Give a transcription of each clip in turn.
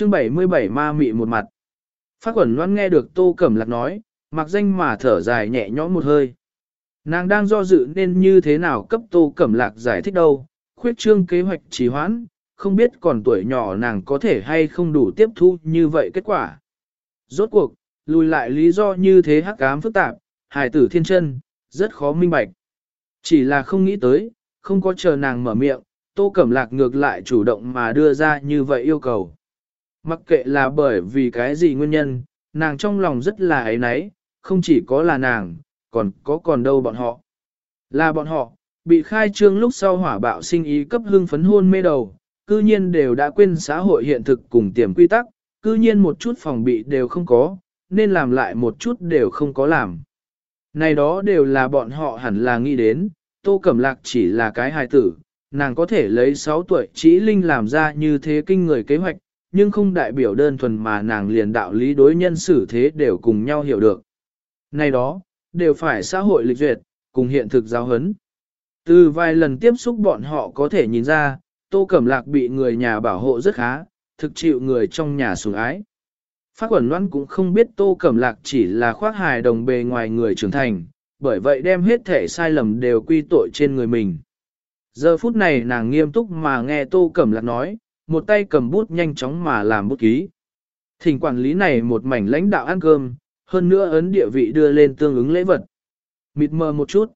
chương 77 ma mị một mặt. Phát quẩn loan nghe được tô cẩm lạc nói, mặc danh mà thở dài nhẹ nhõm một hơi. Nàng đang do dự nên như thế nào cấp tô cẩm lạc giải thích đâu, khuyết trương kế hoạch trì hoãn, không biết còn tuổi nhỏ nàng có thể hay không đủ tiếp thu như vậy kết quả. Rốt cuộc, lùi lại lý do như thế hắc ám phức tạp, hài tử thiên chân, rất khó minh bạch. Chỉ là không nghĩ tới, không có chờ nàng mở miệng, tô cẩm lạc ngược lại chủ động mà đưa ra như vậy yêu cầu. Mặc kệ là bởi vì cái gì nguyên nhân, nàng trong lòng rất là ấy náy, không chỉ có là nàng, còn có còn đâu bọn họ. Là bọn họ, bị khai trương lúc sau hỏa bạo sinh ý cấp hương phấn hôn mê đầu, cư nhiên đều đã quên xã hội hiện thực cùng tiềm quy tắc, cư nhiên một chút phòng bị đều không có, nên làm lại một chút đều không có làm. Này đó đều là bọn họ hẳn là nghĩ đến, Tô Cẩm Lạc chỉ là cái hài tử, nàng có thể lấy 6 tuổi chỉ linh làm ra như thế kinh người kế hoạch, nhưng không đại biểu đơn thuần mà nàng liền đạo lý đối nhân xử thế đều cùng nhau hiểu được. Này đó, đều phải xã hội lịch duyệt, cùng hiện thực giáo hấn. Từ vài lần tiếp xúc bọn họ có thể nhìn ra, Tô Cẩm Lạc bị người nhà bảo hộ rất khá, thực chịu người trong nhà sủng ái. Phát quẩn loan cũng không biết Tô Cẩm Lạc chỉ là khoác hài đồng bề ngoài người trưởng thành, bởi vậy đem hết thể sai lầm đều quy tội trên người mình. Giờ phút này nàng nghiêm túc mà nghe Tô Cẩm Lạc nói, một tay cầm bút nhanh chóng mà làm bút ký. Thỉnh quản lý này một mảnh lãnh đạo ăn cơm, hơn nữa ấn địa vị đưa lên tương ứng lễ vật. Mịt mờ một chút.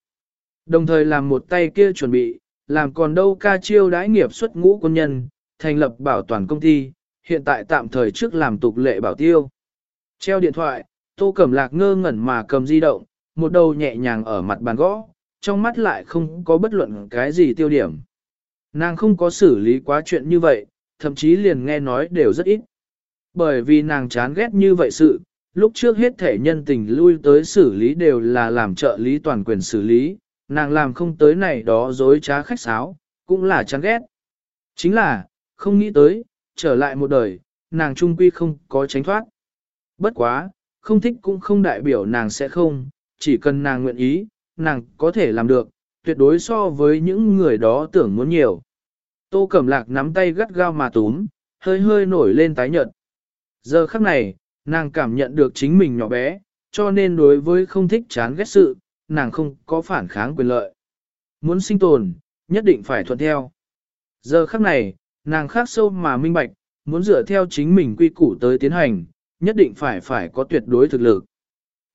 Đồng thời làm một tay kia chuẩn bị, làm còn đâu ca chiêu đãi nghiệp xuất ngũ quân nhân, thành lập bảo toàn công ty, hiện tại tạm thời trước làm tục lệ bảo tiêu. Treo điện thoại, tô cẩm lạc ngơ ngẩn mà cầm di động, một đầu nhẹ nhàng ở mặt bàn gõ, trong mắt lại không có bất luận cái gì tiêu điểm. Nàng không có xử lý quá chuyện như vậy, thậm chí liền nghe nói đều rất ít. Bởi vì nàng chán ghét như vậy sự, lúc trước hết thể nhân tình lui tới xử lý đều là làm trợ lý toàn quyền xử lý, nàng làm không tới này đó dối trá khách sáo, cũng là chán ghét. Chính là, không nghĩ tới, trở lại một đời, nàng trung quy không có tránh thoát. Bất quá, không thích cũng không đại biểu nàng sẽ không, chỉ cần nàng nguyện ý, nàng có thể làm được, tuyệt đối so với những người đó tưởng muốn nhiều. Tô Cẩm Lạc nắm tay gắt gao mà túm, hơi hơi nổi lên tái nhợt. Giờ khắc này, nàng cảm nhận được chính mình nhỏ bé, cho nên đối với không thích chán ghét sự, nàng không có phản kháng quyền lợi. Muốn sinh tồn, nhất định phải thuận theo. Giờ khắc này, nàng khác sâu mà minh bạch, muốn dựa theo chính mình quy củ tới tiến hành, nhất định phải phải có tuyệt đối thực lực.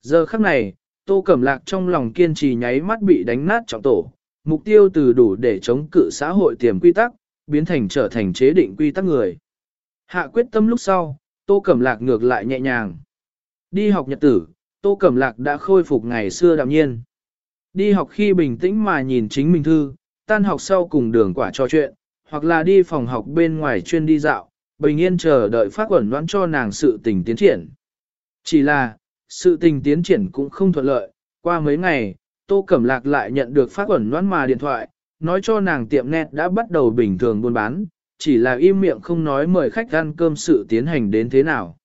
Giờ khắc này, Tô Cẩm Lạc trong lòng kiên trì nháy mắt bị đánh nát trọng tổ, mục tiêu từ đủ để chống cự xã hội tiềm quy tắc, biến thành trở thành chế định quy tắc người. Hạ quyết tâm lúc sau, Tô Cẩm Lạc ngược lại nhẹ nhàng. Đi học nhật tử, Tô Cẩm Lạc đã khôi phục ngày xưa đạm nhiên. Đi học khi bình tĩnh mà nhìn chính mình thư, tan học sau cùng đường quả trò chuyện, hoặc là đi phòng học bên ngoài chuyên đi dạo, bình yên chờ đợi phát quẩn đoán cho nàng sự tình tiến triển. Chỉ là, sự tình tiến triển cũng không thuận lợi, qua mấy ngày, Tô Cẩm Lạc lại nhận được phát quẩn đoán mà điện thoại, nói cho nàng tiệm net đã bắt đầu bình thường buôn bán, chỉ là im miệng không nói mời khách ăn cơm sự tiến hành đến thế nào.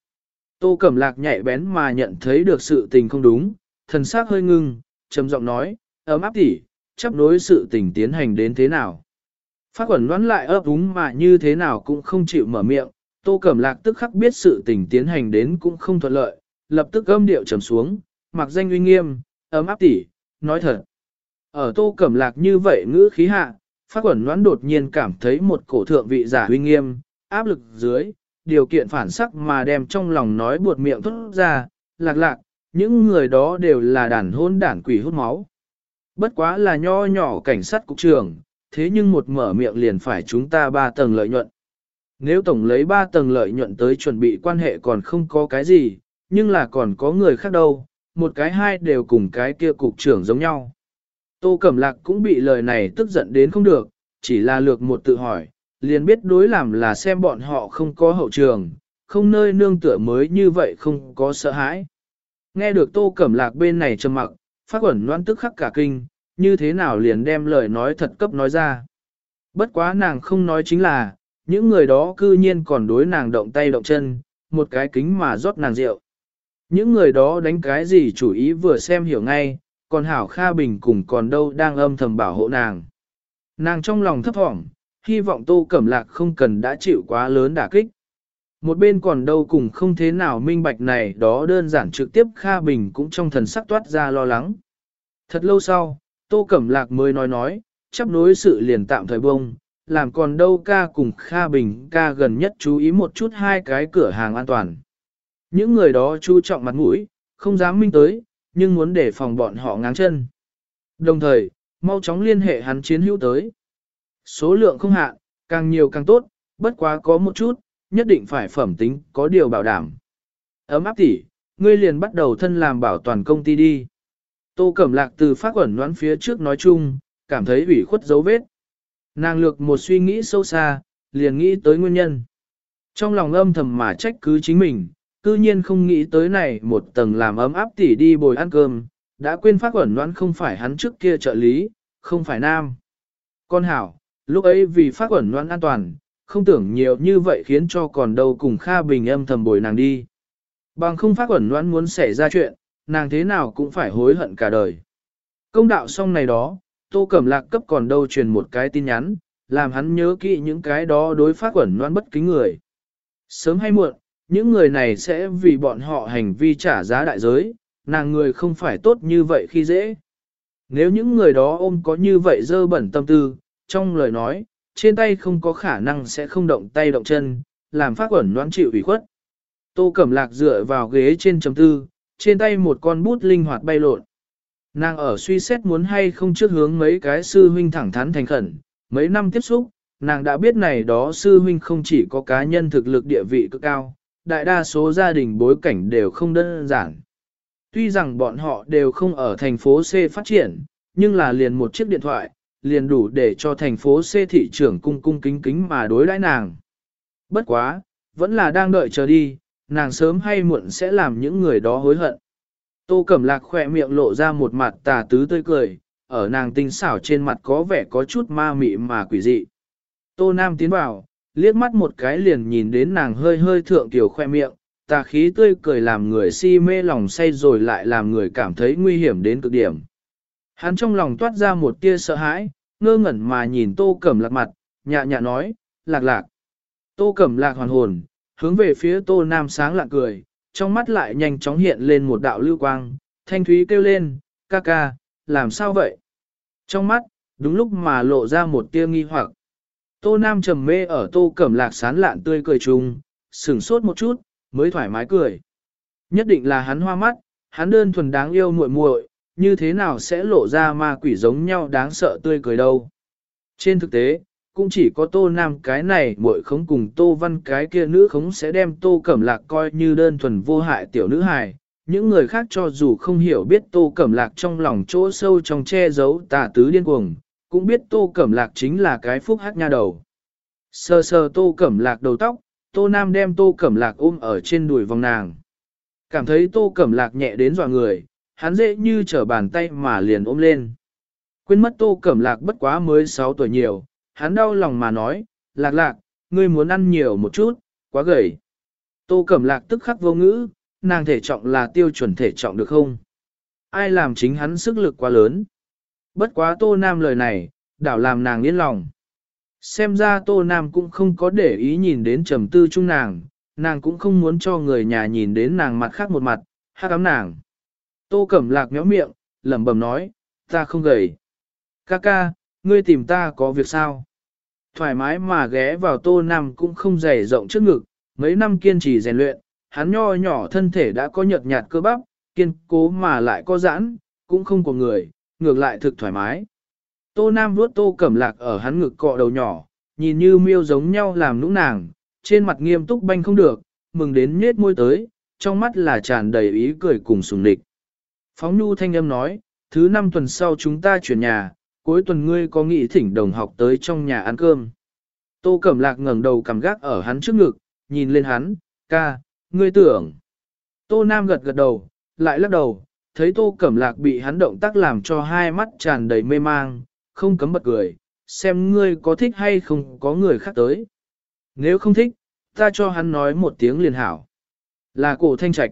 Tô Cẩm Lạc nhạy bén mà nhận thấy được sự tình không đúng, thần sắc hơi ngưng, trầm giọng nói, ấm áp tỉ, chấp nối sự tình tiến hành đến thế nào. Phát quẩn đoán lại ấp úng mà như thế nào cũng không chịu mở miệng, Tô Cẩm Lạc tức khắc biết sự tình tiến hành đến cũng không thuận lợi, lập tức âm điệu trầm xuống, mặc danh uy nghiêm, ấm áp tỉ, nói thật. Ở Tô Cẩm Lạc như vậy ngữ khí hạ, phát quẩn đoán đột nhiên cảm thấy một cổ thượng vị giả huy nghiêm, áp lực dưới, điều kiện phản sắc mà đem trong lòng nói buột miệng thốt ra, lạc lạc, những người đó đều là đàn hôn đàn quỷ hút máu. Bất quá là nho nhỏ cảnh sát cục trưởng, thế nhưng một mở miệng liền phải chúng ta ba tầng lợi nhuận. Nếu tổng lấy ba tầng lợi nhuận tới chuẩn bị quan hệ còn không có cái gì, nhưng là còn có người khác đâu, một cái hai đều cùng cái kia cục trưởng giống nhau. Tô Cẩm Lạc cũng bị lời này tức giận đến không được, chỉ là lược một tự hỏi, liền biết đối làm là xem bọn họ không có hậu trường, không nơi nương tựa mới như vậy không có sợ hãi. Nghe được Tô Cẩm Lạc bên này trầm mặc, phát quẩn noan tức khắc cả kinh, như thế nào liền đem lời nói thật cấp nói ra. Bất quá nàng không nói chính là, những người đó cư nhiên còn đối nàng động tay động chân, một cái kính mà rót nàng rượu. Những người đó đánh cái gì chủ ý vừa xem hiểu ngay, còn Hảo Kha Bình cùng còn đâu đang âm thầm bảo hộ nàng. Nàng trong lòng thấp thỏm, hy vọng Tô Cẩm Lạc không cần đã chịu quá lớn đả kích. Một bên còn đâu cùng không thế nào minh bạch này đó đơn giản trực tiếp Kha Bình cũng trong thần sắc toát ra lo lắng. Thật lâu sau, Tô Cẩm Lạc mới nói nói, chấp nối sự liền tạm thời bông, làm còn đâu ca cùng Kha Bình ca gần nhất chú ý một chút hai cái cửa hàng an toàn. Những người đó chú trọng mặt mũi, không dám minh tới, nhưng muốn để phòng bọn họ ngáng chân. Đồng thời, mau chóng liên hệ hắn chiến hữu tới. Số lượng không hạn, càng nhiều càng tốt, bất quá có một chút, nhất định phải phẩm tính, có điều bảo đảm. Ấm áp tỉ, ngươi liền bắt đầu thân làm bảo toàn công ty đi. Tô Cẩm Lạc từ phát quẩn đoán phía trước nói chung, cảm thấy ủy khuất dấu vết. Nàng lược một suy nghĩ sâu xa, liền nghĩ tới nguyên nhân. Trong lòng âm thầm mà trách cứ chính mình, cư nhiên không nghĩ tới này một tầng làm ấm áp tỉ đi bồi ăn cơm, đã quên phát quẩn đoán không phải hắn trước kia trợ lý, không phải nam. Con hảo, lúc ấy vì phát quẩn đoán an toàn, không tưởng nhiều như vậy khiến cho còn đâu cùng Kha Bình âm thầm bồi nàng đi. Bằng không phát quẩn đoán muốn xảy ra chuyện, nàng thế nào cũng phải hối hận cả đời. Công đạo xong này đó, Tô Cẩm Lạc cấp còn đâu truyền một cái tin nhắn, làm hắn nhớ kỹ những cái đó đối phát quẩn đoán bất kính người. Sớm hay muộn, những người này sẽ vì bọn họ hành vi trả giá đại giới, nàng người không phải tốt như vậy khi dễ. Nếu những người đó ôm có như vậy dơ bẩn tâm tư, trong lời nói, trên tay không có khả năng sẽ không động tay động chân, làm phát quẩn đoán chịu ủy khuất. Tô Cẩm Lạc dựa vào ghế trên chấm tư, trên tay một con bút linh hoạt bay lộn. Nàng ở suy xét muốn hay không trước hướng mấy cái sư huynh thẳng thắn thành khẩn, mấy năm tiếp xúc, nàng đã biết này đó sư huynh không chỉ có cá nhân thực lực địa vị cực cao, đại đa số gia đình bối cảnh đều không đơn giản. Tuy rằng bọn họ đều không ở thành phố C phát triển, nhưng là liền một chiếc điện thoại, liền đủ để cho thành phố C thị trưởng cung cung kính kính mà đối đãi nàng. Bất quá, vẫn là đang đợi chờ đi, nàng sớm hay muộn sẽ làm những người đó hối hận. Tô Cẩm Lạc khỏe miệng lộ ra một mặt tà tứ tươi cười, ở nàng tinh xảo trên mặt có vẻ có chút ma mị mà quỷ dị. Tô Nam tiến vào, liếc mắt một cái liền nhìn đến nàng hơi hơi thượng tiểu khoe miệng, tà khí tươi cười làm người si mê lòng say rồi lại làm người cảm thấy nguy hiểm đến cực điểm. Hắn trong lòng toát ra một tia sợ hãi, ngơ ngẩn mà nhìn tô cẩm lạc mặt, nhạ nhạ nói, lạc lạc. Tô cẩm lạc hoàn hồn, hướng về phía tô nam sáng lạc cười, trong mắt lại nhanh chóng hiện lên một đạo lưu quang, thanh thúy kêu lên, ca ca, làm sao vậy? Trong mắt, đúng lúc mà lộ ra một tia nghi hoặc. Tô Nam trầm mê ở tô cẩm lạc sán lạn tươi cười chung, sửng sốt một chút, mới thoải mái cười. Nhất định là hắn hoa mắt, hắn đơn thuần đáng yêu muội muội, như thế nào sẽ lộ ra ma quỷ giống nhau đáng sợ tươi cười đâu. Trên thực tế, cũng chỉ có tô nam cái này muội khống cùng tô văn cái kia nữ khống sẽ đem tô cẩm lạc coi như đơn thuần vô hại tiểu nữ hài. Những người khác cho dù không hiểu biết tô cẩm lạc trong lòng chỗ sâu trong che giấu tà tứ điên cuồng, cũng biết tô cẩm lạc chính là cái phúc hát nha đầu. Sờ sờ tô cẩm lạc đầu tóc, tô nam đem tô cẩm lạc ôm ở trên đùi vòng nàng. Cảm thấy tô cẩm lạc nhẹ đến dọa người, hắn dễ như trở bàn tay mà liền ôm lên. Quên mất tô cẩm lạc bất quá mới 6 tuổi nhiều, hắn đau lòng mà nói, lạc lạc, ngươi muốn ăn nhiều một chút, quá gầy. Tô cẩm lạc tức khắc vô ngữ, nàng thể trọng là tiêu chuẩn thể trọng được không? Ai làm chính hắn sức lực quá lớn? Bất quá tô nam lời này, đảo làm nàng yên lòng. Xem ra tô nam cũng không có để ý nhìn đến trầm tư chung nàng, nàng cũng không muốn cho người nhà nhìn đến nàng mặt khác một mặt, hát ấm nàng. Tô Cẩm Lạc méo miệng, lẩm bẩm nói, ta không gầy. Ca ca, ngươi tìm ta có việc sao? Thoải mái mà ghé vào Tô Nam cũng không dày rộng trước ngực, mấy năm kiên trì rèn luyện, hắn nho nhỏ thân thể đã có nhợt nhạt cơ bắp, kiên cố mà lại có giãn, cũng không có người, ngược lại thực thoải mái. Tô Nam vuốt Tô Cẩm Lạc ở hắn ngực cọ đầu nhỏ, nhìn như miêu giống nhau làm nũng nàng, trên mặt nghiêm túc banh không được, mừng đến nhết môi tới, trong mắt là tràn đầy ý cười cùng sùng địch. Phóng Nhu thanh âm nói, thứ năm tuần sau chúng ta chuyển nhà, cuối tuần ngươi có nghĩ thỉnh đồng học tới trong nhà ăn cơm. Tô Cẩm Lạc ngẩng đầu cầm gác ở hắn trước ngực, nhìn lên hắn, ca, ngươi tưởng. Tô Nam gật gật đầu, lại lắc đầu, thấy Tô Cẩm Lạc bị hắn động tác làm cho hai mắt tràn đầy mê mang, không cấm bật cười, xem ngươi có thích hay không có người khác tới. Nếu không thích, ta cho hắn nói một tiếng liền hảo. Là cổ thanh trạch.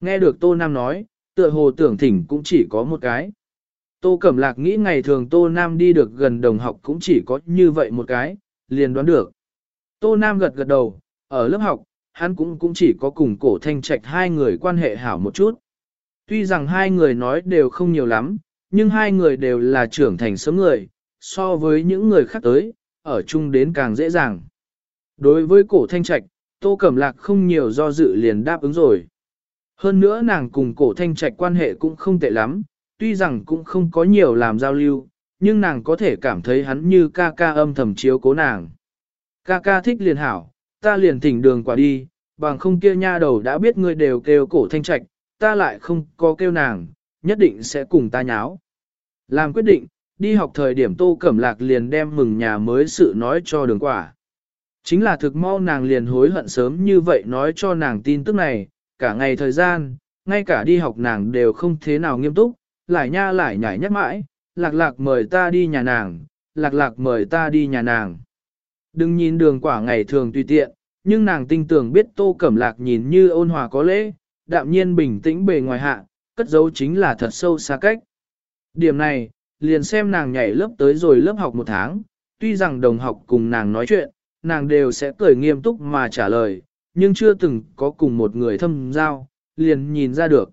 Nghe được Tô Nam nói, tựa hồ tưởng thỉnh cũng chỉ có một cái. Tô Cẩm Lạc nghĩ ngày thường Tô Nam đi được gần đồng học cũng chỉ có như vậy một cái, liền đoán được. Tô Nam gật gật đầu, ở lớp học, hắn cũng cũng chỉ có cùng cổ thanh trạch hai người quan hệ hảo một chút. Tuy rằng hai người nói đều không nhiều lắm, nhưng hai người đều là trưởng thành sớm người, so với những người khác tới, ở chung đến càng dễ dàng. Đối với cổ thanh trạch, Tô Cẩm Lạc không nhiều do dự liền đáp ứng rồi. Hơn nữa nàng cùng cổ thanh trạch quan hệ cũng không tệ lắm, tuy rằng cũng không có nhiều làm giao lưu, nhưng nàng có thể cảm thấy hắn như ca ca âm thầm chiếu cố nàng. Ca ca thích liền hảo, ta liền thỉnh đường quả đi, bằng không kia nha đầu đã biết ngươi đều kêu cổ thanh trạch, ta lại không có kêu nàng, nhất định sẽ cùng ta nháo. Làm quyết định, đi học thời điểm tô cẩm lạc liền đem mừng nhà mới sự nói cho đường quả. Chính là thực mau nàng liền hối hận sớm như vậy nói cho nàng tin tức này, cả ngày thời gian, ngay cả đi học nàng đều không thế nào nghiêm túc, lại nha lại nhảy nhắc mãi, lạc lạc mời ta đi nhà nàng, lạc lạc mời ta đi nhà nàng. Đừng nhìn đường quả ngày thường tùy tiện, nhưng nàng tinh tưởng biết tô cẩm lạc nhìn như ôn hòa có lễ, đạm nhiên bình tĩnh bề ngoài hạ, cất dấu chính là thật sâu xa cách. Điểm này, liền xem nàng nhảy lớp tới rồi lớp học một tháng, tuy rằng đồng học cùng nàng nói chuyện, nàng đều sẽ cười nghiêm túc mà trả lời, nhưng chưa từng có cùng một người thâm giao, liền nhìn ra được.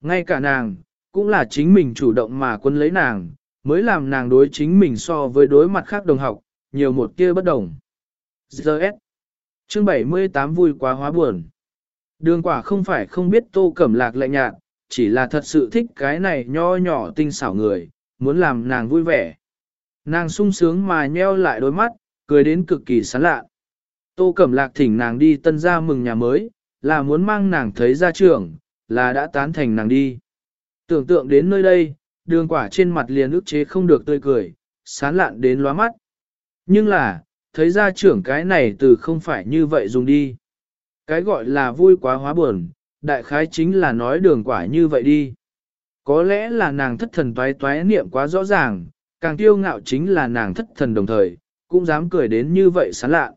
Ngay cả nàng, cũng là chính mình chủ động mà quân lấy nàng, mới làm nàng đối chính mình so với đối mặt khác đồng học, nhiều một kia bất đồng. G.S. Chương 78 vui quá hóa buồn. Đường quả không phải không biết tô cẩm lạc lạnh nhạt, chỉ là thật sự thích cái này nho nhỏ tinh xảo người, muốn làm nàng vui vẻ. Nàng sung sướng mà nheo lại đôi mắt, cười đến cực kỳ sán lạ. Tô Cẩm Lạc thỉnh nàng đi tân gia mừng nhà mới, là muốn mang nàng thấy gia trưởng, là đã tán thành nàng đi. Tưởng tượng đến nơi đây, đường quả trên mặt liền ức chế không được tươi cười, sán lạn đến lóa mắt. Nhưng là, thấy gia trưởng cái này từ không phải như vậy dùng đi. Cái gọi là vui quá hóa buồn, đại khái chính là nói đường quả như vậy đi. Có lẽ là nàng thất thần toái toái niệm quá rõ ràng, càng tiêu ngạo chính là nàng thất thần đồng thời, cũng dám cười đến như vậy sán lạ.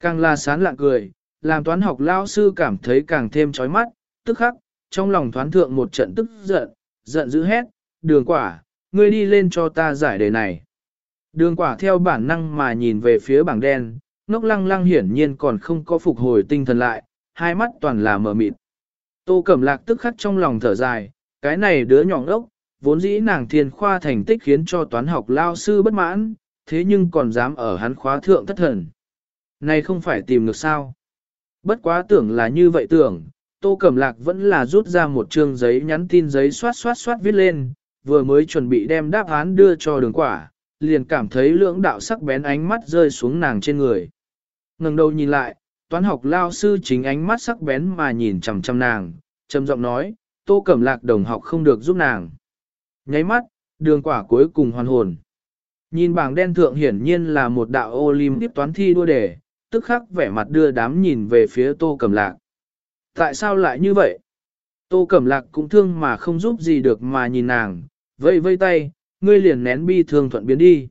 Càng là sán lạ cười, làm toán học lao sư cảm thấy càng thêm chói mắt, tức khắc, trong lòng thoán thượng một trận tức giận, giận dữ hét, đường quả, ngươi đi lên cho ta giải đề này. Đường quả theo bản năng mà nhìn về phía bảng đen, ngốc lăng lăng hiển nhiên còn không có phục hồi tinh thần lại, hai mắt toàn là mờ mịt. Tô Cẩm Lạc tức khắc trong lòng thở dài, cái này đứa nhỏ ngốc, vốn dĩ nàng thiên khoa thành tích khiến cho toán học lao sư bất mãn, thế nhưng còn dám ở hắn khóa thượng thất thần. Này không phải tìm được sao. Bất quá tưởng là như vậy tưởng, Tô Cẩm Lạc vẫn là rút ra một chương giấy nhắn tin giấy xoát xoát xoát viết lên, vừa mới chuẩn bị đem đáp án đưa cho đường quả, liền cảm thấy lưỡng đạo sắc bén ánh mắt rơi xuống nàng trên người. ngẩng đầu nhìn lại, toán học lao sư chính ánh mắt sắc bén mà nhìn chằm chằm nàng, trầm giọng nói, Tô Cẩm Lạc đồng học không được giúp nàng. Nháy mắt, đường quả cuối cùng hoàn hồn. Nhìn bảng đen thượng hiển nhiên là một đạo Olympic toán thi đua đề, tức khắc vẻ mặt đưa đám nhìn về phía Tô Cẩm Lạc. Tại sao lại như vậy? Tô Cẩm Lạc cũng thương mà không giúp gì được mà nhìn nàng, vây vây tay, ngươi liền nén bi thương thuận biến đi.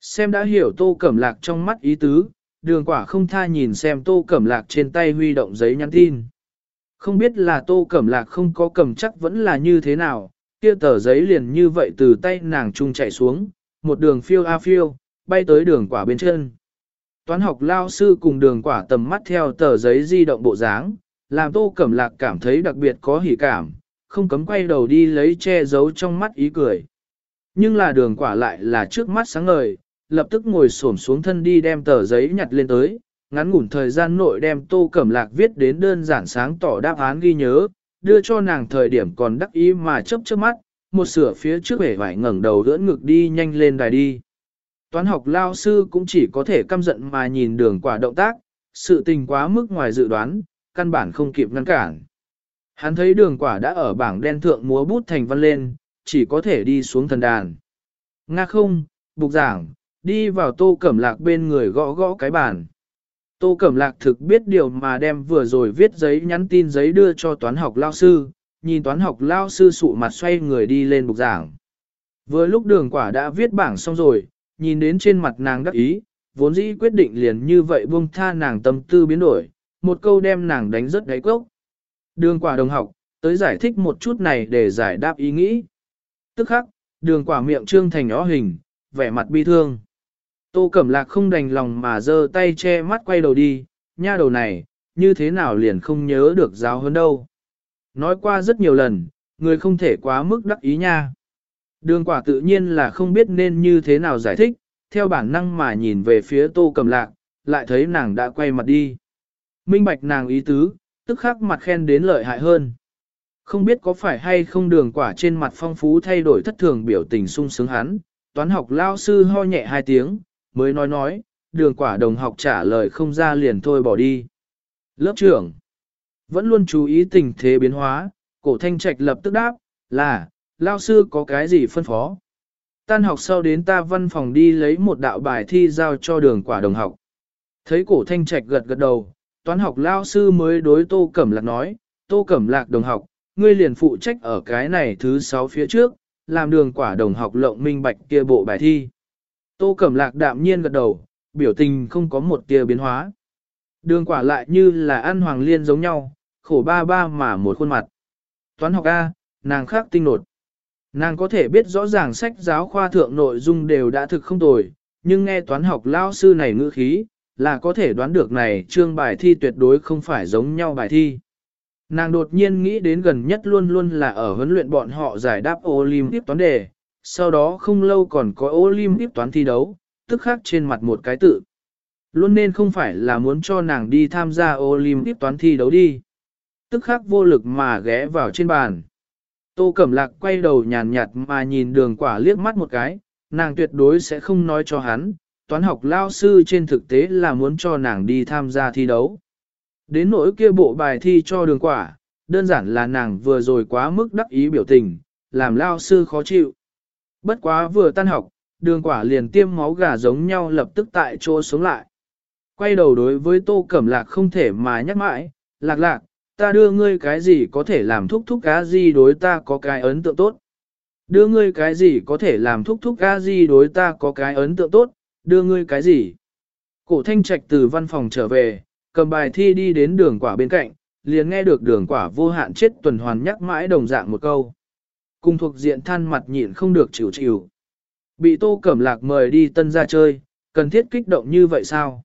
Xem đã hiểu Tô Cẩm Lạc trong mắt ý tứ, đường quả không tha nhìn xem Tô Cẩm Lạc trên tay huy động giấy nhắn tin. Không biết là Tô Cẩm Lạc không có cầm chắc vẫn là như thế nào, kia tờ giấy liền như vậy từ tay nàng trung chạy xuống, một đường phiêu a phiêu, bay tới đường quả bên chân. Toán học lao sư cùng đường quả tầm mắt theo tờ giấy di động bộ dáng, làm tô cẩm lạc cảm thấy đặc biệt có hỉ cảm, không cấm quay đầu đi lấy che giấu trong mắt ý cười. Nhưng là đường quả lại là trước mắt sáng ngời, lập tức ngồi xổm xuống thân đi đem tờ giấy nhặt lên tới, ngắn ngủn thời gian nội đem tô cẩm lạc viết đến đơn giản sáng tỏ đáp án ghi nhớ, đưa cho nàng thời điểm còn đắc ý mà chấp chớp mắt, một sửa phía trước vẻ vải ngẩng đầu đỡ ngực đi nhanh lên đài đi. Toán học lao sư cũng chỉ có thể căm giận mà nhìn đường quả động tác, sự tình quá mức ngoài dự đoán, căn bản không kịp ngăn cản. Hắn thấy đường quả đã ở bảng đen thượng múa bút thành văn lên, chỉ có thể đi xuống thần đàn. Nga không, bục giảng, đi vào tô cẩm lạc bên người gõ gõ cái bàn. Tô Cẩm Lạc thực biết điều mà đem vừa rồi viết giấy nhắn tin giấy đưa cho toán học lao sư, nhìn toán học lao sư sụ mặt xoay người đi lên bục giảng. Vừa lúc đường quả đã viết bảng xong rồi, nhìn đến trên mặt nàng đắc ý, vốn dĩ quyết định liền như vậy buông tha nàng tâm tư biến đổi, một câu đem nàng đánh rất đáy cốc. Đường quả đồng học, tới giải thích một chút này để giải đáp ý nghĩ. Tức khắc, đường quả miệng trương thành ó hình, vẻ mặt bi thương. Tô Cẩm Lạc không đành lòng mà giơ tay che mắt quay đầu đi, nha đầu này, như thế nào liền không nhớ được giáo hơn đâu. Nói qua rất nhiều lần, người không thể quá mức đắc ý nha. Đường quả tự nhiên là không biết nên như thế nào giải thích, theo bản năng mà nhìn về phía tô cẩm lạc, lại thấy nàng đã quay mặt đi. Minh bạch nàng ý tứ, tức khắc mặt khen đến lợi hại hơn. Không biết có phải hay không đường quả trên mặt phong phú thay đổi thất thường biểu tình sung sướng hắn, toán học lao sư ho nhẹ hai tiếng, mới nói nói, đường quả đồng học trả lời không ra liền thôi bỏ đi. Lớp trưởng vẫn luôn chú ý tình thế biến hóa, cổ thanh trạch lập tức đáp, là, lao sư có cái gì phân phó. Tan học sau đến ta văn phòng đi lấy một đạo bài thi giao cho đường quả đồng học. Thấy cổ thanh trạch gật gật đầu, toán học lao sư mới đối tô cẩm lạc nói, tô cẩm lạc đồng học, ngươi liền phụ trách ở cái này thứ sáu phía trước, làm đường quả đồng học lộng minh bạch kia bộ bài thi. Tô cẩm lạc đạm nhiên gật đầu, biểu tình không có một tia biến hóa. Đường quả lại như là ăn hoàng liên giống nhau, khổ ba ba mà một khuôn mặt. Toán học A, nàng khác tinh nột. Nàng có thể biết rõ ràng sách giáo khoa thượng nội dung đều đã thực không tồi, nhưng nghe toán học lao sư này ngữ khí, là có thể đoán được này chương bài thi tuyệt đối không phải giống nhau bài thi. Nàng đột nhiên nghĩ đến gần nhất luôn luôn là ở huấn luyện bọn họ giải đáp Olympic toán đề, sau đó không lâu còn có Olympic toán thi đấu, tức khắc trên mặt một cái tự. Luôn nên không phải là muốn cho nàng đi tham gia Olympic toán thi đấu đi. Tức khắc vô lực mà ghé vào trên bàn. Tô Cẩm Lạc quay đầu nhàn nhạt mà nhìn đường quả liếc mắt một cái, nàng tuyệt đối sẽ không nói cho hắn, toán học lao sư trên thực tế là muốn cho nàng đi tham gia thi đấu. Đến nỗi kia bộ bài thi cho đường quả, đơn giản là nàng vừa rồi quá mức đắc ý biểu tình, làm lao sư khó chịu. Bất quá vừa tan học, đường quả liền tiêm máu gà giống nhau lập tức tại chỗ sống lại. Quay đầu đối với tô cẩm lạc không thể mà nhắc mãi, lạc lạc, ta đưa ngươi cái gì có thể làm thúc thúc cá gì đối ta có cái ấn tượng tốt. Đưa ngươi cái gì có thể làm thúc thúc cá gì đối ta có cái ấn tượng tốt, đưa ngươi cái gì. Cổ thanh trạch từ văn phòng trở về, cầm bài thi đi đến đường quả bên cạnh, liền nghe được đường quả vô hạn chết tuần hoàn nhắc mãi đồng dạng một câu. Cùng thuộc diện than mặt nhịn không được chịu chịu. Bị tô cẩm lạc mời đi tân ra chơi, cần thiết kích động như vậy sao?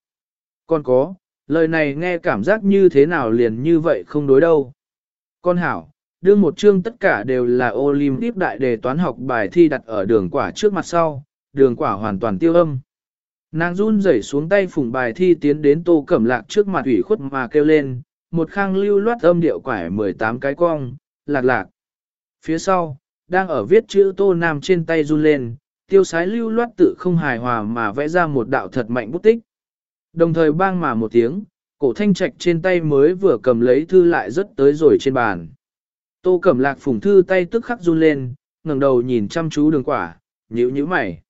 Còn có, lời này nghe cảm giác như thế nào liền như vậy không đối đâu. Con hảo, đương một chương tất cả đều là Olympic đại đề toán học bài thi đặt ở đường quả trước mặt sau, đường quả hoàn toàn tiêu âm. Nàng run rẩy xuống tay phủng bài thi tiến đến tô cẩm lạc trước mặt ủy khuất mà kêu lên, một khang lưu loát âm điệu quải 18 cái cong, lạc lạc. Phía sau, đang ở viết chữ tô nam trên tay run lên, tiêu sái lưu loát tự không hài hòa mà vẽ ra một đạo thật mạnh bút tích. Đồng thời bang mà một tiếng, cổ thanh trạch trên tay mới vừa cầm lấy thư lại rất tới rồi trên bàn. Tô cẩm lạc phủng thư tay tức khắc run lên, ngẩng đầu nhìn chăm chú đường quả, nhíu nhíu mày.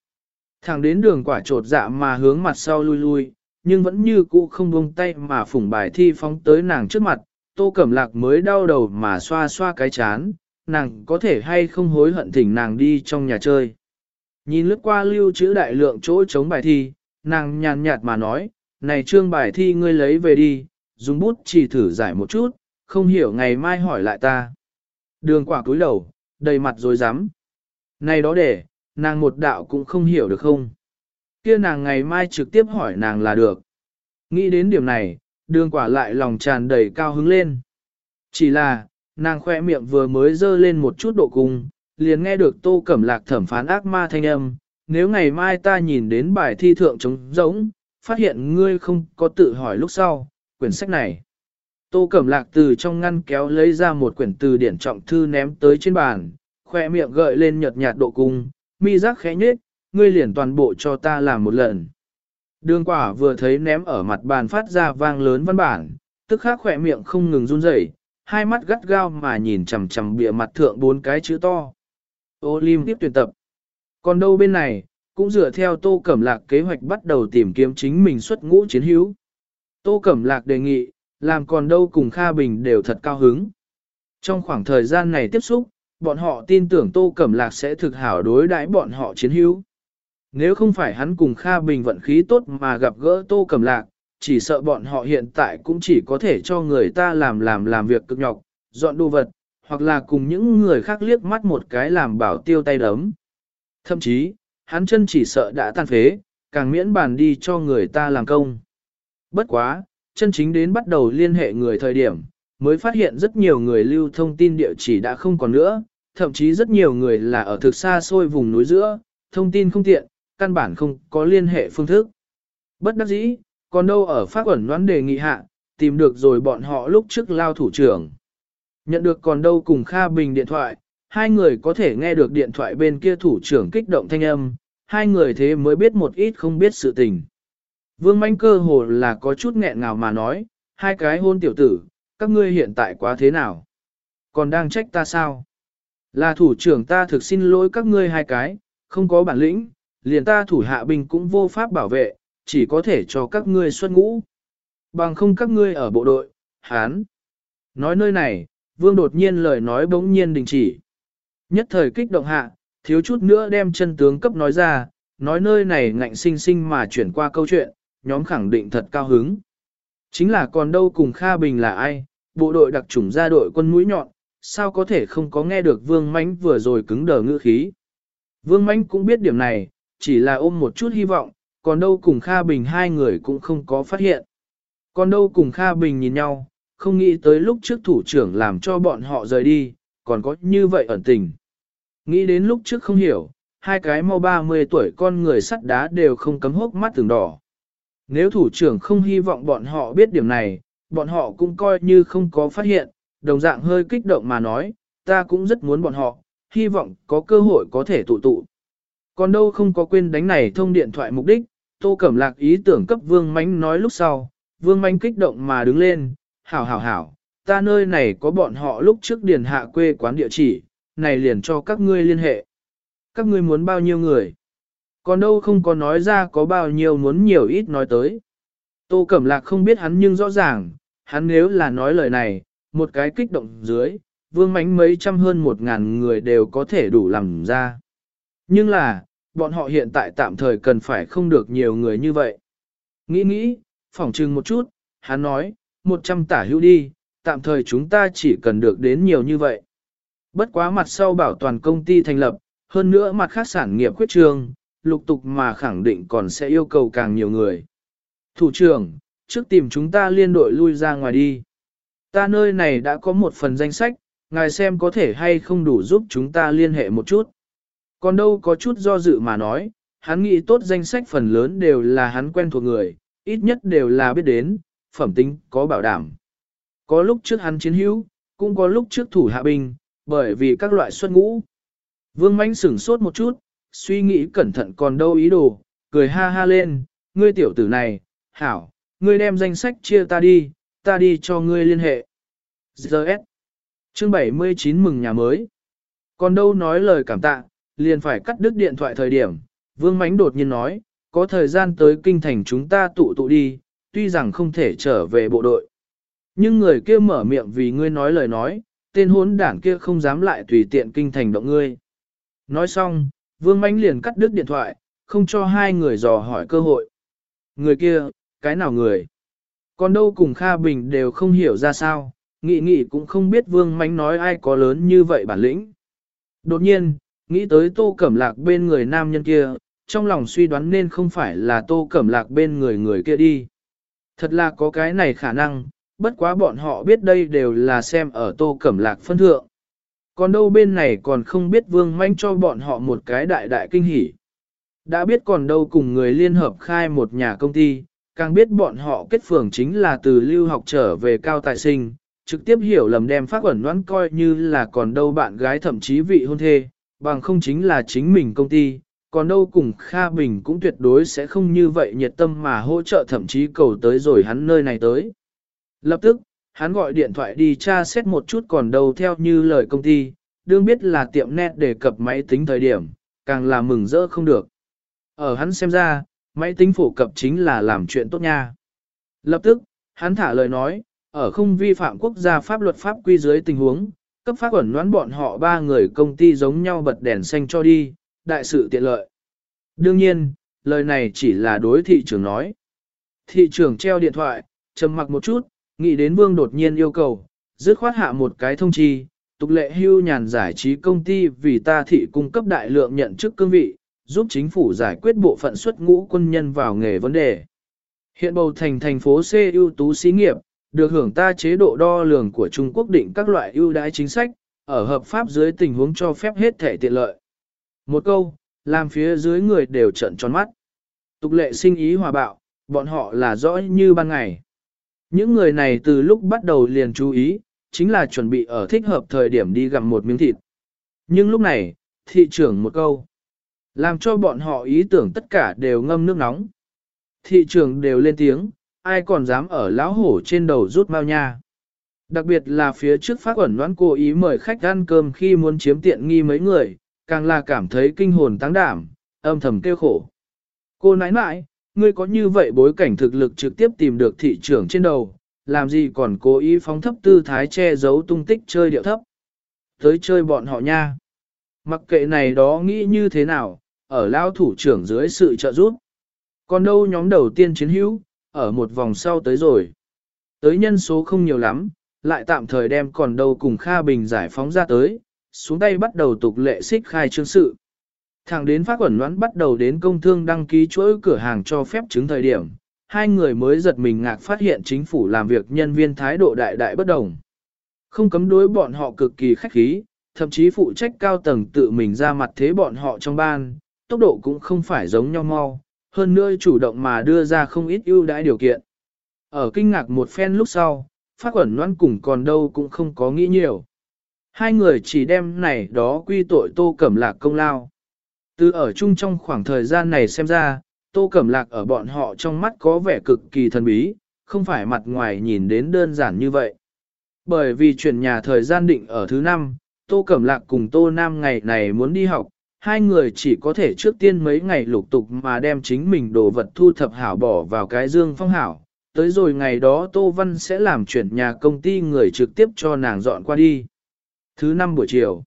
Thẳng đến đường quả trột dạ mà hướng mặt sau lui lui, nhưng vẫn như cũ không buông tay mà phủng bài thi phóng tới nàng trước mặt, tô cẩm lạc mới đau đầu mà xoa xoa cái chán, nàng có thể hay không hối hận thỉnh nàng đi trong nhà chơi. Nhìn lướt qua lưu trữ đại lượng chỗ chống bài thi, nàng nhàn nhạt mà nói, này trương bài thi ngươi lấy về đi, dùng bút chỉ thử giải một chút, không hiểu ngày mai hỏi lại ta. Đường quả cúi đầu, đầy mặt rồi dám. Này đó để, nàng một đạo cũng không hiểu được không. Kia nàng ngày mai trực tiếp hỏi nàng là được. Nghĩ đến điểm này, đường quả lại lòng tràn đầy cao hứng lên. Chỉ là, nàng khoe miệng vừa mới dơ lên một chút độ cung, liền nghe được tô cẩm lạc thẩm phán ác ma thanh âm. Nếu ngày mai ta nhìn đến bài thi thượng trống giống, phát hiện ngươi không có tự hỏi lúc sau, quyển sách này. Tô Cẩm Lạc từ trong ngăn kéo lấy ra một quyển từ điển trọng thư ném tới trên bàn, khoe miệng gợi lên nhợt nhạt độ cung, mi giác khẽ nhếch, ngươi liền toàn bộ cho ta làm một lần. Đường quả vừa thấy ném ở mặt bàn phát ra vang lớn văn bản, tức khắc khỏe miệng không ngừng run rẩy, hai mắt gắt gao mà nhìn chằm chằm bìa mặt thượng bốn cái chữ to. Olim tiếp tuyển tập. Còn đâu bên này, cũng dựa theo Tô Cẩm Lạc kế hoạch bắt đầu tìm kiếm chính mình xuất ngũ chiến hữu. Tô Cẩm Lạc đề nghị, làm còn đâu cùng Kha Bình đều thật cao hứng. Trong khoảng thời gian này tiếp xúc, bọn họ tin tưởng Tô Cẩm Lạc sẽ thực hảo đối đãi bọn họ chiến hữu. Nếu không phải hắn cùng Kha Bình vận khí tốt mà gặp gỡ Tô Cẩm Lạc, chỉ sợ bọn họ hiện tại cũng chỉ có thể cho người ta làm làm làm việc cực nhọc, dọn đồ vật, hoặc là cùng những người khác liếc mắt một cái làm bảo tiêu tay đấm. Thậm chí, hắn chân chỉ sợ đã tan phế, càng miễn bàn đi cho người ta làm công. Bất quá, chân chính đến bắt đầu liên hệ người thời điểm, mới phát hiện rất nhiều người lưu thông tin địa chỉ đã không còn nữa, thậm chí rất nhiều người là ở thực xa xôi vùng núi giữa, thông tin không tiện, căn bản không có liên hệ phương thức. Bất đắc dĩ, còn đâu ở phát ẩn đoán đề nghị hạ, tìm được rồi bọn họ lúc trước lao thủ trưởng. Nhận được còn đâu cùng Kha Bình điện thoại, hai người có thể nghe được điện thoại bên kia thủ trưởng kích động thanh âm, hai người thế mới biết một ít không biết sự tình. Vương manh cơ hồ là có chút nghẹn ngào mà nói, hai cái hôn tiểu tử, các ngươi hiện tại quá thế nào? Còn đang trách ta sao? Là thủ trưởng ta thực xin lỗi các ngươi hai cái, không có bản lĩnh, liền ta thủ hạ binh cũng vô pháp bảo vệ, chỉ có thể cho các ngươi xuất ngũ. Bằng không các ngươi ở bộ đội, hán. Nói nơi này, vương đột nhiên lời nói bỗng nhiên đình chỉ. Nhất thời kích động hạ, thiếu chút nữa đem chân tướng cấp nói ra, nói nơi này ngạnh sinh sinh mà chuyển qua câu chuyện, nhóm khẳng định thật cao hứng. Chính là còn đâu cùng Kha Bình là ai, bộ đội đặc chủng ra đội quân mũi nhọn, sao có thể không có nghe được Vương Mánh vừa rồi cứng đờ ngữ khí. Vương Mánh cũng biết điểm này, chỉ là ôm một chút hy vọng, còn đâu cùng Kha Bình hai người cũng không có phát hiện. Còn đâu cùng Kha Bình nhìn nhau, không nghĩ tới lúc trước thủ trưởng làm cho bọn họ rời đi, còn có như vậy ẩn tình. Nghĩ đến lúc trước không hiểu, hai cái mau 30 tuổi con người sắt đá đều không cấm hốc mắt từng đỏ. Nếu thủ trưởng không hy vọng bọn họ biết điểm này, bọn họ cũng coi như không có phát hiện, đồng dạng hơi kích động mà nói, ta cũng rất muốn bọn họ, hy vọng có cơ hội có thể tụ tụ. Còn đâu không có quên đánh này thông điện thoại mục đích, Tô Cẩm Lạc ý tưởng cấp Vương Mánh nói lúc sau, Vương Mánh kích động mà đứng lên, hảo hảo hảo, ta nơi này có bọn họ lúc trước điền hạ quê quán địa chỉ, này liền cho các ngươi liên hệ. Các ngươi muốn bao nhiêu người? Còn đâu không có nói ra có bao nhiêu muốn nhiều ít nói tới. Tô Cẩm Lạc không biết hắn nhưng rõ ràng, hắn nếu là nói lời này, một cái kích động dưới, vương mánh mấy trăm hơn một ngàn người đều có thể đủ làm ra. Nhưng là, bọn họ hiện tại tạm thời cần phải không được nhiều người như vậy. Nghĩ nghĩ, phỏng trừng một chút, hắn nói, một trăm tả hữu đi, tạm thời chúng ta chỉ cần được đến nhiều như vậy. Bất quá mặt sau bảo toàn công ty thành lập, hơn nữa mặt khác sản nghiệp khuyết trường, lục tục mà khẳng định còn sẽ yêu cầu càng nhiều người. Thủ trưởng, trước tìm chúng ta liên đội lui ra ngoài đi. Ta nơi này đã có một phần danh sách, ngài xem có thể hay không đủ giúp chúng ta liên hệ một chút. Còn đâu có chút do dự mà nói, hắn nghĩ tốt danh sách phần lớn đều là hắn quen thuộc người, ít nhất đều là biết đến, phẩm tính có bảo đảm. Có lúc trước hắn chiến hữu, cũng có lúc trước thủ hạ binh, bởi vì các loại xuất ngũ. Vương Mánh sửng sốt một chút, suy nghĩ cẩn thận còn đâu ý đồ, cười ha ha lên, ngươi tiểu tử này, hảo, ngươi đem danh sách chia ta đi, ta đi cho ngươi liên hệ. Giờ S. Chương 79 mừng nhà mới. Còn đâu nói lời cảm tạ, liền phải cắt đứt điện thoại thời điểm, Vương Mánh đột nhiên nói, có thời gian tới kinh thành chúng ta tụ tụ đi, tuy rằng không thể trở về bộ đội. Nhưng người kia mở miệng vì ngươi nói lời nói, tên hốn đảng kia không dám lại tùy tiện kinh thành động ngươi. Nói xong, Vương Mánh liền cắt đứt điện thoại, không cho hai người dò hỏi cơ hội. Người kia, cái nào người? Còn đâu cùng Kha Bình đều không hiểu ra sao, nghị nghị cũng không biết Vương Mánh nói ai có lớn như vậy bản lĩnh. Đột nhiên, nghĩ tới Tô Cẩm Lạc bên người nam nhân kia, trong lòng suy đoán nên không phải là Tô Cẩm Lạc bên người người kia đi. Thật là có cái này khả năng, bất quá bọn họ biết đây đều là xem ở Tô Cẩm Lạc phân thượng. Còn đâu bên này còn không biết Vương Mánh cho bọn họ một cái đại đại kinh hỉ. Đã biết còn đâu cùng người liên hợp khai một nhà công ty, càng biết bọn họ kết phường chính là từ lưu học trở về cao tài sinh, trực tiếp hiểu lầm đem phát ẩn đoán coi như là còn đâu bạn gái thậm chí vị hôn thê, bằng không chính là chính mình công ty, còn đâu cùng Kha Bình cũng tuyệt đối sẽ không như vậy nhiệt tâm mà hỗ trợ thậm chí cầu tới rồi hắn nơi này tới. Lập tức, hắn gọi điện thoại đi tra xét một chút còn đâu theo như lời công ty, đương biết là tiệm net để cập máy tính thời điểm, càng là mừng rỡ không được. Ở hắn xem ra, máy tính phổ cập chính là làm chuyện tốt nha. Lập tức, hắn thả lời nói, ở không vi phạm quốc gia pháp luật pháp quy dưới tình huống, cấp pháp ẩn đoán bọn họ ba người công ty giống nhau bật đèn xanh cho đi, đại sự tiện lợi. Đương nhiên, lời này chỉ là đối thị trường nói. Thị trường treo điện thoại, trầm mặc một chút, nghĩ đến vương đột nhiên yêu cầu, dứt khoát hạ một cái thông chi, tục lệ hưu nhàn giải trí công ty vì ta thị cung cấp đại lượng nhận chức cương vị, giúp chính phủ giải quyết bộ phận xuất ngũ quân nhân vào nghề vấn đề. Hiện bầu thành thành phố C ưu tú xí nghiệp, được hưởng ta chế độ đo lường của Trung Quốc định các loại ưu đãi chính sách, ở hợp pháp dưới tình huống cho phép hết thể tiện lợi. Một câu, làm phía dưới người đều trận tròn mắt. Tục lệ sinh ý hòa bạo, bọn họ là rõ như ban ngày. Những người này từ lúc bắt đầu liền chú ý, chính là chuẩn bị ở thích hợp thời điểm đi gặm một miếng thịt. Nhưng lúc này, thị trưởng một câu, làm cho bọn họ ý tưởng tất cả đều ngâm nước nóng. Thị trường đều lên tiếng, ai còn dám ở lão hổ trên đầu rút mau nha. Đặc biệt là phía trước phát ẩn đoán cố ý mời khách ăn cơm khi muốn chiếm tiện nghi mấy người, càng là cảm thấy kinh hồn tăng đảm, âm thầm kêu khổ. Cô nãi nãi, ngươi có như vậy bối cảnh thực lực trực tiếp tìm được thị trường trên đầu, làm gì còn cố ý phóng thấp tư thái che giấu tung tích chơi điệu thấp. Tới chơi bọn họ nha. Mặc kệ này đó nghĩ như thế nào, ở lao thủ trưởng dưới sự trợ giúp. Còn đâu nhóm đầu tiên chiến hữu, ở một vòng sau tới rồi. Tới nhân số không nhiều lắm, lại tạm thời đem còn đâu cùng Kha Bình giải phóng ra tới, xuống tay bắt đầu tục lệ xích khai trương sự. Thẳng đến phát quẩn đoán bắt đầu đến công thương đăng ký chuỗi cửa hàng cho phép chứng thời điểm, hai người mới giật mình ngạc phát hiện chính phủ làm việc nhân viên thái độ đại đại bất đồng. Không cấm đối bọn họ cực kỳ khách khí, thậm chí phụ trách cao tầng tự mình ra mặt thế bọn họ trong ban, tốc độ cũng không phải giống nhau mau, hơn nữa chủ động mà đưa ra không ít ưu đãi điều kiện. Ở kinh ngạc một phen lúc sau, phát ẩn noan cùng còn đâu cũng không có nghĩ nhiều. Hai người chỉ đem này đó quy tội tô cẩm lạc công lao. Từ ở chung trong khoảng thời gian này xem ra, tô cẩm lạc ở bọn họ trong mắt có vẻ cực kỳ thần bí, không phải mặt ngoài nhìn đến đơn giản như vậy. Bởi vì chuyển nhà thời gian định ở thứ năm, tô cẩm lạc cùng tô nam ngày này muốn đi học, hai người chỉ có thể trước tiên mấy ngày lục tục mà đem chính mình đồ vật thu thập hảo bỏ vào cái dương phong hảo. Tới rồi ngày đó Tô Văn sẽ làm chuyển nhà công ty người trực tiếp cho nàng dọn qua đi. Thứ năm buổi chiều,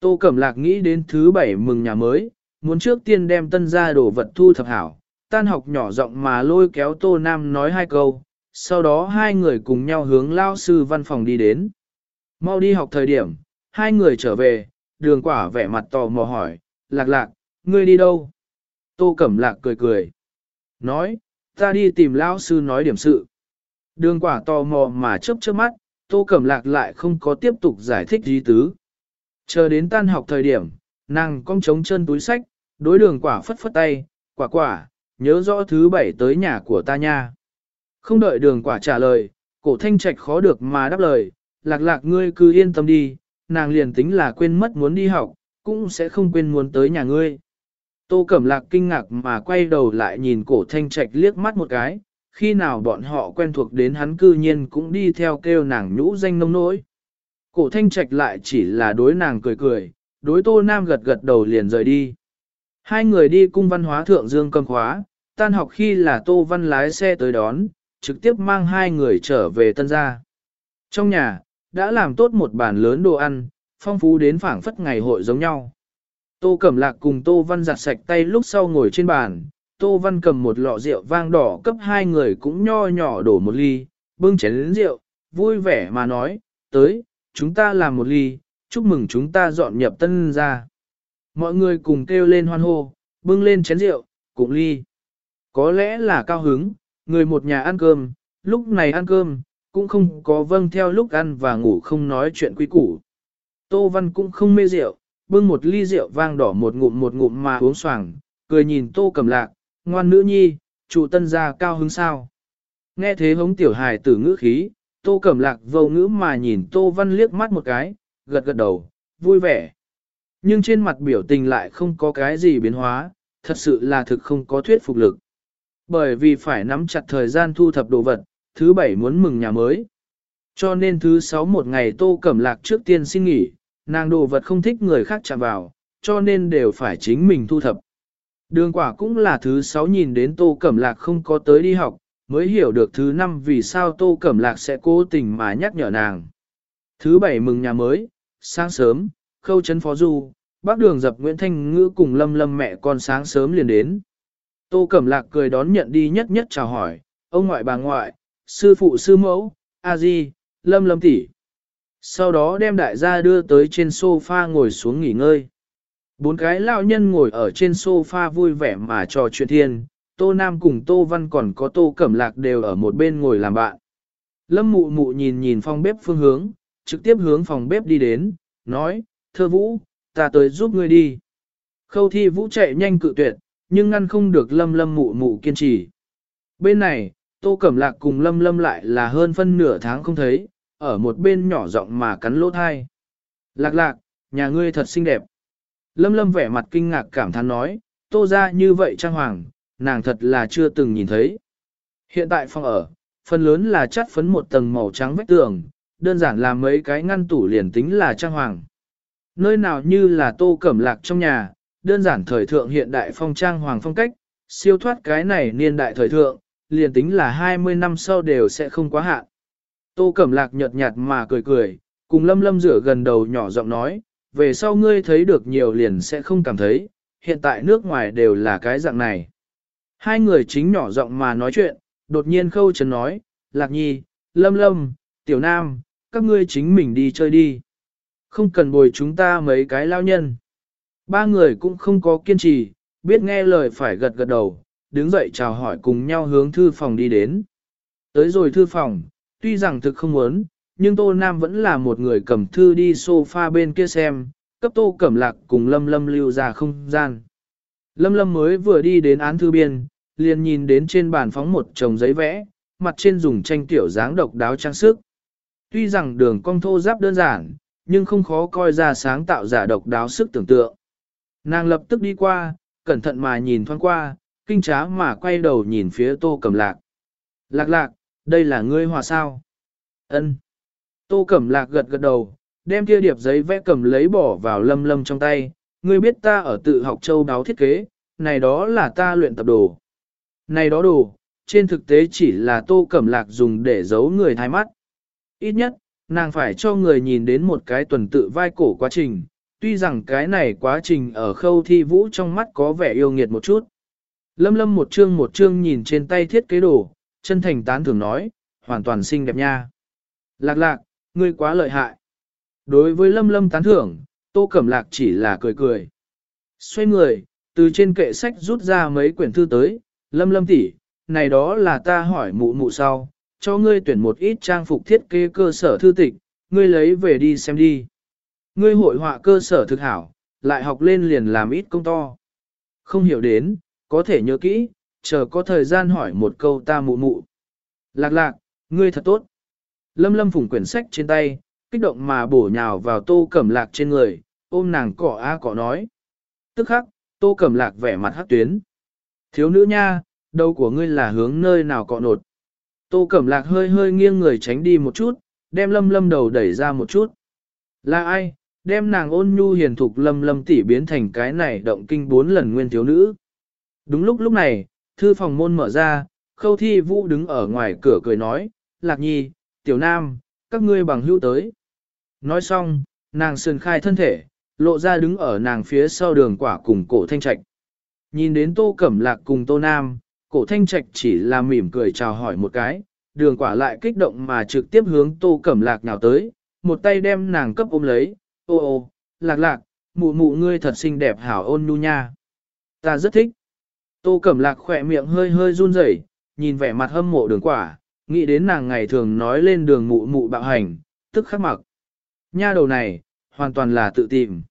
Tô Cẩm Lạc nghĩ đến thứ bảy mừng nhà mới, muốn trước tiên đem tân gia đồ vật thu thập hảo. Tan học nhỏ giọng mà lôi kéo Tô Nam nói hai câu, sau đó hai người cùng nhau hướng lao sư văn phòng đi đến. Mau đi học thời điểm, hai người trở về, đường quả vẻ mặt tò mò hỏi, lạc lạc, ngươi đi đâu? Tô Cẩm Lạc cười cười. Nói, ta đi tìm lão sư nói điểm sự. Đường quả tò mò mà chớp chớp mắt, Tô Cẩm Lạc lại không có tiếp tục giải thích gì tứ. Chờ đến tan học thời điểm, nàng cong trống chân túi sách, đối đường quả phất phất tay, quả quả, nhớ rõ thứ bảy tới nhà của ta nha. Không đợi đường quả trả lời, cổ thanh trạch khó được mà đáp lời, lạc lạc ngươi cứ yên tâm đi, nàng liền tính là quên mất muốn đi học, cũng sẽ không quên muốn tới nhà ngươi. Tô Cẩm Lạc kinh ngạc mà quay đầu lại nhìn cổ thanh trạch liếc mắt một cái, khi nào bọn họ quen thuộc đến hắn cư nhiên cũng đi theo kêu nàng nhũ danh nông nỗi. Cổ thanh trạch lại chỉ là đối nàng cười cười, đối tô nam gật gật đầu liền rời đi. Hai người đi cung văn hóa thượng dương cầm khóa, tan học khi là tô văn lái xe tới đón, trực tiếp mang hai người trở về tân gia. Trong nhà, đã làm tốt một bàn lớn đồ ăn, phong phú đến phảng phất ngày hội giống nhau. Tô Cẩm Lạc cùng Tô Văn giặt sạch tay lúc sau ngồi trên bàn, Tô Văn cầm một lọ rượu vang đỏ cấp hai người cũng nho nhỏ đổ một ly, bưng chén đến rượu, vui vẻ mà nói, tới, chúng ta làm một ly, chúc mừng chúng ta dọn nhập tân ra. Mọi người cùng kêu lên hoan hô, bưng lên chén rượu, cùng ly. Có lẽ là cao hứng, người một nhà ăn cơm, lúc này ăn cơm, cũng không có vâng theo lúc ăn và ngủ không nói chuyện quý củ. Tô Văn cũng không mê rượu, bưng một ly rượu vang đỏ một ngụm một ngụm mà uống xoàng, cười nhìn Tô Cẩm Lạc, ngoan nữ nhi, chủ tân gia cao hứng sao. Nghe thế hống tiểu hài tử ngữ khí, Tô Cẩm Lạc vô ngữ mà nhìn Tô Văn liếc mắt một cái, gật gật đầu, vui vẻ. Nhưng trên mặt biểu tình lại không có cái gì biến hóa, thật sự là thực không có thuyết phục lực. Bởi vì phải nắm chặt thời gian thu thập đồ vật, thứ bảy muốn mừng nhà mới. Cho nên thứ sáu một ngày Tô Cẩm Lạc trước tiên xin nghỉ, nàng đồ vật không thích người khác chạm vào, cho nên đều phải chính mình thu thập. Đường quả cũng là thứ sáu nhìn đến Tô Cẩm Lạc không có tới đi học, mới hiểu được thứ năm vì sao Tô Cẩm Lạc sẽ cố tình mà nhắc nhở nàng. Thứ bảy mừng nhà mới, sáng sớm, khâu chấn phó du, bác đường dập Nguyễn Thanh Ngữ cùng lâm lâm mẹ con sáng sớm liền đến. Tô Cẩm Lạc cười đón nhận đi nhất nhất chào hỏi, ông ngoại bà ngoại, sư phụ sư mẫu, a di, lâm lâm tỷ. Sau đó đem đại gia đưa tới trên sofa ngồi xuống nghỉ ngơi. Bốn cái lão nhân ngồi ở trên sofa vui vẻ mà trò chuyện thiên, Tô Nam cùng Tô Văn còn có Tô Cẩm Lạc đều ở một bên ngồi làm bạn. Lâm mụ mụ nhìn nhìn phòng bếp phương hướng, trực tiếp hướng phòng bếp đi đến, nói, thơ vũ, ta tới giúp ngươi đi. Khâu thi vũ chạy nhanh cự tuyệt, nhưng ngăn không được lâm lâm mụ mụ kiên trì. Bên này, Tô Cẩm Lạc cùng lâm lâm lại là hơn phân nửa tháng không thấy, ở một bên nhỏ giọng mà cắn lỗ thai. Lạc lạc, nhà ngươi thật xinh đẹp. Lâm lâm vẻ mặt kinh ngạc cảm thán nói, tô ra như vậy trang hoàng, nàng thật là chưa từng nhìn thấy. Hiện tại phòng ở, phần lớn là chắt phấn một tầng màu trắng vách tường, đơn giản là mấy cái ngăn tủ liền tính là trang hoàng. Nơi nào như là tô cẩm lạc trong nhà, đơn giản thời thượng hiện đại phong trang hoàng phong cách, siêu thoát cái này niên đại thời thượng, liền tính là 20 năm sau đều sẽ không quá hạn. Tô Cẩm Lạc nhợt nhạt mà cười cười, cùng lâm lâm rửa gần đầu nhỏ giọng nói, về sau ngươi thấy được nhiều liền sẽ không cảm thấy, hiện tại nước ngoài đều là cái dạng này. Hai người chính nhỏ giọng mà nói chuyện, đột nhiên khâu trần nói, Lạc Nhi, Lâm Lâm, Tiểu Nam, các ngươi chính mình đi chơi đi. Không cần bồi chúng ta mấy cái lao nhân. Ba người cũng không có kiên trì, biết nghe lời phải gật gật đầu, đứng dậy chào hỏi cùng nhau hướng thư phòng đi đến. Tới rồi thư phòng, tuy rằng thực không muốn, nhưng Tô Nam vẫn là một người cầm thư đi sofa bên kia xem, cấp Tô Cẩm Lạc cùng Lâm Lâm lưu ra không gian. Lâm Lâm mới vừa đi đến án thư biên, liền nhìn đến trên bàn phóng một chồng giấy vẽ, mặt trên dùng tranh tiểu dáng độc đáo trang sức. Tuy rằng đường cong thô giáp đơn giản, nhưng không khó coi ra sáng tạo giả độc đáo sức tưởng tượng. Nàng lập tức đi qua, cẩn thận mà nhìn thoáng qua, kinh trá mà quay đầu nhìn phía tô cẩm lạc. Lạc lạc, đây là ngươi hòa sao? ân Tô cẩm lạc gật gật đầu, đem kia điệp giấy vẽ cầm lấy bỏ vào lâm lâm trong tay. Ngươi biết ta ở tự học châu đáo thiết kế, này đó là ta luyện tập đồ. Này đó đồ, trên thực tế chỉ là tô cẩm lạc dùng để giấu người thái mắt. Ít nhất, nàng phải cho người nhìn đến một cái tuần tự vai cổ quá trình, tuy rằng cái này quá trình ở khâu thi vũ trong mắt có vẻ yêu nghiệt một chút. Lâm lâm một chương một chương nhìn trên tay thiết kế đồ, chân thành tán thường nói, hoàn toàn xinh đẹp nha. Lạc lạc, ngươi quá lợi hại. Đối với lâm lâm tán thưởng, tô cẩm lạc chỉ là cười cười. Xoay người, từ trên kệ sách rút ra mấy quyển thư tới, lâm lâm tỷ, này đó là ta hỏi mụ mụ sau, cho ngươi tuyển một ít trang phục thiết kế cơ sở thư tịch, ngươi lấy về đi xem đi. Ngươi hội họa cơ sở thực hảo, lại học lên liền làm ít công to. Không hiểu đến, có thể nhớ kỹ, chờ có thời gian hỏi một câu ta mụ mụ. Lạc lạc, ngươi thật tốt. Lâm lâm phủng quyển sách trên tay, kích động mà bổ nhào vào tô cẩm lạc trên người, ôm nàng cỏ a cỏ nói. Tức khắc, tô cẩm lạc vẻ mặt hắc tuyến. Thiếu nữ nha, đầu của ngươi là hướng nơi nào cọ nột. Tô cẩm lạc hơi hơi nghiêng người tránh đi một chút, đem lâm lâm đầu đẩy ra một chút. Là ai, đem nàng ôn nhu hiền thục lâm lâm tỉ biến thành cái này động kinh bốn lần nguyên thiếu nữ. Đúng lúc lúc này, thư phòng môn mở ra, khâu thi vũ đứng ở ngoài cửa cười nói, lạc nhi, tiểu nam, các ngươi bằng hữu tới. Nói xong, nàng sườn khai thân thể, lộ ra đứng ở nàng phía sau đường quả cùng cổ thanh trạch. Nhìn đến tô cẩm lạc cùng tô nam, cổ thanh trạch chỉ là mỉm cười chào hỏi một cái, đường quả lại kích động mà trực tiếp hướng tô cẩm lạc nào tới, một tay đem nàng cấp ôm lấy, ô ô, lạc lạc, mụ mụ ngươi thật xinh đẹp hảo ôn nhu nha. Ta rất thích. Tô Cẩm Lạc khỏe miệng hơi hơi run rẩy, nhìn vẻ mặt hâm mộ đường quả, nghĩ đến nàng ngày thường nói lên đường mụ mụ bạo hành, tức khắc mặc. Nha đầu này, hoàn toàn là tự tìm.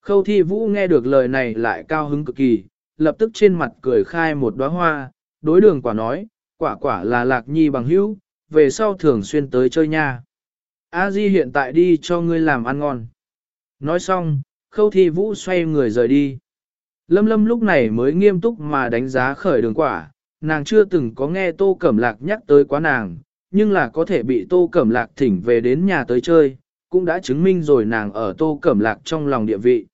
Khâu thi vũ nghe được lời này lại cao hứng cực kỳ, lập tức trên mặt cười khai một đóa hoa, đối đường quả nói, quả quả là lạc nhi bằng hữu, về sau thường xuyên tới chơi nha. A Di hiện tại đi cho ngươi làm ăn ngon. Nói xong, khâu thi vũ xoay người rời đi. Lâm lâm lúc này mới nghiêm túc mà đánh giá khởi đường quả, nàng chưa từng có nghe tô cẩm lạc nhắc tới quá nàng, nhưng là có thể bị tô cẩm lạc thỉnh về đến nhà tới chơi, cũng đã chứng minh rồi nàng ở tô cẩm lạc trong lòng địa vị.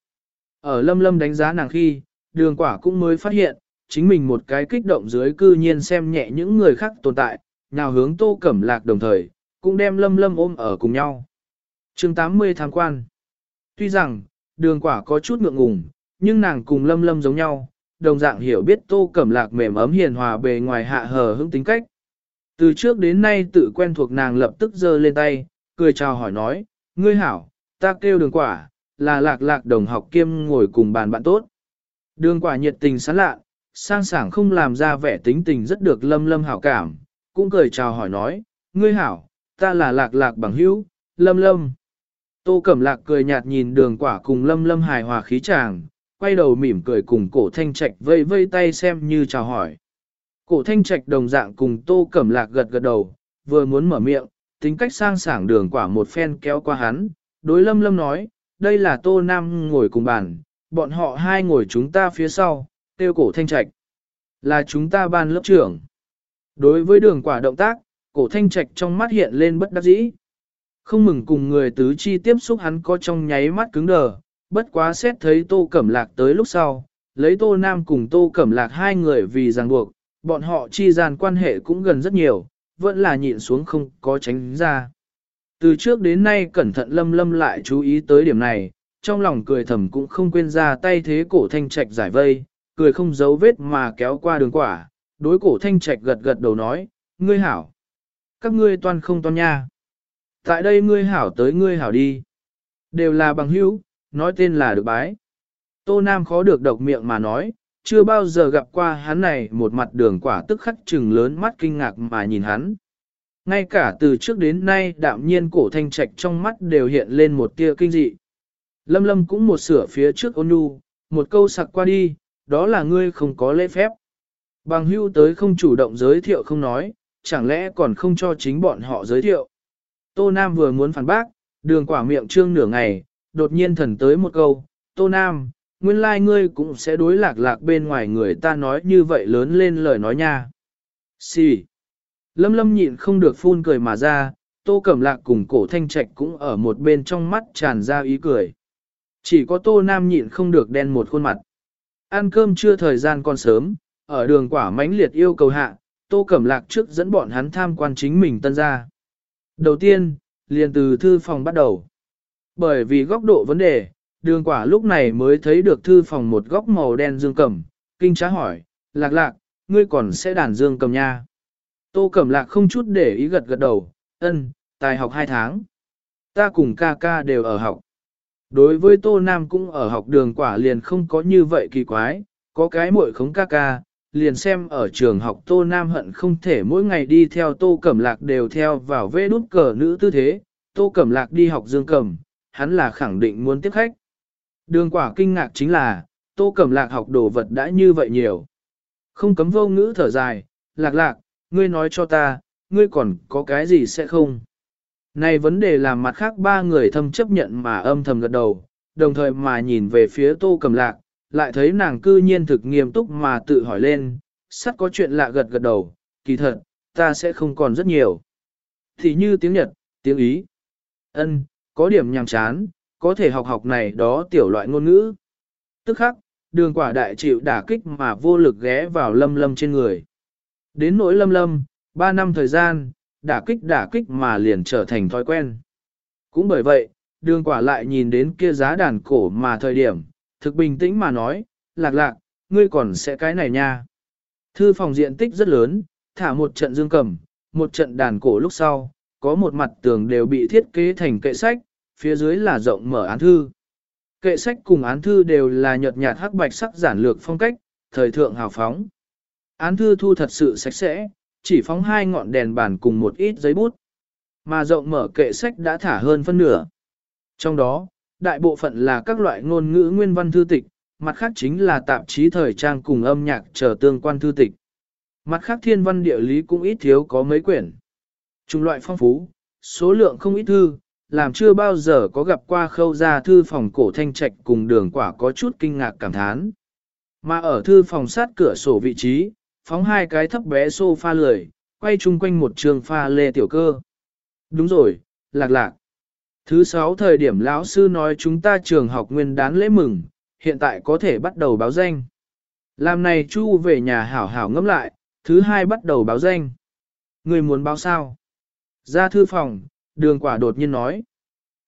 Ở lâm lâm đánh giá nàng khi, đường quả cũng mới phát hiện, chính mình một cái kích động dưới cư nhiên xem nhẹ những người khác tồn tại, nào hướng tô cẩm lạc đồng thời, cũng đem lâm lâm ôm ở cùng nhau. chương 80 tham quan Tuy rằng, đường quả có chút ngượng ngùng, nhưng nàng cùng lâm lâm giống nhau, đồng dạng hiểu biết tô cẩm lạc mềm ấm hiền hòa bề ngoài hạ hờ hững tính cách. Từ trước đến nay tự quen thuộc nàng lập tức giơ lên tay, cười chào hỏi nói, ngươi hảo, ta kêu đường quả, là lạc lạc đồng học kiêm ngồi cùng bàn bạn tốt. Đường quả nhiệt tình sán lạ, sang sảng không làm ra vẻ tính tình rất được lâm lâm hảo cảm, cũng cười chào hỏi nói, ngươi hảo, ta là lạc lạc bằng hữu, lâm lâm. Tô Cẩm Lạc cười nhạt nhìn đường quả cùng lâm lâm hài hòa khí chàng, quay đầu mỉm cười cùng cổ thanh trạch vây vây tay xem như chào hỏi. Cổ thanh trạch đồng dạng cùng Tô Cẩm Lạc gật gật đầu, vừa muốn mở miệng, tính cách sang sảng đường quả một phen kéo qua hắn, đối lâm lâm nói, đây là Tô Nam ngồi cùng bàn, bọn họ hai ngồi chúng ta phía sau, tiêu cổ thanh trạch. Là chúng ta ban lớp trưởng. Đối với đường quả động tác, cổ thanh trạch trong mắt hiện lên bất đắc dĩ. Không mừng cùng người tứ chi tiếp xúc hắn có trong nháy mắt cứng đờ, bất quá xét thấy tô cẩm lạc tới lúc sau, lấy tô nam cùng tô cẩm lạc hai người vì ràng buộc, bọn họ chi gian quan hệ cũng gần rất nhiều, vẫn là nhịn xuống không có tránh ra. Từ trước đến nay cẩn thận lâm lâm lại chú ý tới điểm này, trong lòng cười thầm cũng không quên ra tay thế cổ thanh trạch giải vây, cười không giấu vết mà kéo qua đường quả, đối cổ thanh trạch gật gật đầu nói, ngươi hảo. Các ngươi toan không toan nha. Tại đây ngươi hảo tới ngươi hảo đi. Đều là bằng hữu, nói tên là được bái. Tô Nam khó được độc miệng mà nói, chưa bao giờ gặp qua hắn này một mặt đường quả tức khắc trừng lớn mắt kinh ngạc mà nhìn hắn. Ngay cả từ trước đến nay đạm nhiên cổ thanh trạch trong mắt đều hiện lên một tia kinh dị. Lâm lâm cũng một sửa phía trước ôn nhu, một câu sặc qua đi, đó là ngươi không có lễ phép. Bằng hưu tới không chủ động giới thiệu không nói, chẳng lẽ còn không cho chính bọn họ giới thiệu. Tô Nam vừa muốn phản bác, đường quả miệng trương nửa ngày, đột nhiên thần tới một câu, Tô Nam, nguyên lai like ngươi cũng sẽ đối lạc lạc bên ngoài người ta nói như vậy lớn lên lời nói nha. Xì. Lâm lâm nhịn không được phun cười mà ra, tô cẩm lạc cùng cổ thanh trạch cũng ở một bên trong mắt tràn ra ý cười. Chỉ có tô nam nhịn không được đen một khuôn mặt. Ăn cơm chưa thời gian còn sớm, ở đường quả mãnh liệt yêu cầu hạ, tô cẩm lạc trước dẫn bọn hắn tham quan chính mình tân ra. Đầu tiên, liền từ thư phòng bắt đầu. Bởi vì góc độ vấn đề, đường quả lúc này mới thấy được thư phòng một góc màu đen dương cầm, kinh trá hỏi, lạc lạc, ngươi còn sẽ đàn dương cầm nha. Tô Cẩm Lạc không chút để ý gật gật đầu, ân, tài học 2 tháng. Ta cùng ca ca đều ở học. Đối với Tô Nam cũng ở học đường quả liền không có như vậy kỳ quái, có cái muội khống ca ca, liền xem ở trường học Tô Nam hận không thể mỗi ngày đi theo Tô Cẩm Lạc đều theo vào vê đút cờ nữ tư thế, Tô Cẩm Lạc đi học dương cầm, hắn là khẳng định muốn tiếp khách. Đường quả kinh ngạc chính là, Tô Cẩm Lạc học đồ vật đã như vậy nhiều. Không cấm vô ngữ thở dài, lạc lạc, ngươi nói cho ta, ngươi còn có cái gì sẽ không? Này vấn đề làm mặt khác ba người thâm chấp nhận mà âm thầm gật đầu, đồng thời mà nhìn về phía tô cầm lạc, lại thấy nàng cư nhiên thực nghiêm túc mà tự hỏi lên, sắt có chuyện lạ gật gật đầu, kỳ thật, ta sẽ không còn rất nhiều. Thì như tiếng Nhật, tiếng Ý, ân, có điểm nhàm chán, có thể học học này đó tiểu loại ngôn ngữ. Tức khắc, đường quả đại chịu đả kích mà vô lực ghé vào lâm lâm trên người. Đến nỗi lâm lâm, ba năm thời gian, đả kích đả kích mà liền trở thành thói quen. Cũng bởi vậy, đường quả lại nhìn đến kia giá đàn cổ mà thời điểm, thực bình tĩnh mà nói, lạc lạc, ngươi còn sẽ cái này nha. Thư phòng diện tích rất lớn, thả một trận dương cầm, một trận đàn cổ lúc sau, có một mặt tường đều bị thiết kế thành kệ sách, phía dưới là rộng mở án thư. Kệ sách cùng án thư đều là nhợt nhạt hắc bạch sắc giản lược phong cách, thời thượng hào phóng. Án thư thu thật sự sạch sẽ, chỉ phóng hai ngọn đèn bàn cùng một ít giấy bút. Mà rộng mở kệ sách đã thả hơn phân nửa. Trong đó, đại bộ phận là các loại ngôn ngữ nguyên văn thư tịch, mặt khác chính là tạp chí thời trang cùng âm nhạc trở tương quan thư tịch. Mặt khác thiên văn địa lý cũng ít thiếu có mấy quyển. Trung loại phong phú, số lượng không ít thư, làm chưa bao giờ có gặp qua khâu ra thư phòng cổ thanh trạch cùng đường quả có chút kinh ngạc cảm thán. Mà ở thư phòng sát cửa sổ vị trí, phóng hai cái thấp bé sofa lười, quay chung quanh một trường pha lê tiểu cơ. Đúng rồi, lạc lạc. Thứ sáu thời điểm lão sư nói chúng ta trường học nguyên đán lễ mừng, hiện tại có thể bắt đầu báo danh. Làm này chu về nhà hảo hảo ngẫm lại, thứ hai bắt đầu báo danh. Người muốn báo sao? Ra thư phòng, đường quả đột nhiên nói.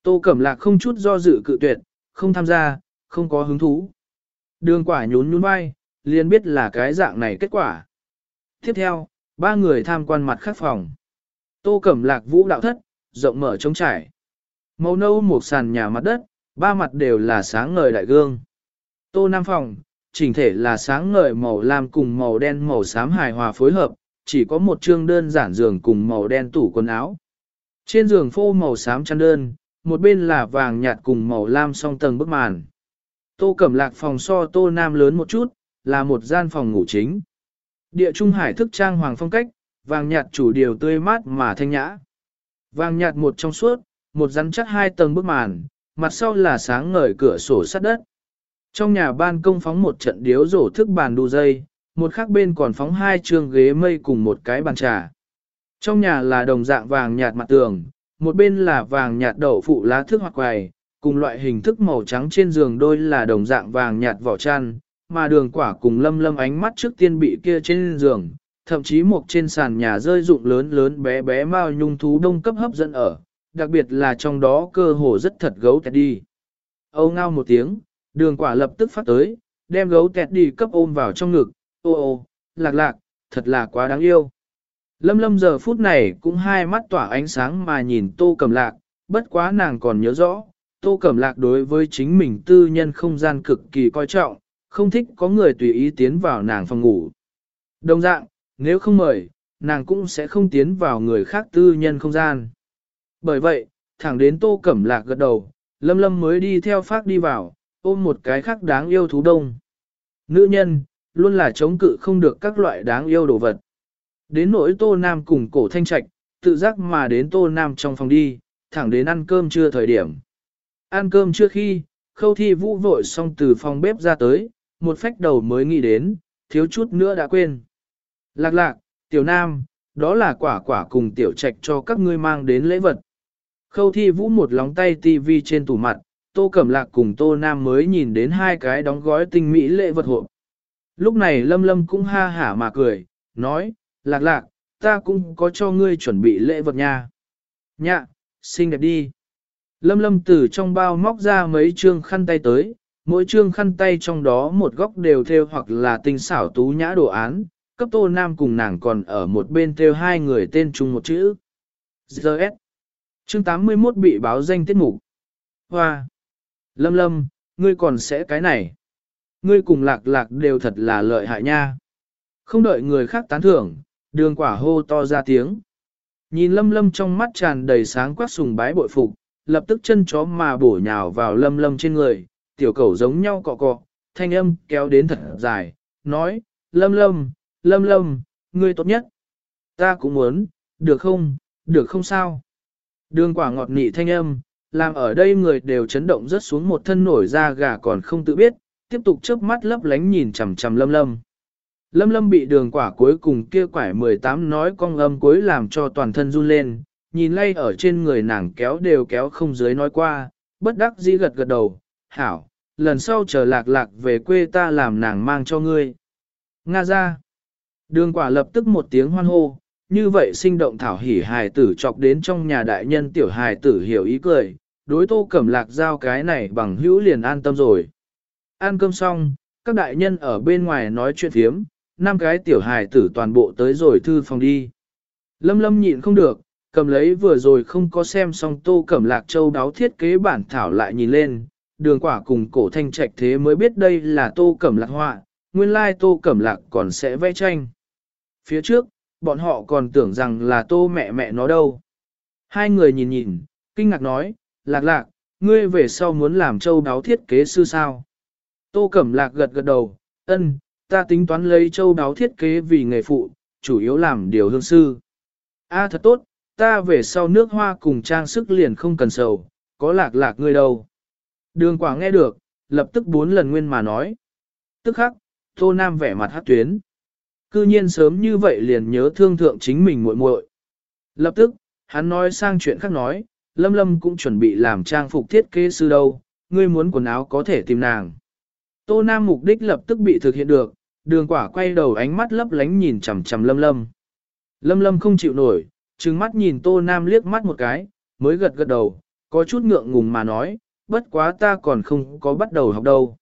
Tô Cẩm Lạc không chút do dự cự tuyệt, không tham gia, không có hứng thú. Đường quả nhún nhún vai, liền biết là cái dạng này kết quả. Tiếp theo, ba người tham quan mặt khác phòng. Tô Cẩm Lạc vũ đạo thất, rộng mở trống trải. Màu nâu một sàn nhà mặt đất, ba mặt đều là sáng ngời đại gương. Tô Nam phòng, chỉnh thể là sáng ngời màu lam cùng màu đen màu xám hài hòa phối hợp, chỉ có một chương đơn giản giường cùng màu đen tủ quần áo. Trên giường phô màu xám chăn đơn, một bên là vàng nhạt cùng màu lam song tầng bức màn. Tô Cẩm Lạc phòng so Tô Nam lớn một chút, là một gian phòng ngủ chính. Địa trung hải thức trang hoàng phong cách, vàng nhạt chủ điều tươi mát mà thanh nhã. Vàng nhạt một trong suốt, một rắn chắc hai tầng bức màn, mặt sau là sáng ngời cửa sổ sắt đất. Trong nhà ban công phóng một trận điếu rổ thức bàn đu dây, một khác bên còn phóng hai trường ghế mây cùng một cái bàn trà. Trong nhà là đồng dạng vàng nhạt mặt tường, một bên là vàng nhạt đậu phụ lá thức hoặc quầy, cùng loại hình thức màu trắng trên giường đôi là đồng dạng vàng nhạt vỏ chăn, mà đường quả cùng lâm lâm ánh mắt trước tiên bị kia trên giường, thậm chí một trên sàn nhà rơi rụng lớn lớn bé bé mao nhung thú đông cấp hấp dẫn ở, đặc biệt là trong đó cơ hồ rất thật gấu tẹt đi. Âu ngao một tiếng, đường quả lập tức phát tới, đem gấu tẹt đi cấp ôm vào trong ngực, ô ô, lạc lạc, thật là quá đáng yêu. Lâm lâm giờ phút này cũng hai mắt tỏa ánh sáng mà nhìn tô cầm lạc, bất quá nàng còn nhớ rõ, tô cầm lạc đối với chính mình tư nhân không gian cực kỳ coi trọng, không thích có người tùy ý tiến vào nàng phòng ngủ. Đồng dạng, nếu không mời, nàng cũng sẽ không tiến vào người khác tư nhân không gian. Bởi vậy, thẳng đến tô cẩm lạc gật đầu, lâm lâm mới đi theo phát đi vào, ôm một cái khác đáng yêu thú đông. Nữ nhân, luôn là chống cự không được các loại đáng yêu đồ vật. Đến nỗi tô nam cùng cổ thanh trạch, tự giác mà đến tô nam trong phòng đi, thẳng đến ăn cơm trưa thời điểm. Ăn cơm trưa khi, khâu thi vũ vội xong từ phòng bếp ra tới, một phách đầu mới nghĩ đến, thiếu chút nữa đã quên. Lạc lạc, tiểu nam, đó là quả quả cùng tiểu trạch cho các ngươi mang đến lễ vật. Khâu thi vũ một lóng tay tivi trên tủ mặt, tô cẩm lạc cùng tô nam mới nhìn đến hai cái đóng gói tinh mỹ lễ vật hộp. Lúc này lâm lâm cũng ha hả mà cười, nói, lạc lạc, ta cũng có cho ngươi chuẩn bị lễ vật nha. Nhạ, xinh đẹp đi. Lâm lâm từ trong bao móc ra mấy trương khăn tay tới, mỗi trương khăn tay trong đó một góc đều theo hoặc là tinh xảo tú nhã đồ án, cấp tô nam cùng nàng còn ở một bên theo hai người tên chung một chữ. GS. Chương 81 bị báo danh tiết mục. Hoa. Lâm lâm, ngươi còn sẽ cái này. Ngươi cùng lạc lạc đều thật là lợi hại nha. Không đợi người khác tán thưởng, đường quả hô to ra tiếng. Nhìn lâm lâm trong mắt tràn đầy sáng quắc sùng bái bội phục, lập tức chân chó mà bổ nhào vào lâm lâm trên người, tiểu cầu giống nhau cọ cọ, thanh âm kéo đến thật dài, nói, lâm lâm, lâm lâm, ngươi tốt nhất. Ta cũng muốn, được không, được không sao. Đường quả ngọt nị thanh âm, làm ở đây người đều chấn động rất xuống một thân nổi da gà còn không tự biết, tiếp tục chớp mắt lấp lánh nhìn chằm chằm lâm lâm. Lâm lâm bị đường quả cuối cùng kia quải 18 nói con âm cuối làm cho toàn thân run lên, nhìn lay ở trên người nàng kéo đều kéo không dưới nói qua, bất đắc dĩ gật gật đầu, hảo, lần sau chờ lạc lạc về quê ta làm nàng mang cho ngươi. Nga ra. Đường quả lập tức một tiếng hoan hô, như vậy sinh động thảo hỉ hài tử chọc đến trong nhà đại nhân tiểu hài tử hiểu ý cười, đối tô cẩm lạc giao cái này bằng hữu liền an tâm rồi. Ăn cơm xong, các đại nhân ở bên ngoài nói chuyện thiếm, năm cái tiểu hài tử toàn bộ tới rồi thư phòng đi. Lâm lâm nhịn không được, cầm lấy vừa rồi không có xem xong tô cẩm lạc châu đáo thiết kế bản thảo lại nhìn lên, đường quả cùng cổ thanh trạch thế mới biết đây là tô cẩm lạc họa, nguyên lai tô cẩm lạc còn sẽ vẽ tranh. Phía trước, bọn họ còn tưởng rằng là tô mẹ mẹ nó đâu. Hai người nhìn nhìn, kinh ngạc nói, lạc lạc, ngươi về sau muốn làm châu đáo thiết kế sư sao. Tô cẩm lạc gật gật đầu, ân, ta tính toán lấy châu đáo thiết kế vì nghề phụ, chủ yếu làm điều hương sư. A thật tốt, ta về sau nước hoa cùng trang sức liền không cần sầu, có lạc lạc ngươi đâu. Đường quả nghe được, lập tức bốn lần nguyên mà nói. Tức khắc, Tô Nam vẻ mặt hát tuyến. Cư nhiên sớm như vậy liền nhớ thương thượng chính mình muội muội. Lập tức, hắn nói sang chuyện khác nói, Lâm Lâm cũng chuẩn bị làm trang phục thiết kế sư đâu, ngươi muốn quần áo có thể tìm nàng. Tô Nam mục đích lập tức bị thực hiện được, đường quả quay đầu ánh mắt lấp lánh nhìn chằm chằm Lâm Lâm. Lâm Lâm không chịu nổi, trừng mắt nhìn Tô Nam liếc mắt một cái, mới gật gật đầu, có chút ngượng ngùng mà nói, bất quá ta còn không có bắt đầu học đâu.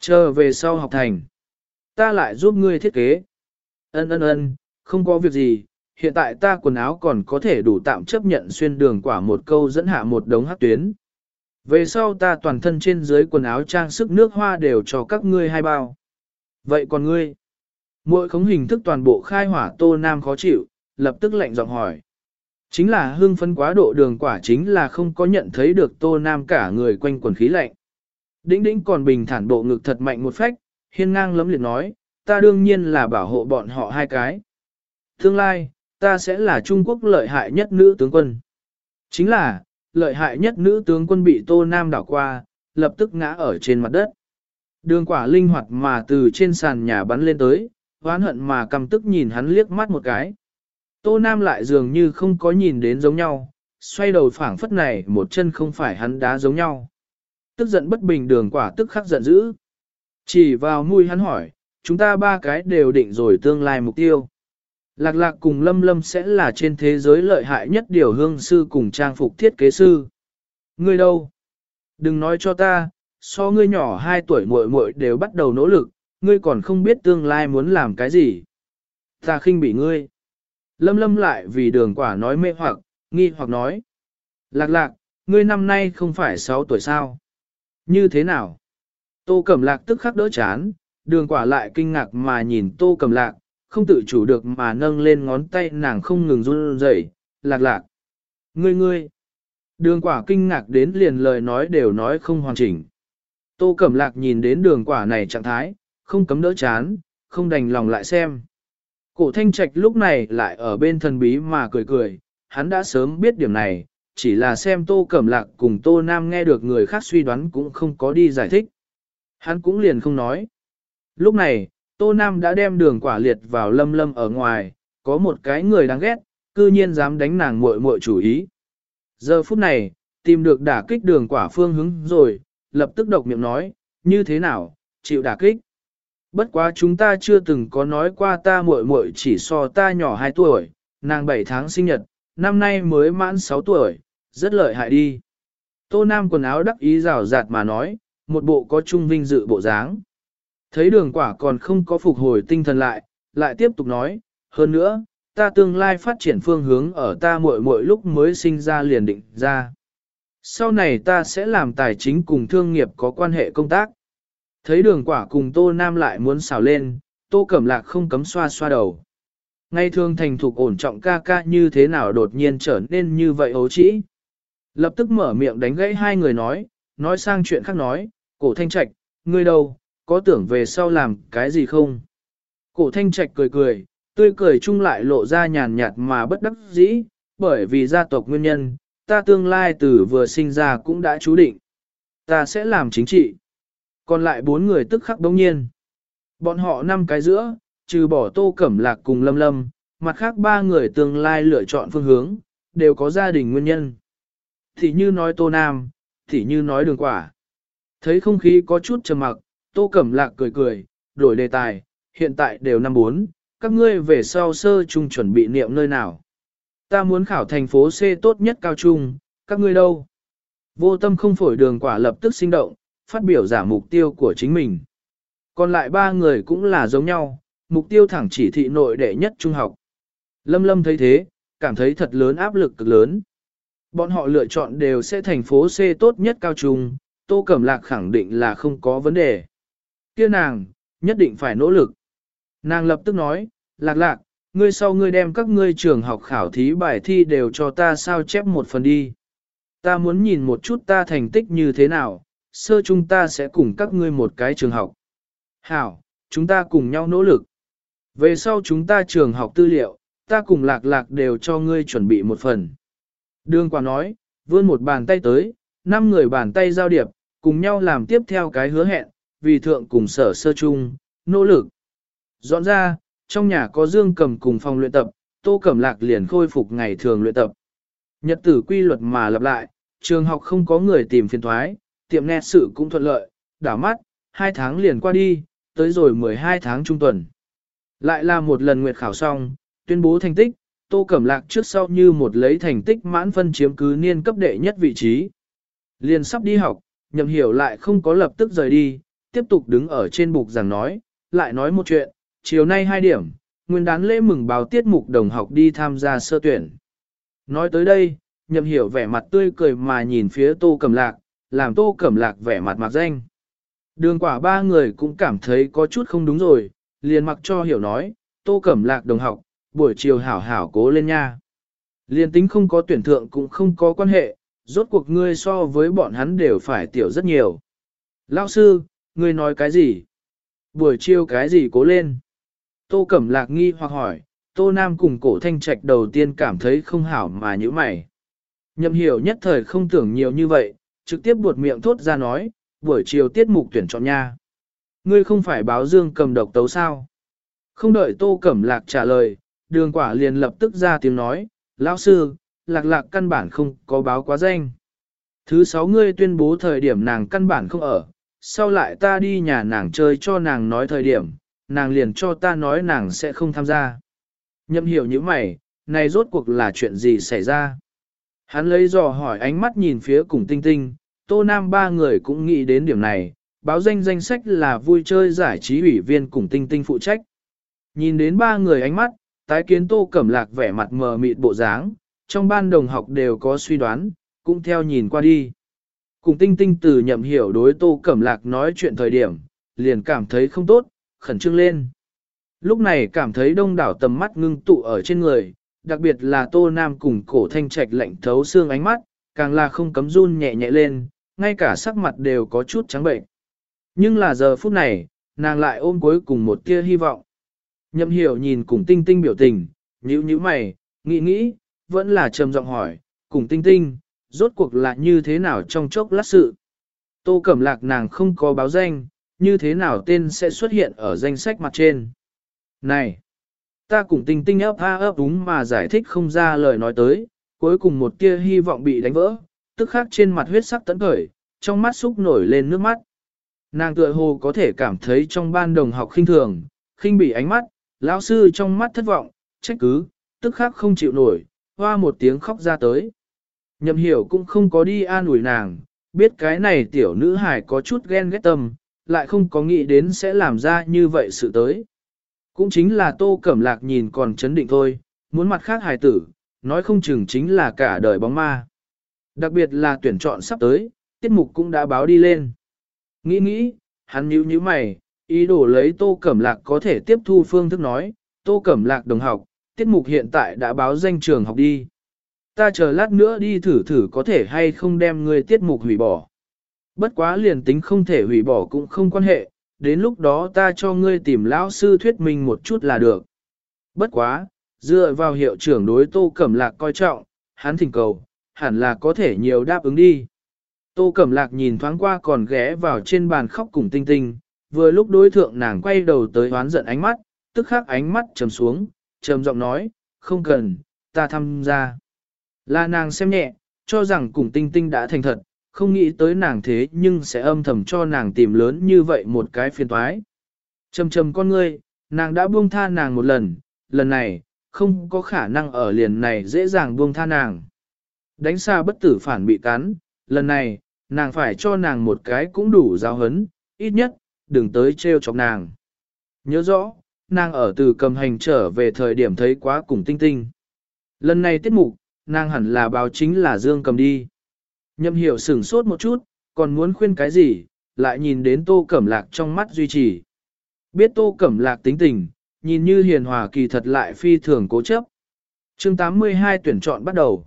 Chờ về sau học thành, ta lại giúp ngươi thiết kế. Ân ân ân, không có việc gì, hiện tại ta quần áo còn có thể đủ tạm chấp nhận xuyên đường quả một câu dẫn hạ một đống hát tuyến. Về sau ta toàn thân trên dưới quần áo trang sức nước hoa đều cho các ngươi hai bao. Vậy còn ngươi? Mỗi khống hình thức toàn bộ khai hỏa Tô Nam khó chịu, lập tức lạnh giọng hỏi. Chính là hương phân quá độ đường quả chính là không có nhận thấy được Tô Nam cả người quanh quần khí lạnh. Đĩnh đĩnh còn bình thản bộ ngực thật mạnh một phách, hiên ngang lấm liệt nói, ta đương nhiên là bảo hộ bọn họ hai cái. Tương lai, ta sẽ là Trung Quốc lợi hại nhất nữ tướng quân. Chính là, lợi hại nhất nữ tướng quân bị Tô Nam đảo qua, lập tức ngã ở trên mặt đất. Đường quả linh hoạt mà từ trên sàn nhà bắn lên tới, hoán hận mà cầm tức nhìn hắn liếc mắt một cái. Tô Nam lại dường như không có nhìn đến giống nhau, xoay đầu phảng phất này một chân không phải hắn đá giống nhau. Tức giận bất bình đường quả tức khắc giận dữ. Chỉ vào mũi hắn hỏi, chúng ta ba cái đều định rồi tương lai mục tiêu. Lạc lạc cùng lâm lâm sẽ là trên thế giới lợi hại nhất điều hương sư cùng trang phục thiết kế sư. Ngươi đâu? Đừng nói cho ta, so ngươi nhỏ 2 tuổi muội muội đều bắt đầu nỗ lực, ngươi còn không biết tương lai muốn làm cái gì. Ta khinh bị ngươi. Lâm lâm lại vì đường quả nói mê hoặc, nghi hoặc nói. Lạc lạc, ngươi năm nay không phải 6 tuổi sao? Như thế nào? Tô Cẩm Lạc tức khắc đỡ chán, đường quả lại kinh ngạc mà nhìn Tô Cẩm Lạc, không tự chủ được mà nâng lên ngón tay nàng không ngừng run rẩy, lạc lạc. Ngươi ngươi. Đường quả kinh ngạc đến liền lời nói đều nói không hoàn chỉnh. Tô Cẩm Lạc nhìn đến đường quả này trạng thái, không cấm đỡ chán, không đành lòng lại xem. Cổ thanh trạch lúc này lại ở bên thần bí mà cười cười, hắn đã sớm biết điểm này, chỉ là xem Tô Cẩm Lạc cùng Tô Nam nghe được người khác suy đoán cũng không có đi giải thích. Hắn cũng liền không nói. Lúc này, Tô Nam đã đem đường quả liệt vào lâm lâm ở ngoài, có một cái người đáng ghét, cư nhiên dám đánh nàng muội muội chủ ý. Giờ phút này, tìm được đả kích đường quả phương hướng rồi, lập tức độc miệng nói, như thế nào, chịu đả kích. Bất quá chúng ta chưa từng có nói qua ta muội muội chỉ so ta nhỏ 2 tuổi, nàng 7 tháng sinh nhật, năm nay mới mãn 6 tuổi, rất lợi hại đi. Tô Nam quần áo đắc ý rào rạt mà nói, một bộ có trung vinh dự bộ dáng. Thấy đường quả còn không có phục hồi tinh thần lại, lại tiếp tục nói, hơn nữa, ta tương lai phát triển phương hướng ở ta muội muội lúc mới sinh ra liền định ra. Sau này ta sẽ làm tài chính cùng thương nghiệp có quan hệ công tác. Thấy đường quả cùng Tô Nam lại muốn xào lên, Tô Cẩm Lạc không cấm xoa xoa đầu. Ngay thường thành thục ổn trọng ca ca như thế nào đột nhiên trở nên như vậy ấu trĩ. Lập tức mở miệng đánh gãy hai người nói, nói sang chuyện khác nói, cổ thanh trạch, ngươi đâu, có tưởng về sau làm cái gì không? Cổ thanh trạch cười cười, tươi cười chung lại lộ ra nhàn nhạt mà bất đắc dĩ, bởi vì gia tộc nguyên nhân, ta tương lai từ vừa sinh ra cũng đã chú định. Ta sẽ làm chính trị. Còn lại bốn người tức khắc đống nhiên. Bọn họ năm cái giữa, trừ bỏ tô cẩm lạc cùng lâm lâm, mặt khác ba người tương lai lựa chọn phương hướng, đều có gia đình nguyên nhân. Thì như nói tô nam, thì như nói đường quả. Thấy không khí có chút trầm mặc, tô cẩm lạc cười cười, đổi đề tài, hiện tại đều năm bốn, các ngươi về sau sơ trung chuẩn bị niệm nơi nào. Ta muốn khảo thành phố C tốt nhất cao trung, các ngươi đâu? Vô tâm không phổi đường quả lập tức sinh động, phát biểu giả mục tiêu của chính mình. Còn lại ba người cũng là giống nhau, mục tiêu thẳng chỉ thị nội đệ nhất trung học. Lâm Lâm thấy thế, cảm thấy thật lớn áp lực cực lớn. Bọn họ lựa chọn đều sẽ thành phố C tốt nhất cao trung, Tô Cẩm Lạc khẳng định là không có vấn đề. Kia nàng, nhất định phải nỗ lực. Nàng lập tức nói, Lạc Lạc, ngươi sau ngươi đem các ngươi trường học khảo thí bài thi đều cho ta sao chép một phần đi. Ta muốn nhìn một chút ta thành tích như thế nào, sơ chúng ta sẽ cùng các ngươi một cái trường học. Hảo, chúng ta cùng nhau nỗ lực. Về sau chúng ta trường học tư liệu, ta cùng lạc lạc đều cho ngươi chuẩn bị một phần. Đường quả nói, vươn một bàn tay tới, năm người bàn tay giao điệp, cùng nhau làm tiếp theo cái hứa hẹn, vì thượng cùng sở sơ chung, nỗ lực. Dọn ra, trong nhà có dương cầm cùng phòng luyện tập, tô cẩm lạc liền khôi phục ngày thường luyện tập. Nhật tử quy luật mà lặp lại, trường học không có người tìm phiền thoái, tiệm nét sự cũng thuận lợi, đảo mắt, hai tháng liền qua đi, tới rồi 12 tháng trung tuần. Lại là một lần nguyệt khảo xong, tuyên bố thành tích, Tô Cẩm Lạc trước sau như một lấy thành tích mãn phân chiếm cứ niên cấp đệ nhất vị trí. Liền sắp đi học, nhậm hiểu lại không có lập tức rời đi, tiếp tục đứng ở trên bục giảng nói, lại nói một chuyện, chiều nay hai điểm, nguyên đán lễ mừng báo tiết mục đồng học đi tham gia sơ tuyển. Nói tới đây, nhậm hiểu vẻ mặt tươi cười mà nhìn phía Tô Cẩm Lạc, làm Tô Cẩm Lạc vẻ mặt mặt danh. Đường quả ba người cũng cảm thấy có chút không đúng rồi, liền mặc cho hiểu nói, tô cẩm lạc đồng học, buổi chiều hảo hảo cố lên nha. Liền tính không có tuyển thượng cũng không có quan hệ, rốt cuộc ngươi so với bọn hắn đều phải tiểu rất nhiều. Lão sư, ngươi nói cái gì? Buổi chiều cái gì cố lên? Tô Cẩm Lạc nghi hoặc hỏi, Tô Nam cùng cổ thanh trạch đầu tiên cảm thấy không hảo mà như mày. Nhậm hiểu nhất thời không tưởng nhiều như vậy, trực tiếp buột miệng thốt ra nói, buổi chiều tiết mục tuyển chọn nha. Ngươi không phải báo dương cầm độc tấu sao? Không đợi Tô Cẩm Lạc trả lời, đường quả liền lập tức ra tiếng nói, lão sư, lạc lạc căn bản không có báo quá danh. Thứ sáu ngươi tuyên bố thời điểm nàng căn bản không ở, sau lại ta đi nhà nàng chơi cho nàng nói thời điểm, nàng liền cho ta nói nàng sẽ không tham gia. Nhậm hiểu như mày, này rốt cuộc là chuyện gì xảy ra? Hắn lấy dò hỏi ánh mắt nhìn phía cùng tinh tinh, tô nam ba người cũng nghĩ đến điểm này, báo danh danh sách là vui chơi giải trí ủy viên cùng tinh tinh phụ trách. Nhìn đến ba người ánh mắt, tái kiến tô cẩm lạc vẻ mặt mờ mịt bộ dáng, trong ban đồng học đều có suy đoán, cũng theo nhìn qua đi. Cùng tinh tinh từ nhậm hiểu đối tô cẩm lạc nói chuyện thời điểm, liền cảm thấy không tốt, khẩn trương lên. Lúc này cảm thấy đông đảo tầm mắt ngưng tụ ở trên người, đặc biệt là tô nam cùng cổ thanh trạch lạnh thấu xương ánh mắt, càng là không cấm run nhẹ nhẹ lên, ngay cả sắc mặt đều có chút trắng bệnh. Nhưng là giờ phút này, nàng lại ôm cuối cùng một tia hy vọng. Nhậm hiểu nhìn cùng tinh tinh biểu tình, nhíu nhíu mày, nghĩ nghĩ, vẫn là trầm giọng hỏi, cùng tinh tinh, rốt cuộc là như thế nào trong chốc lát sự. Tô Cẩm Lạc nàng không có báo danh, như thế nào tên sẽ xuất hiện ở danh sách mặt trên. Này, ta cùng tinh tinh ấp a ấp đúng mà giải thích không ra lời nói tới, cuối cùng một tia hy vọng bị đánh vỡ, tức khắc trên mặt huyết sắc tấn khởi, trong mắt xúc nổi lên nước mắt. Nàng tựa hồ có thể cảm thấy trong ban đồng học khinh thường, khinh bị ánh mắt, lão sư trong mắt thất vọng, trách cứ, tức khắc không chịu nổi, hoa một tiếng khóc ra tới. Nhậm hiểu cũng không có đi an ủi nàng, biết cái này tiểu nữ hài có chút ghen ghét tâm, lại không có nghĩ đến sẽ làm ra như vậy sự tới. Cũng chính là tô cẩm lạc nhìn còn chấn định thôi, muốn mặt khác hài tử, nói không chừng chính là cả đời bóng ma. Đặc biệt là tuyển chọn sắp tới, tiết mục cũng đã báo đi lên. Nghĩ nghĩ, hắn nhíu nhíu mày, ý đồ lấy tô cẩm lạc có thể tiếp thu phương thức nói, tô cẩm lạc đồng học, tiết mục hiện tại đã báo danh trường học đi. Ta chờ lát nữa đi thử thử có thể hay không đem ngươi tiết mục hủy bỏ. Bất quá liền tính không thể hủy bỏ cũng không quan hệ, đến lúc đó ta cho ngươi tìm lão sư thuyết minh một chút là được. Bất quá, dựa vào hiệu trưởng đối Tô Cẩm Lạc coi trọng, hắn thỉnh cầu, hẳn là có thể nhiều đáp ứng đi. Tô Cẩm Lạc nhìn thoáng qua còn ghé vào trên bàn khóc cùng tinh tinh, vừa lúc đối thượng nàng quay đầu tới hoán giận ánh mắt, tức khắc ánh mắt trầm xuống, trầm giọng nói, không cần, ta tham gia. Là nàng xem nhẹ, cho rằng cùng tinh tinh đã thành thật, không nghĩ tới nàng thế nhưng sẽ âm thầm cho nàng tìm lớn như vậy một cái phiền toái. Trầm trầm con ngươi, nàng đã buông tha nàng một lần, lần này, không có khả năng ở liền này dễ dàng buông tha nàng. Đánh xa bất tử phản bị cắn, lần này, nàng phải cho nàng một cái cũng đủ giáo hấn, ít nhất, đừng tới trêu chọc nàng. Nhớ rõ, nàng ở từ cầm hành trở về thời điểm thấy quá cùng tinh tinh. Lần này tiết mục, nàng hẳn là báo chính là Dương cầm đi. Nhậm hiểu sửng sốt một chút, còn muốn khuyên cái gì, lại nhìn đến tô cẩm lạc trong mắt duy trì. Biết tô cẩm lạc tính tình, nhìn như hiền hòa kỳ thật lại phi thường cố chấp. chương 82 tuyển chọn bắt đầu.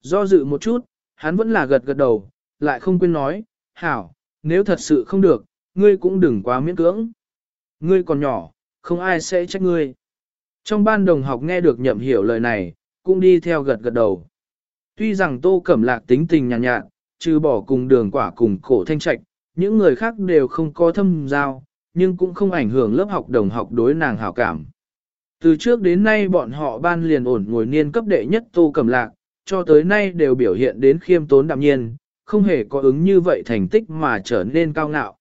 Do dự một chút, hắn vẫn là gật gật đầu, lại không quên nói, hảo, nếu thật sự không được, ngươi cũng đừng quá miễn cưỡng. Ngươi còn nhỏ, không ai sẽ trách ngươi. Trong ban đồng học nghe được nhậm hiểu lời này, cũng đi theo gật gật đầu. Tuy rằng tô cẩm lạc tính tình nhàn nhạt, nhạt, trừ bỏ cùng đường quả cùng cổ thanh trạch, những người khác đều không có thâm giao, nhưng cũng không ảnh hưởng lớp học đồng học đối nàng hảo cảm. Từ trước đến nay bọn họ ban liền ổn ngồi niên cấp đệ nhất tô cẩm lạc, cho tới nay đều biểu hiện đến khiêm tốn đạm nhiên, không hề có ứng như vậy thành tích mà trở nên cao ngạo.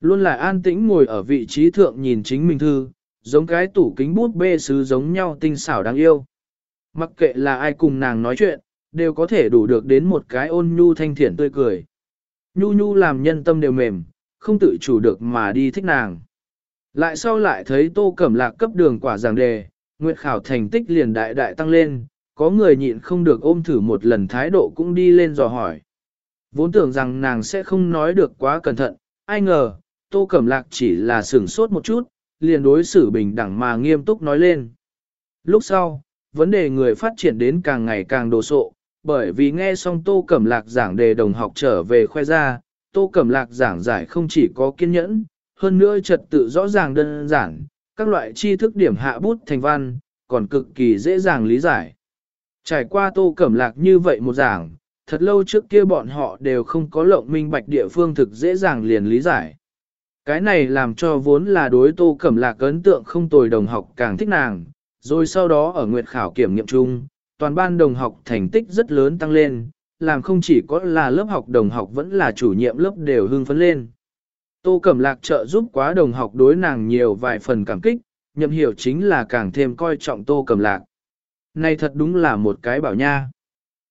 Luôn là an tĩnh ngồi ở vị trí thượng nhìn chính mình thư, giống cái tủ kính bút bê sứ giống nhau tinh xảo đáng yêu. Mặc kệ là ai cùng nàng nói chuyện, đều có thể đủ được đến một cái ôn nhu thanh thiện tươi cười. Nhu nhu làm nhân tâm đều mềm, không tự chủ được mà đi thích nàng. Lại sau lại thấy tô cẩm lạc cấp đường quả giảng đề, nguyệt khảo thành tích liền đại đại tăng lên, có người nhịn không được ôm thử một lần thái độ cũng đi lên dò hỏi. Vốn tưởng rằng nàng sẽ không nói được quá cẩn thận, ai ngờ, Tô Cẩm Lạc chỉ là sửng sốt một chút, liền đối xử bình đẳng mà nghiêm túc nói lên. Lúc sau, vấn đề người phát triển đến càng ngày càng đồ sộ, bởi vì nghe xong Tô Cẩm Lạc giảng đề đồng học trở về khoe ra, Tô Cẩm Lạc giảng giải không chỉ có kiên nhẫn, hơn nữa trật tự rõ ràng đơn giản, các loại tri thức điểm hạ bút thành văn, còn cực kỳ dễ dàng lý giải. Trải qua Tô Cẩm Lạc như vậy một giảng, thật lâu trước kia bọn họ đều không có lộng minh bạch địa phương thực dễ dàng liền lý giải. Cái này làm cho vốn là đối Tô Cẩm Lạc ấn tượng không tồi đồng học càng thích nàng, rồi sau đó ở nguyệt khảo kiểm nghiệm chung, toàn ban đồng học thành tích rất lớn tăng lên, làm không chỉ có là lớp học đồng học vẫn là chủ nhiệm lớp đều hưng phấn lên. Tô Cẩm Lạc trợ giúp quá đồng học đối nàng nhiều vài phần cảm kích, nhậm hiểu chính là càng thêm coi trọng Tô Cẩm Lạc. Này thật đúng là một cái bảo nha.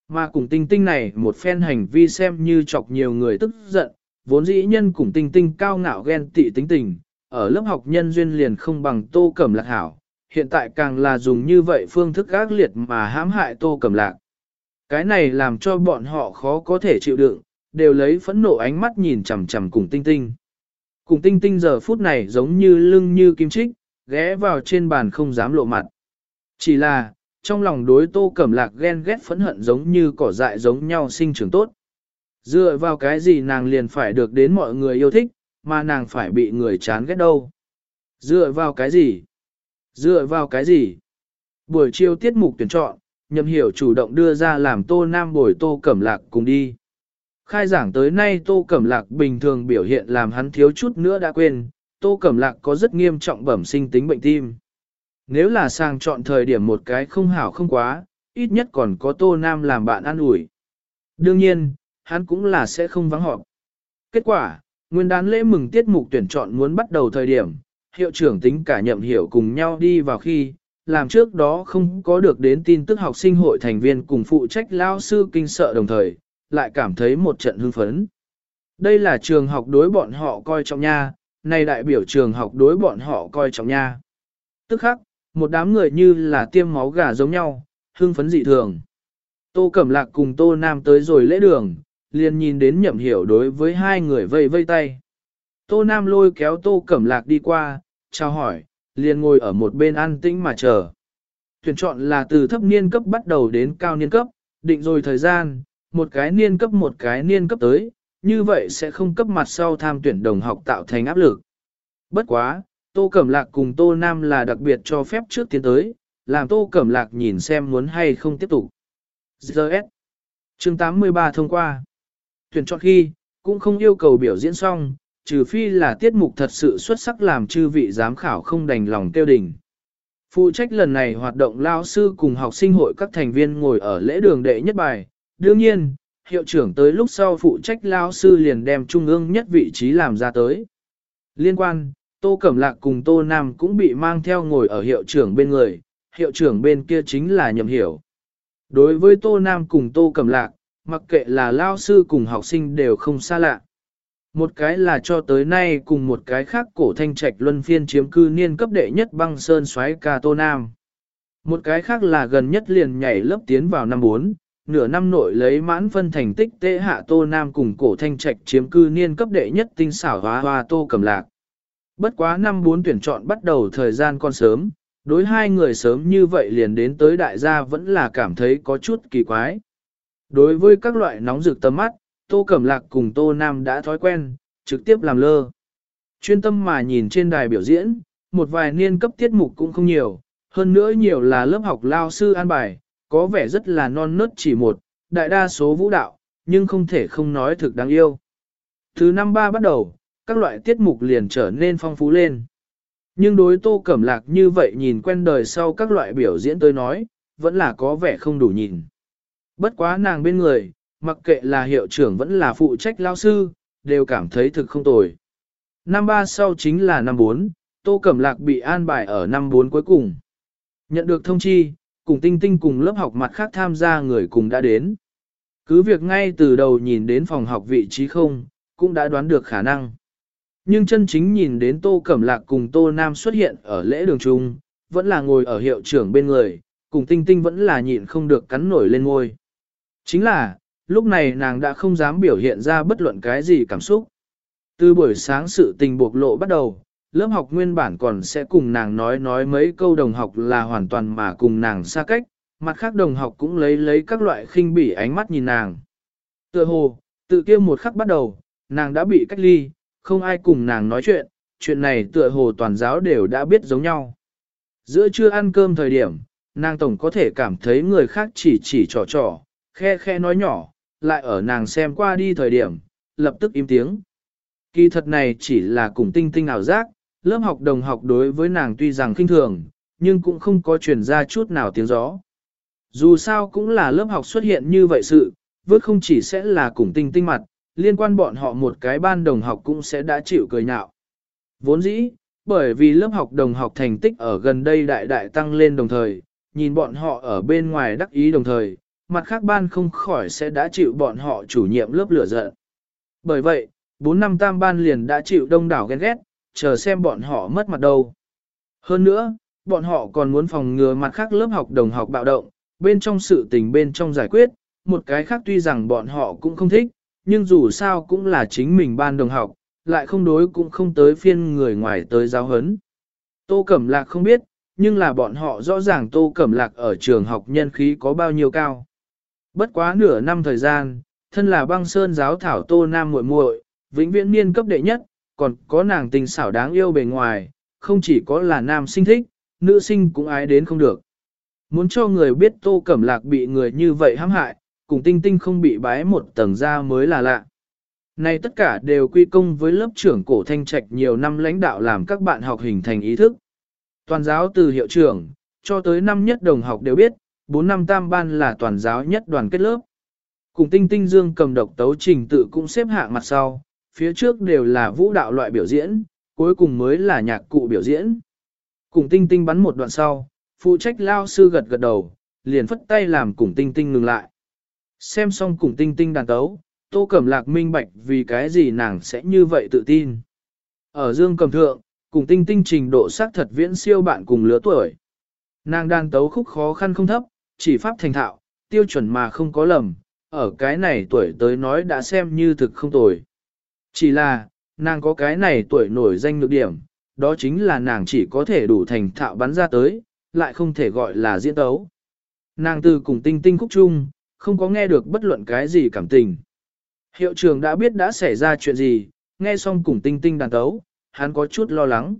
Mà cùng tinh tinh này một phen hành vi xem như chọc nhiều người tức giận, vốn dĩ nhân cùng tinh tinh cao ngạo ghen tị tính tình, ở lớp học nhân duyên liền không bằng Tô Cẩm Lạc hảo, hiện tại càng là dùng như vậy phương thức gác liệt mà hãm hại Tô Cẩm Lạc. Cái này làm cho bọn họ khó có thể chịu đựng, đều lấy phẫn nộ ánh mắt nhìn chằm chằm cùng tinh tinh. Cùng tinh tinh giờ phút này giống như lưng như kim trích, ghé vào trên bàn không dám lộ mặt. Chỉ là, trong lòng đối tô cẩm lạc ghen ghét phẫn hận giống như cỏ dại giống nhau sinh trưởng tốt. Dựa vào cái gì nàng liền phải được đến mọi người yêu thích, mà nàng phải bị người chán ghét đâu. Dựa vào cái gì? Dựa vào cái gì? Buổi chiều tiết mục tuyển chọn, nhậm hiểu chủ động đưa ra làm tô nam bồi tô cẩm lạc cùng đi. Khai giảng tới nay tô cẩm lạc bình thường biểu hiện làm hắn thiếu chút nữa đã quên, tô cẩm lạc có rất nghiêm trọng bẩm sinh tính bệnh tim. Nếu là sang chọn thời điểm một cái không hảo không quá, ít nhất còn có tô nam làm bạn an ủi. Đương nhiên, hắn cũng là sẽ không vắng họp. Kết quả, nguyên đán lễ mừng tiết mục tuyển chọn muốn bắt đầu thời điểm, hiệu trưởng tính cả nhậm hiểu cùng nhau đi vào khi, làm trước đó không có được đến tin tức học sinh hội thành viên cùng phụ trách lao sư kinh sợ đồng thời, lại cảm thấy một trận hưng phấn. Đây là trường học đối bọn họ coi trọng nha, này đại biểu trường học đối bọn họ coi trọng nha. Tức khắc, một đám người như là tiêm máu gà giống nhau, hưng phấn dị thường. Tô Cẩm Lạc cùng Tô Nam tới rồi lễ đường, liền nhìn đến nhậm hiểu đối với hai người vây vây tay. Tô Nam lôi kéo Tô Cẩm Lạc đi qua, chào hỏi, liền ngồi ở một bên an tĩnh mà chờ. Tuyển chọn là từ thấp niên cấp bắt đầu đến cao niên cấp, định rồi thời gian, một cái niên cấp một cái niên cấp tới, như vậy sẽ không cấp mặt sau tham tuyển đồng học tạo thành áp lực. Bất quá, Tô Cẩm Lạc cùng Tô Nam là đặc biệt cho phép trước tiến tới, làm Tô Cẩm Lạc nhìn xem muốn hay không tiếp tục. GS chương 83 thông qua. Tuyển chọn khi, cũng không yêu cầu biểu diễn xong, trừ phi là tiết mục thật sự xuất sắc làm chư vị giám khảo không đành lòng tiêu đình. Phụ trách lần này hoạt động lao sư cùng học sinh hội các thành viên ngồi ở lễ đường đệ nhất bài. Đương nhiên, hiệu trưởng tới lúc sau phụ trách lao sư liền đem trung ương nhất vị trí làm ra tới. Liên quan, Tô Cẩm Lạc cùng Tô Nam cũng bị mang theo ngồi ở hiệu trưởng bên người, hiệu trưởng bên kia chính là nhầm hiểu. Đối với Tô Nam cùng Tô Cẩm Lạc, mặc kệ là lao sư cùng học sinh đều không xa lạ. Một cái là cho tới nay cùng một cái khác cổ thanh trạch luân phiên chiếm cư niên cấp đệ nhất băng sơn xoáy ca Tô Nam. Một cái khác là gần nhất liền nhảy lớp tiến vào năm 4, nửa năm nội lấy mãn phân thành tích tệ hạ Tô Nam cùng cổ thanh trạch chiếm cư niên cấp đệ nhất tinh xảo hóa hoa Tô cầm Lạc. Bất quá năm 4 tuyển chọn bắt đầu thời gian còn sớm, đối hai người sớm như vậy liền đến tới đại gia vẫn là cảm thấy có chút kỳ quái. Đối với các loại nóng rực tầm mắt, Tô Cẩm Lạc cùng Tô Nam đã thói quen, trực tiếp làm lơ. Chuyên tâm mà nhìn trên đài biểu diễn, một vài niên cấp tiết mục cũng không nhiều, hơn nữa nhiều là lớp học lao sư an bài, có vẻ rất là non nớt chỉ một, đại đa số vũ đạo, nhưng không thể không nói thực đáng yêu. Thứ năm ba bắt đầu, các loại tiết mục liền trở nên phong phú lên. Nhưng đối tô cẩm lạc như vậy nhìn quen đời sau các loại biểu diễn tôi nói, vẫn là có vẻ không đủ nhìn. Bất quá nàng bên người, mặc kệ là hiệu trưởng vẫn là phụ trách lao sư, đều cảm thấy thực không tồi. Năm ba sau chính là năm bốn, Tô Cẩm Lạc bị an bài ở năm bốn cuối cùng. Nhận được thông chi, cùng tinh tinh cùng lớp học mặt khác tham gia người cùng đã đến. Cứ việc ngay từ đầu nhìn đến phòng học vị trí không, cũng đã đoán được khả năng. Nhưng chân chính nhìn đến Tô Cẩm Lạc cùng Tô Nam xuất hiện ở lễ đường trung, vẫn là ngồi ở hiệu trưởng bên người, cùng tinh tinh vẫn là nhịn không được cắn nổi lên ngôi. Chính là, lúc này nàng đã không dám biểu hiện ra bất luận cái gì cảm xúc. Từ buổi sáng sự tình bộc lộ bắt đầu, lớp học nguyên bản còn sẽ cùng nàng nói nói mấy câu đồng học là hoàn toàn mà cùng nàng xa cách, mặt khác đồng học cũng lấy lấy các loại khinh bỉ ánh mắt nhìn nàng. Tựa hồ, tự kia một khắc bắt đầu, nàng đã bị cách ly, không ai cùng nàng nói chuyện, chuyện này tựa hồ toàn giáo đều đã biết giống nhau. Giữa trưa ăn cơm thời điểm, nàng tổng có thể cảm thấy người khác chỉ chỉ trò trò, khe khe nói nhỏ, lại ở nàng xem qua đi thời điểm, lập tức im tiếng. Kỳ thật này chỉ là cùng tinh tinh ảo giác, lớp học đồng học đối với nàng tuy rằng khinh thường, nhưng cũng không có truyền ra chút nào tiếng gió. Dù sao cũng là lớp học xuất hiện như vậy sự, vớt không chỉ sẽ là cùng tinh tinh mặt, liên quan bọn họ một cái ban đồng học cũng sẽ đã chịu cười nhạo. Vốn dĩ, bởi vì lớp học đồng học thành tích ở gần đây đại đại tăng lên đồng thời, nhìn bọn họ ở bên ngoài đắc ý đồng thời, mặt khác ban không khỏi sẽ đã chịu bọn họ chủ nhiệm lớp lửa giận. Bởi vậy, 4 năm tam ban liền đã chịu đông đảo ghen ghét, chờ xem bọn họ mất mặt đâu. Hơn nữa, bọn họ còn muốn phòng ngừa mặt khác lớp học đồng học bạo động, bên trong sự tình bên trong giải quyết, một cái khác tuy rằng bọn họ cũng không thích, nhưng dù sao cũng là chính mình ban đồng học, lại không đối cũng không tới phiên người ngoài tới giáo hấn. Tô Cẩm Lạc không biết, nhưng là bọn họ rõ ràng Tô Cẩm Lạc ở trường học nhân khí có bao nhiêu cao. Bất quá nửa năm thời gian, thân là băng sơn giáo thảo Tô Nam muội muội, vĩnh viễn niên cấp đệ nhất, còn có nàng tình xảo đáng yêu bề ngoài, không chỉ có là nam sinh thích, nữ sinh cũng ái đến không được. Muốn cho người biết Tô Cẩm Lạc bị người như vậy hãm hại, cùng tinh tinh không bị bái một tầng ra mới là lạ. Này tất cả đều quy công với lớp trưởng cổ thanh trạch nhiều năm lãnh đạo làm các bạn học hình thành ý thức. Toàn giáo từ hiệu trưởng, cho tới năm nhất đồng học đều biết, 4 năm tam ban là toàn giáo nhất đoàn kết lớp. Cùng tinh tinh dương cầm độc tấu trình tự cũng xếp hạng mặt sau, phía trước đều là vũ đạo loại biểu diễn, cuối cùng mới là nhạc cụ biểu diễn. Cùng tinh tinh bắn một đoạn sau, phụ trách lao sư gật gật đầu, liền phất tay làm cùng tinh tinh ngừng lại. Xem xong cùng tinh tinh đàn tấu, tô cẩm lạc minh bạch vì cái gì nàng sẽ như vậy tự tin. Ở dương cầm thượng, cùng tinh tinh trình độ xác thật viễn siêu bạn cùng lứa tuổi. Nàng đàn tấu khúc khó khăn không thấp, chỉ pháp thành thạo, tiêu chuẩn mà không có lầm, ở cái này tuổi tới nói đã xem như thực không tồi. Chỉ là, nàng có cái này tuổi nổi danh nhược điểm, đó chính là nàng chỉ có thể đủ thành thạo bắn ra tới, lại không thể gọi là diễn tấu. Nàng từ cùng tinh tinh khúc chung, không có nghe được bất luận cái gì cảm tình. Hiệu trưởng đã biết đã xảy ra chuyện gì, nghe xong cùng tinh tinh đàn tấu, hắn có chút lo lắng.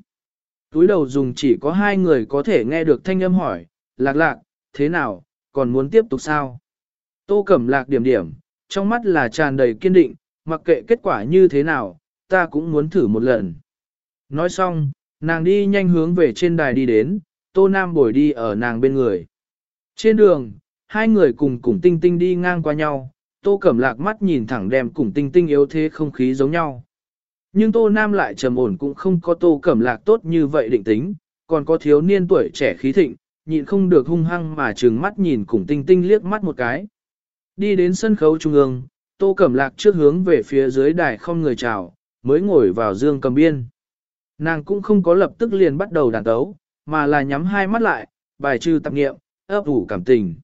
Túi đầu dùng chỉ có hai người có thể nghe được thanh âm hỏi, lạc lạc, thế nào, còn muốn tiếp tục sao? Tô Cẩm Lạc điểm điểm, trong mắt là tràn đầy kiên định, mặc kệ kết quả như thế nào, ta cũng muốn thử một lần. Nói xong, nàng đi nhanh hướng về trên đài đi đến, Tô Nam bồi đi ở nàng bên người. Trên đường, hai người cùng cùng tinh tinh đi ngang qua nhau, Tô Cẩm Lạc mắt nhìn thẳng đem cùng tinh tinh yếu thế không khí giống nhau. Nhưng Tô Nam lại trầm ổn cũng không có Tô Cẩm Lạc tốt như vậy định tính, còn có thiếu niên tuổi trẻ khí thịnh, nhịn không được hung hăng mà trừng mắt nhìn cùng tinh tinh liếc mắt một cái. Đi đến sân khấu trung ương, Tô Cẩm Lạc trước hướng về phía dưới đài không người chào, mới ngồi vào dương cầm biên. Nàng cũng không có lập tức liền bắt đầu đàn tấu, mà là nhắm hai mắt lại, bài trừ tạp nghiệm, ấp ủ cảm tình.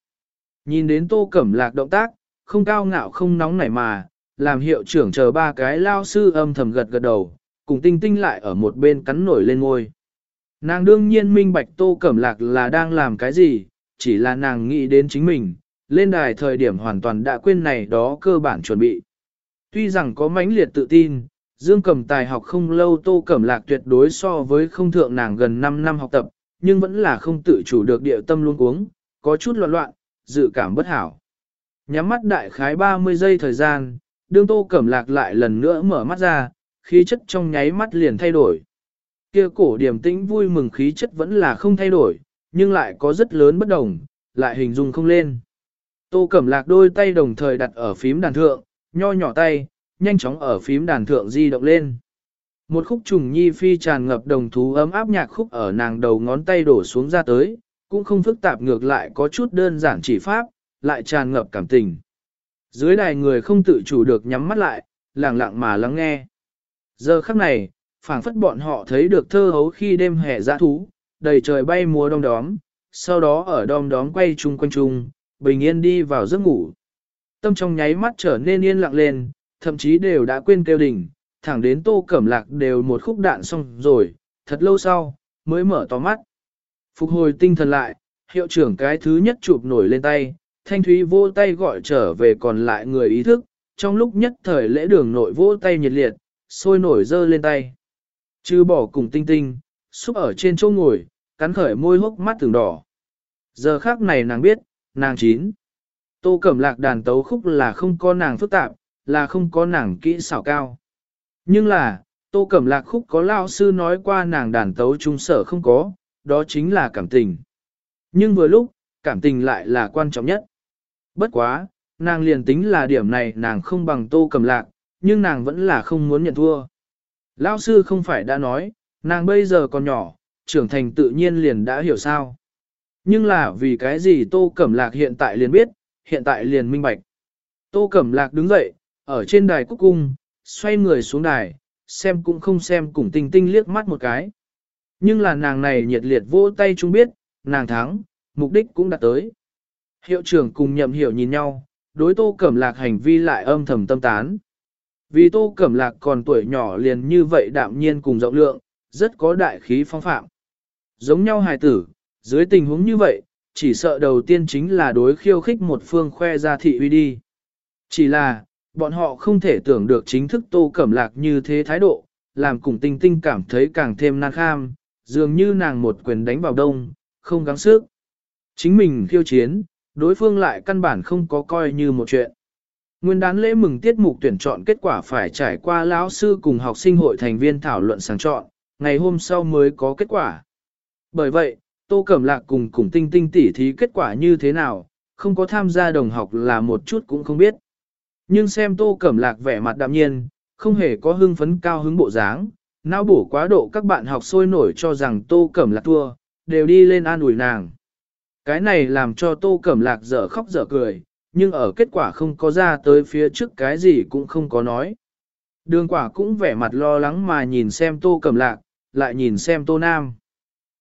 Nhìn đến Tô Cẩm Lạc động tác, không cao ngạo không nóng nảy mà, làm hiệu trưởng chờ ba cái lao sư âm thầm gật gật đầu, cùng tinh tinh lại ở một bên cắn nổi lên ngôi. Nàng đương nhiên minh bạch Tô Cẩm Lạc là đang làm cái gì, chỉ là nàng nghĩ đến chính mình, lên đài thời điểm hoàn toàn đã quên này đó cơ bản chuẩn bị. Tuy rằng có mãnh liệt tự tin, Dương Cẩm Tài học không lâu Tô Cẩm Lạc tuyệt đối so với không thượng nàng gần 5 năm học tập, nhưng vẫn là không tự chủ được địa tâm luôn cuống, có chút loạn loạn, dự cảm bất hảo. Nhắm mắt đại khái 30 giây thời gian, đương Tô Cẩm Lạc lại lần nữa mở mắt ra, khí chất trong nháy mắt liền thay đổi. Kia cổ điểm tĩnh vui mừng khí chất vẫn là không thay đổi, nhưng lại có rất lớn bất đồng, lại hình dung không lên. Tô Cẩm Lạc đôi tay đồng thời đặt ở phím đàn thượng, nho nhỏ tay, nhanh chóng ở phím đàn thượng di động lên. Một khúc trùng nhi phi tràn ngập đồng thú ấm áp nhạc khúc ở nàng đầu ngón tay đổ xuống ra tới, cũng không phức tạp ngược lại có chút đơn giản chỉ pháp, lại tràn ngập cảm tình. Dưới đài người không tự chủ được nhắm mắt lại, lặng lặng mà lắng nghe. Giờ khắc này, phảng phất bọn họ thấy được thơ hấu khi đêm hè dã thú, đầy trời bay múa đông đóm, sau đó ở đom đóm quay chung quanh chung, bình yên đi vào giấc ngủ. Tâm trong nháy mắt trở nên yên lặng lên, thậm chí đều đã quên kêu đỉnh, thẳng đến tô cẩm lạc đều một khúc đạn xong rồi, thật lâu sau, mới mở to mắt. Phục hồi tinh thần lại, hiệu trưởng cái thứ nhất chụp nổi lên tay, thanh thúy vô tay gọi trở về còn lại người ý thức, trong lúc nhất thời lễ đường nội vỗ tay nhiệt liệt, sôi nổi dơ lên tay. Chứ bỏ cùng tinh tinh, xúc ở trên chỗ ngồi, cắn khởi môi hốc mắt từng đỏ. Giờ khác này nàng biết, nàng chín. Tô Cẩm Lạc đàn tấu khúc là không có nàng phức tạp, là không có nàng kỹ xảo cao. Nhưng là, Tô Cẩm Lạc khúc có lao sư nói qua nàng đàn tấu trung sở không có, đó chính là cảm tình. Nhưng vừa lúc, cảm tình lại là quan trọng nhất. Bất quá, nàng liền tính là điểm này nàng không bằng Tô Cẩm Lạc, nhưng nàng vẫn là không muốn nhận thua. Lao sư không phải đã nói, nàng bây giờ còn nhỏ, trưởng thành tự nhiên liền đã hiểu sao. Nhưng là vì cái gì Tô Cẩm Lạc hiện tại liền biết, hiện tại liền minh bạch. Tô Cẩm Lạc đứng dậy, ở trên đài cúc cung, xoay người xuống đài, xem cũng không xem cùng tinh tinh liếc mắt một cái. Nhưng là nàng này nhiệt liệt vỗ tay chúng biết, nàng thắng, mục đích cũng đạt tới. Hiệu trưởng cùng nhậm hiểu nhìn nhau, đối tô cẩm lạc hành vi lại âm thầm tâm tán. Vì tô cẩm lạc còn tuổi nhỏ liền như vậy đạm nhiên cùng rộng lượng, rất có đại khí phong phạm. Giống nhau hài tử, dưới tình huống như vậy, chỉ sợ đầu tiên chính là đối khiêu khích một phương khoe ra thị uy đi. Chỉ là, bọn họ không thể tưởng được chính thức tô cẩm lạc như thế thái độ, làm cùng tinh tinh cảm thấy càng thêm nan kham, dường như nàng một quyền đánh vào đông, không gắng sức. Chính mình khiêu chiến, đối phương lại căn bản không có coi như một chuyện. Nguyên đán lễ mừng tiết mục tuyển chọn kết quả phải trải qua lão sư cùng học sinh hội thành viên thảo luận sáng chọn, ngày hôm sau mới có kết quả. Bởi vậy, Tô Cẩm Lạc cùng cùng tinh tinh tỉ thí kết quả như thế nào, không có tham gia đồng học là một chút cũng không biết. Nhưng xem Tô Cẩm Lạc vẻ mặt đạm nhiên, không hề có hưng phấn cao hứng bộ dáng, não bổ quá độ các bạn học sôi nổi cho rằng Tô Cẩm Lạc thua, đều đi lên an ủi nàng. Cái này làm cho Tô Cẩm Lạc dở khóc dở cười, nhưng ở kết quả không có ra tới phía trước cái gì cũng không có nói. Đường quả cũng vẻ mặt lo lắng mà nhìn xem Tô Cẩm Lạc, lại nhìn xem Tô Nam.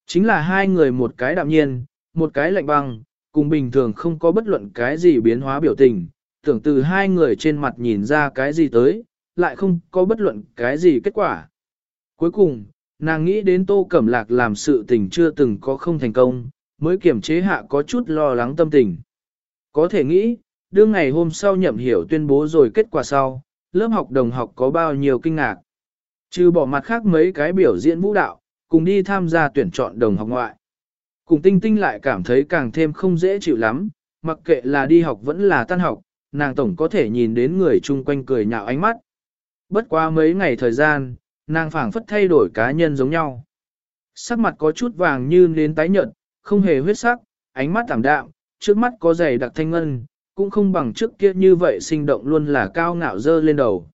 Chính là hai người một cái đạm nhiên, một cái lạnh băng, cùng bình thường không có bất luận cái gì biến hóa biểu tình, tưởng từ hai người trên mặt nhìn ra cái gì tới, lại không có bất luận cái gì kết quả. Cuối cùng, nàng nghĩ đến Tô Cẩm Lạc làm sự tình chưa từng có không thành công, mới kiểm chế hạ có chút lo lắng tâm tình. Có thể nghĩ, đương ngày hôm sau nhậm hiểu tuyên bố rồi kết quả sau, lớp học đồng học có bao nhiêu kinh ngạc. Trừ bỏ mặt khác mấy cái biểu diễn vũ đạo, cùng đi tham gia tuyển chọn đồng học ngoại. Cùng tinh tinh lại cảm thấy càng thêm không dễ chịu lắm, mặc kệ là đi học vẫn là tan học, nàng tổng có thể nhìn đến người chung quanh cười nhạo ánh mắt. Bất qua mấy ngày thời gian, nàng phảng phất thay đổi cá nhân giống nhau. Sắc mặt có chút vàng như nến tái nhợt, không hề huyết sắc, ánh mắt thảm đạm, trước mắt có dày đặc thanh ngân, cũng không bằng trước kia như vậy sinh động luôn là cao ngạo dơ lên đầu.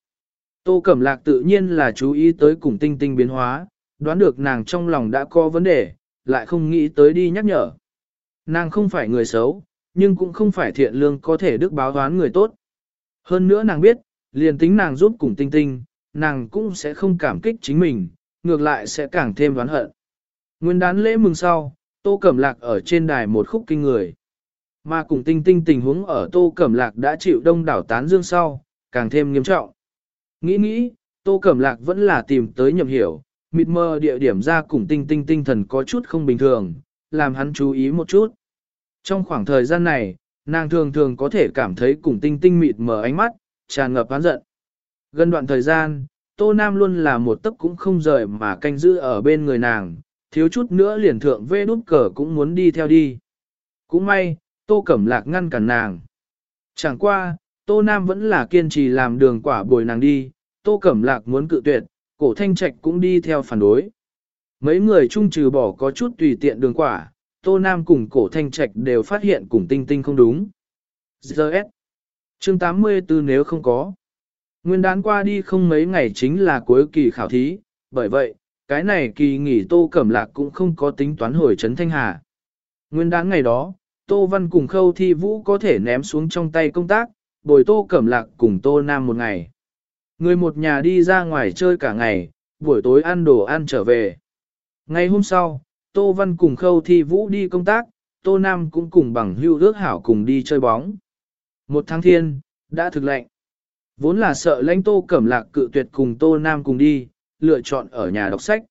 Tô Cẩm Lạc tự nhiên là chú ý tới cùng tinh tinh biến hóa, đoán được nàng trong lòng đã có vấn đề, lại không nghĩ tới đi nhắc nhở. Nàng không phải người xấu, nhưng cũng không phải thiện lương có thể đức báo đoán người tốt. Hơn nữa nàng biết, liền tính nàng giúp cùng tinh tinh, nàng cũng sẽ không cảm kích chính mình, ngược lại sẽ càng thêm đoán hận. Nguyên đán lễ mừng sau, Tô Cẩm Lạc ở trên đài một khúc kinh người. Mà cùng tinh tinh tình huống ở Tô Cẩm Lạc đã chịu đông đảo tán dương sau, càng thêm nghiêm trọng. Nghĩ nghĩ, Tô Cẩm Lạc vẫn là tìm tới nhầm hiểu, mịt mờ địa điểm ra cùng tinh tinh tinh thần có chút không bình thường, làm hắn chú ý một chút. Trong khoảng thời gian này, nàng thường thường có thể cảm thấy cùng tinh tinh mịt mờ ánh mắt, tràn ngập hắn giận. Gần đoạn thời gian, Tô Nam luôn là một tấc cũng không rời mà canh giữ ở bên người nàng, thiếu chút nữa liền thượng vê đút cờ cũng muốn đi theo đi. Cũng may, Tô Cẩm Lạc ngăn cản nàng. Chẳng qua, Tô Nam vẫn là kiên trì làm đường quả bồi nàng đi, Tô Cẩm Lạc muốn cự tuyệt, cổ thanh trạch cũng đi theo phản đối. Mấy người chung trừ bỏ có chút tùy tiện đường quả, Tô Nam cùng cổ thanh trạch đều phát hiện cùng tinh tinh không đúng. GS chương 84 nếu không có. Nguyên đán qua đi không mấy ngày chính là cuối kỳ khảo thí, bởi vậy, cái này kỳ nghỉ Tô Cẩm Lạc cũng không có tính toán hồi trấn Thanh Hà. Nguyên đán ngày đó, Tô Văn cùng Khâu Thi Vũ có thể ném xuống trong tay công tác, bồi Tô Cẩm Lạc cùng Tô Nam một ngày. Người một nhà đi ra ngoài chơi cả ngày, buổi tối ăn đồ ăn trở về. Ngày hôm sau, Tô Văn cùng Khâu Thi Vũ đi công tác, Tô Nam cũng cùng bằng hưu ước hảo cùng đi chơi bóng. Một tháng thiên, đã thực lệnh. Vốn là sợ lãnh tô cẩm lạc cự tuyệt cùng tô nam cùng đi, lựa chọn ở nhà đọc sách.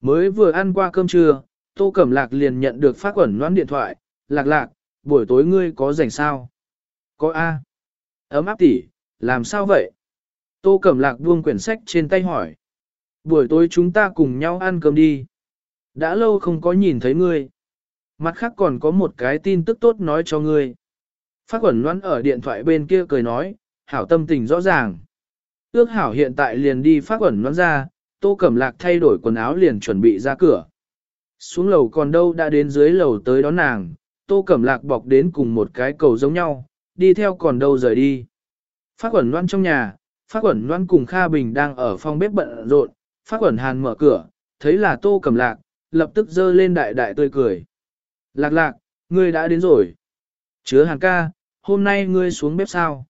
Mới vừa ăn qua cơm trưa, tô cẩm lạc liền nhận được phát quẩn noan điện thoại, lạc lạc, buổi tối ngươi có rảnh sao? Có A. Ấm áp tỉ, làm sao vậy? Tô cẩm lạc buông quyển sách trên tay hỏi. Buổi tối chúng ta cùng nhau ăn cơm đi. Đã lâu không có nhìn thấy ngươi. Mặt khác còn có một cái tin tức tốt nói cho ngươi. Phát quẩn loan ở điện thoại bên kia cười nói, hảo tâm tình rõ ràng. Ước hảo hiện tại liền đi phát quẩn loan ra, tô cẩm lạc thay đổi quần áo liền chuẩn bị ra cửa. Xuống lầu còn đâu đã đến dưới lầu tới đón nàng, tô cẩm lạc bọc đến cùng một cái cầu giống nhau, đi theo còn đâu rời đi. Phát quẩn Loan trong nhà, phát quẩn Loan cùng Kha Bình đang ở phòng bếp bận rộn, phát quẩn hàn mở cửa, thấy là tô cẩm lạc, lập tức dơ lên đại đại tươi cười. Lạc lạc, ngươi đã đến rồi. Chứa hàn ca, hôm nay ngươi xuống bếp sao?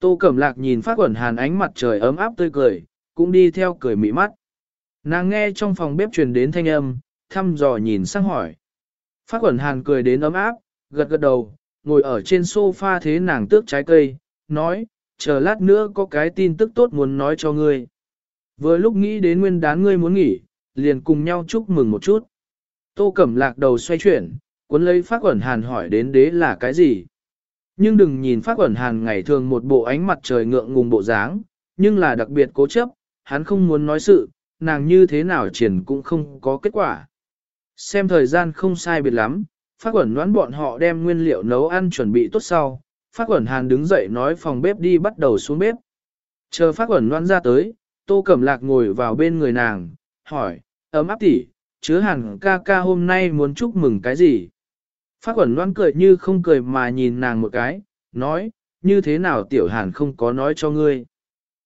Tô Cẩm Lạc nhìn phát quẩn hàn ánh mặt trời ấm áp tươi cười, cũng đi theo cười mị mắt. Nàng nghe trong phòng bếp truyền đến thanh âm, thăm dò nhìn sang hỏi. Phát quẩn hàn cười đến ấm áp, gật gật đầu, ngồi ở trên sofa thế nàng tước trái cây, nói, chờ lát nữa có cái tin tức tốt muốn nói cho ngươi. Vừa lúc nghĩ đến nguyên đán ngươi muốn nghỉ, liền cùng nhau chúc mừng một chút. Tô Cẩm Lạc đầu xoay chuyển, cuốn lấy phát quẩn hàn hỏi đến đế là cái gì. Nhưng đừng nhìn phát quẩn hàn ngày thường một bộ ánh mặt trời ngượng ngùng bộ dáng, nhưng là đặc biệt cố chấp, hắn không muốn nói sự, nàng như thế nào triển cũng không có kết quả. Xem thời gian không sai biệt lắm, phát quẩn đoán bọn họ đem nguyên liệu nấu ăn chuẩn bị tốt sau, phát quẩn hàn đứng dậy nói phòng bếp đi bắt đầu xuống bếp. Chờ phát quẩn đoán ra tới, tô cẩm lạc ngồi vào bên người nàng, hỏi, ấm áp tỉ, chứa hàn ca ca hôm nay muốn chúc mừng cái gì? Phát quẩn đoán cười như không cười mà nhìn nàng một cái, nói, như thế nào tiểu hàn không có nói cho ngươi.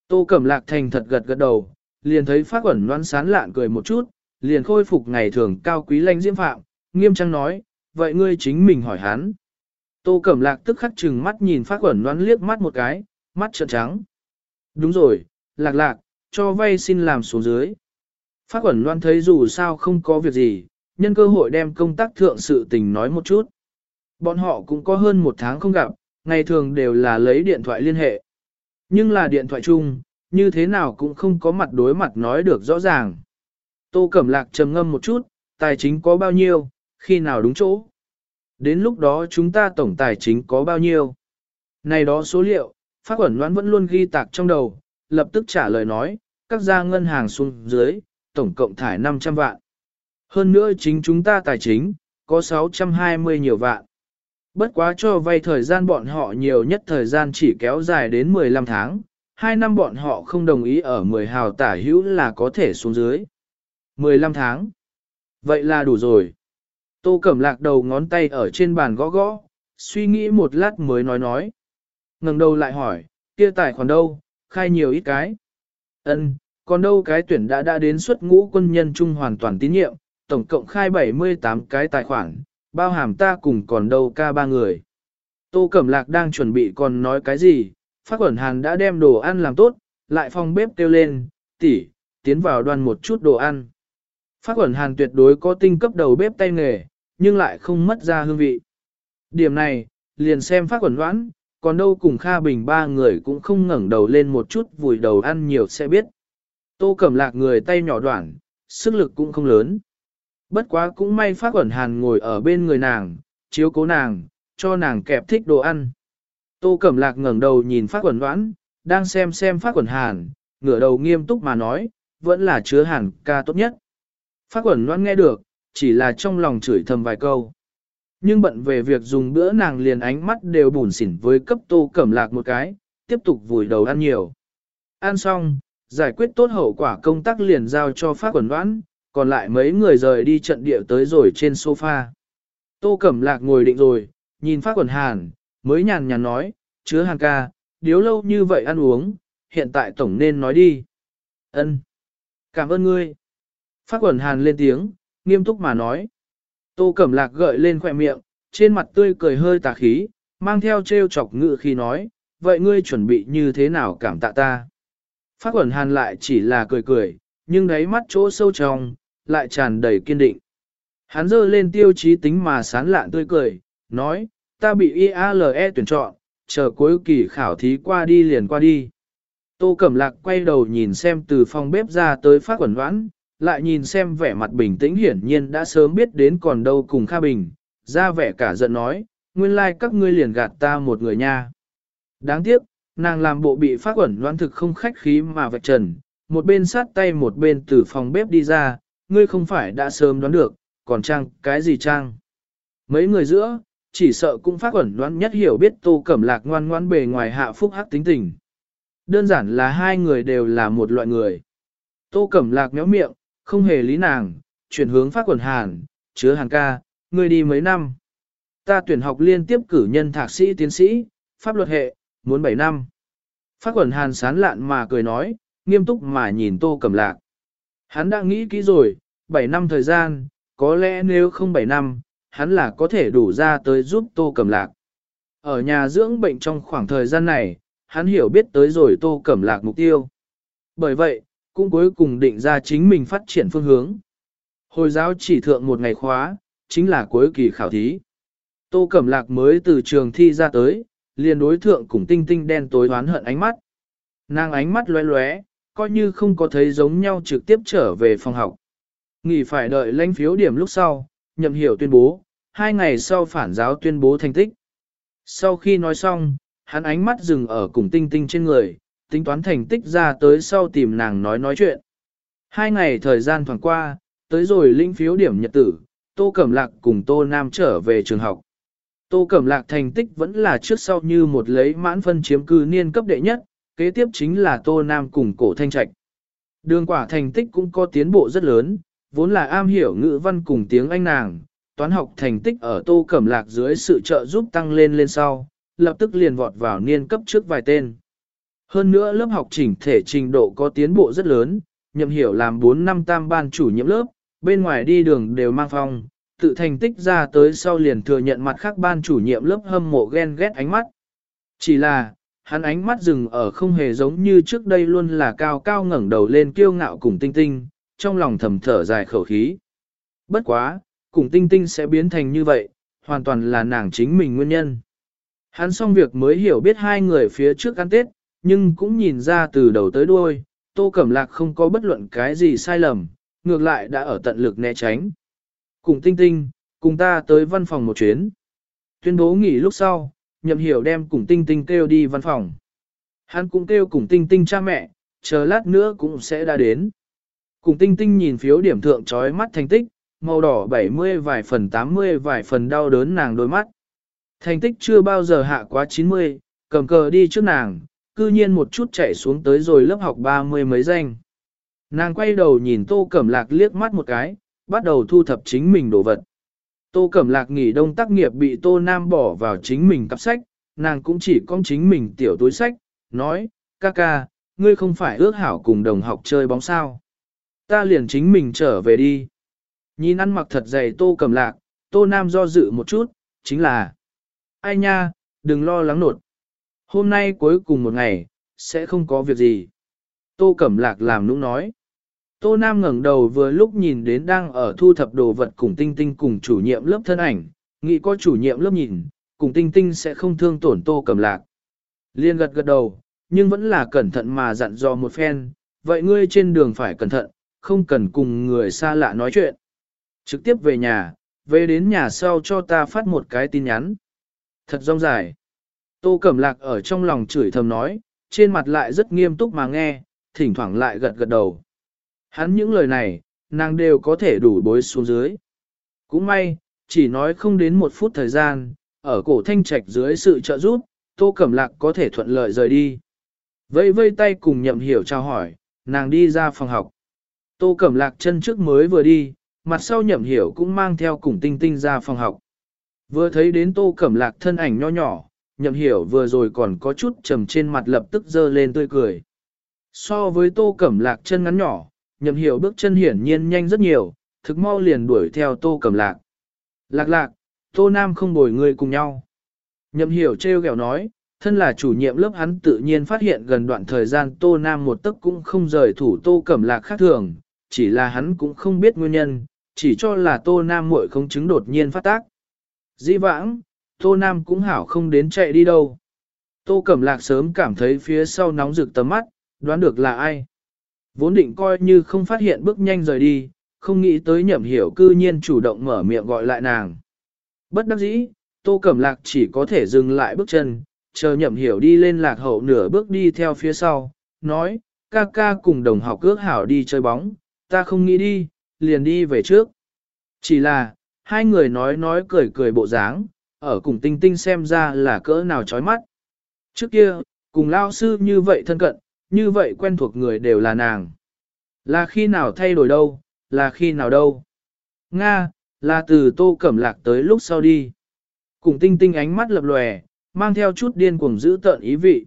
Tô Cẩm Lạc thành thật gật gật đầu, liền thấy phát quẩn loan sán lạn cười một chút, liền khôi phục ngày thường cao quý lãnh diễm phạm, nghiêm trang nói, vậy ngươi chính mình hỏi hắn. Tô Cẩm Lạc tức khắc chừng mắt nhìn phát quẩn loan liếc mắt một cái, mắt trợn trắng. Đúng rồi, lạc lạc, cho vay xin làm xuống dưới. Phát quẩn loan thấy dù sao không có việc gì, nhân cơ hội đem công tác thượng sự tình nói một chút. Bọn họ cũng có hơn một tháng không gặp, ngày thường đều là lấy điện thoại liên hệ. Nhưng là điện thoại chung, như thế nào cũng không có mặt đối mặt nói được rõ ràng. Tô Cẩm Lạc trầm ngâm một chút, tài chính có bao nhiêu, khi nào đúng chỗ. Đến lúc đó chúng ta tổng tài chính có bao nhiêu. Này đó số liệu, Pháp Quẩn Loan vẫn luôn ghi tạc trong đầu, lập tức trả lời nói, các gia ngân hàng xuống dưới, tổng cộng thải 500 vạn. Hơn nữa chính chúng ta tài chính, có 620 nhiều vạn. Bất quá cho vay thời gian bọn họ nhiều nhất thời gian chỉ kéo dài đến 15 tháng, hai năm bọn họ không đồng ý ở 10 hào tả hữu là có thể xuống dưới. 15 tháng. Vậy là đủ rồi. Tô Cẩm Lạc đầu ngón tay ở trên bàn gõ gõ, suy nghĩ một lát mới nói nói. ngẩng đầu lại hỏi, kia tài khoản đâu, khai nhiều ít cái. Ân, còn đâu cái tuyển đã đã đến xuất ngũ quân nhân trung hoàn toàn tín nhiệm, tổng cộng khai 78 cái tài khoản, bao hàm ta cùng còn đâu ca ba người. Tô Cẩm Lạc đang chuẩn bị còn nói cái gì, Phát Quẩn Hàn đã đem đồ ăn làm tốt, lại phòng bếp kêu lên, tỷ, tiến vào đoan một chút đồ ăn. Phát Quẩn Hàn tuyệt đối có tinh cấp đầu bếp tay nghề, nhưng lại không mất ra hương vị. Điểm này, liền xem Phát Quẩn đoán, còn đâu cùng Kha Bình ba người cũng không ngẩng đầu lên một chút vùi đầu ăn nhiều sẽ biết. Tô Cẩm Lạc người tay nhỏ đoạn, sức lực cũng không lớn. Bất quá cũng may phát quẩn hàn ngồi ở bên người nàng, chiếu cố nàng, cho nàng kẹp thích đồ ăn. Tô Cẩm Lạc ngẩng đầu nhìn phát quẩn đoán, đang xem xem phát quẩn hàn, ngửa đầu nghiêm túc mà nói, vẫn là chứa hàn ca tốt nhất. Phát quẩn đoán nghe được, chỉ là trong lòng chửi thầm vài câu. Nhưng bận về việc dùng bữa nàng liền ánh mắt đều bùn xỉn với cấp Tô Cẩm Lạc một cái, tiếp tục vùi đầu ăn nhiều. Ăn xong, giải quyết tốt hậu quả công tác liền giao cho phát quẩn đoán, còn lại mấy người rời đi trận địa tới rồi trên sofa. Tô Cẩm Lạc ngồi định rồi, nhìn phát quần hàn, mới nhàn nhàn nói, chứa hàng ca, điếu lâu như vậy ăn uống, hiện tại tổng nên nói đi. ân Cảm ơn ngươi. Phát quần hàn lên tiếng, nghiêm túc mà nói. Tô Cẩm Lạc gợi lên khỏe miệng, trên mặt tươi cười hơi tà khí, mang theo trêu chọc ngự khi nói, vậy ngươi chuẩn bị như thế nào cảm tạ ta? Phát quần hàn lại chỉ là cười cười, nhưng đáy mắt chỗ sâu trong, lại tràn đầy kiên định. Hắn dơ lên tiêu chí tính mà sán lạn tươi cười, nói, ta bị IALE tuyển chọn, chờ cuối kỳ khảo thí qua đi liền qua đi. Tô Cẩm Lạc quay đầu nhìn xem từ phòng bếp ra tới phát quẩn đoán, lại nhìn xem vẻ mặt bình tĩnh hiển nhiên đã sớm biết đến còn đâu cùng Kha Bình, ra vẻ cả giận nói, nguyên lai like các ngươi liền gạt ta một người nha. Đáng tiếc, nàng làm bộ bị phát quẩn đoán thực không khách khí mà vạch trần, một bên sát tay một bên từ phòng bếp đi ra, ngươi không phải đã sớm đoán được, còn trang, cái gì trang? Mấy người giữa, chỉ sợ cũng phát quẩn đoán nhất hiểu biết tô cẩm lạc ngoan ngoan bề ngoài hạ phúc hắc tính tình. Đơn giản là hai người đều là một loại người. Tô cẩm lạc méo miệng, không hề lý nàng, chuyển hướng phát quần hàn, chứa hàng ca, ngươi đi mấy năm. Ta tuyển học liên tiếp cử nhân thạc sĩ tiến sĩ, pháp luật hệ, muốn 7 năm. Phát quần hàn sán lạn mà cười nói, nghiêm túc mà nhìn tô cẩm lạc. Hắn đã nghĩ kỹ rồi, 7 năm thời gian, có lẽ nếu không 7 năm, hắn là có thể đủ ra tới giúp tô cẩm lạc. Ở nhà dưỡng bệnh trong khoảng thời gian này, hắn hiểu biết tới rồi tô cẩm lạc mục tiêu. Bởi vậy, cũng cuối cùng định ra chính mình phát triển phương hướng. Hồi giáo chỉ thượng một ngày khóa, chính là cuối kỳ khảo thí. Tô Cẩm Lạc mới từ trường thi ra tới, liền đối thượng cùng tinh tinh đen tối hoán hận ánh mắt. Nàng ánh mắt lóe lóe, coi như không có thấy giống nhau trực tiếp trở về phòng học. Nghỉ phải đợi lãnh phiếu điểm lúc sau, nhậm hiểu tuyên bố, hai ngày sau phản giáo tuyên bố thành tích. Sau khi nói xong, hắn ánh mắt dừng ở cùng tinh tinh trên người, tính toán thành tích ra tới sau tìm nàng nói nói chuyện. Hai ngày thời gian thoảng qua, tới rồi linh phiếu điểm nhật tử, Tô Cẩm Lạc cùng Tô Nam trở về trường học. Tô Cẩm Lạc thành tích vẫn là trước sau như một lấy mãn phân chiếm cư niên cấp đệ nhất, kế tiếp chính là Tô Nam cùng cổ thanh trạch. Đường quả thành tích cũng có tiến bộ rất lớn, vốn là am hiểu ngữ văn cùng tiếng Anh nàng, toán học thành tích ở Tô Cẩm Lạc dưới sự trợ giúp tăng lên lên sau, lập tức liền vọt vào niên cấp trước vài tên. Hơn nữa lớp học chỉnh thể trình độ có tiến bộ rất lớn, nhậm hiểu làm 4 năm tam ban chủ nhiệm lớp, bên ngoài đi đường đều mang phong, tự thành tích ra tới sau liền thừa nhận mặt khác ban chủ nhiệm lớp hâm mộ ghen ghét ánh mắt. Chỉ là, hắn ánh mắt dừng ở không hề giống như trước đây luôn là cao cao ngẩng đầu lên kiêu ngạo cùng tinh tinh, trong lòng thầm thở dài khẩu khí. Bất quá, cùng tinh tinh sẽ biến thành như vậy, hoàn toàn là nàng chính mình nguyên nhân. Hắn xong việc mới hiểu biết hai người phía trước ăn tết, nhưng cũng nhìn ra từ đầu tới đuôi, Tô Cẩm Lạc không có bất luận cái gì sai lầm, ngược lại đã ở tận lực né tránh. Cùng Tinh Tinh, cùng ta tới văn phòng một chuyến. Tuyên bố nghỉ lúc sau, nhậm hiểu đem cùng Tinh Tinh kêu đi văn phòng. Hắn cũng kêu cùng Tinh Tinh cha mẹ, chờ lát nữa cũng sẽ đã đến. Cùng Tinh Tinh nhìn phiếu điểm thượng trói mắt thành tích, màu đỏ 70 vài phần 80 vài phần đau đớn nàng đôi mắt. Thành tích chưa bao giờ hạ quá 90, cầm cờ đi trước nàng, cư nhiên một chút chạy xuống tới rồi lớp học ba mươi mấy danh. Nàng quay đầu nhìn Tô Cẩm Lạc liếc mắt một cái, bắt đầu thu thập chính mình đồ vật. Tô Cẩm Lạc nghỉ đông tác nghiệp bị Tô Nam bỏ vào chính mình cặp sách, nàng cũng chỉ con chính mình tiểu túi sách, nói, ca ca, ngươi không phải ước hảo cùng đồng học chơi bóng sao. Ta liền chính mình trở về đi. Nhìn ăn mặc thật dày Tô Cẩm Lạc, Tô Nam do dự một chút, chính là, ai nha, đừng lo lắng nột. Hôm nay cuối cùng một ngày, sẽ không có việc gì. Tô Cẩm Lạc làm nũng nói. Tô Nam ngẩng đầu vừa lúc nhìn đến đang ở thu thập đồ vật cùng Tinh Tinh cùng chủ nhiệm lớp thân ảnh, nghĩ có chủ nhiệm lớp nhìn, cùng Tinh Tinh sẽ không thương tổn Tô Cẩm Lạc. Liên gật gật đầu, nhưng vẫn là cẩn thận mà dặn dò một phen, vậy ngươi trên đường phải cẩn thận, không cần cùng người xa lạ nói chuyện. Trực tiếp về nhà, về đến nhà sau cho ta phát một cái tin nhắn. Thật rong dài. Tô Cẩm Lạc ở trong lòng chửi thầm nói, trên mặt lại rất nghiêm túc mà nghe, thỉnh thoảng lại gật gật đầu. Hắn những lời này, nàng đều có thể đủ bối xuống dưới. Cũng may, chỉ nói không đến một phút thời gian, ở cổ thanh trạch dưới sự trợ giúp, Tô Cẩm Lạc có thể thuận lợi rời đi. Vây vây tay cùng nhậm hiểu trao hỏi, nàng đi ra phòng học. Tô Cẩm Lạc chân trước mới vừa đi, mặt sau nhậm hiểu cũng mang theo cùng tinh tinh ra phòng học. Vừa thấy đến Tô Cẩm Lạc thân ảnh nho nhỏ, nhậm hiểu vừa rồi còn có chút trầm trên mặt lập tức dơ lên tươi cười. So với tô cẩm lạc chân ngắn nhỏ, nhậm hiểu bước chân hiển nhiên nhanh rất nhiều, thực mau liền đuổi theo tô cẩm lạc. Lạc lạc, tô nam không bồi người cùng nhau. Nhậm hiểu treo gẹo nói, thân là chủ nhiệm lớp hắn tự nhiên phát hiện gần đoạn thời gian tô nam một tấc cũng không rời thủ tô cẩm lạc khác thường, chỉ là hắn cũng không biết nguyên nhân, chỉ cho là tô nam muội không chứng đột nhiên phát tác. Dĩ vãng, Tô Nam cũng hảo không đến chạy đi đâu. Tô Cẩm Lạc sớm cảm thấy phía sau nóng rực tầm mắt, Đoán được là ai? Vốn định coi như không phát hiện bước nhanh rời đi, không nghĩ tới nhậm hiểu cư nhiên chủ động mở miệng gọi lại nàng. Bất đắc dĩ, tô cẩm lạc chỉ có thể dừng lại bước chân, chờ nhậm hiểu đi lên lạc hậu nửa bước đi theo phía sau, nói, ca ca cùng đồng học cước hảo đi chơi bóng, ta không nghĩ đi, liền đi về trước. Chỉ là, hai người nói nói cười cười bộ dáng, ở cùng tinh tinh xem ra là cỡ nào chói mắt. Trước kia, cùng lao sư như vậy thân cận, như vậy quen thuộc người đều là nàng. Là khi nào thay đổi đâu, là khi nào đâu. Nga, là từ tô cẩm lạc tới lúc sau đi. Cùng tinh tinh ánh mắt lập lòe, mang theo chút điên cuồng giữ tợn ý vị.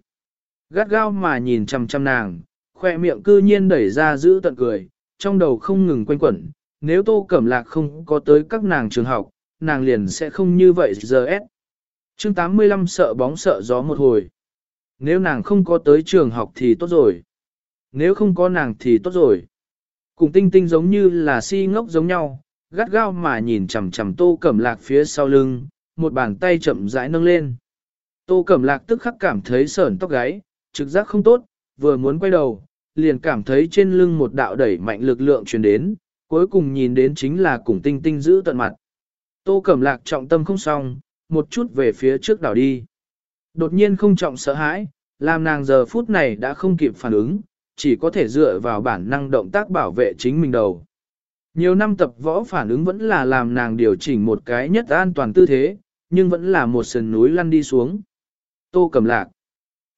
Gắt gao mà nhìn chằm chằm nàng, khoe miệng cư nhiên đẩy ra giữ tận cười, trong đầu không ngừng quanh quẩn, nếu tô cẩm lạc không có tới các nàng trường học, nàng liền sẽ không như vậy giờ ép. Chương 85 sợ bóng sợ gió một hồi. Nếu nàng không có tới trường học thì tốt rồi. Nếu không có nàng thì tốt rồi. Cùng tinh tinh giống như là si ngốc giống nhau, gắt gao mà nhìn chằm chằm tô cẩm lạc phía sau lưng, một bàn tay chậm rãi nâng lên. Tô cẩm lạc tức khắc cảm thấy sởn tóc gáy, trực giác không tốt, vừa muốn quay đầu, liền cảm thấy trên lưng một đạo đẩy mạnh lực lượng truyền đến, cuối cùng nhìn đến chính là cùng tinh tinh giữ tận mặt. Tô Cẩm Lạc trọng tâm không xong, một chút về phía trước đảo đi. Đột nhiên không trọng sợ hãi, làm nàng giờ phút này đã không kịp phản ứng, chỉ có thể dựa vào bản năng động tác bảo vệ chính mình đầu. Nhiều năm tập võ phản ứng vẫn là làm nàng điều chỉnh một cái nhất an toàn tư thế, nhưng vẫn là một sườn núi lăn đi xuống. Tô Cẩm Lạc.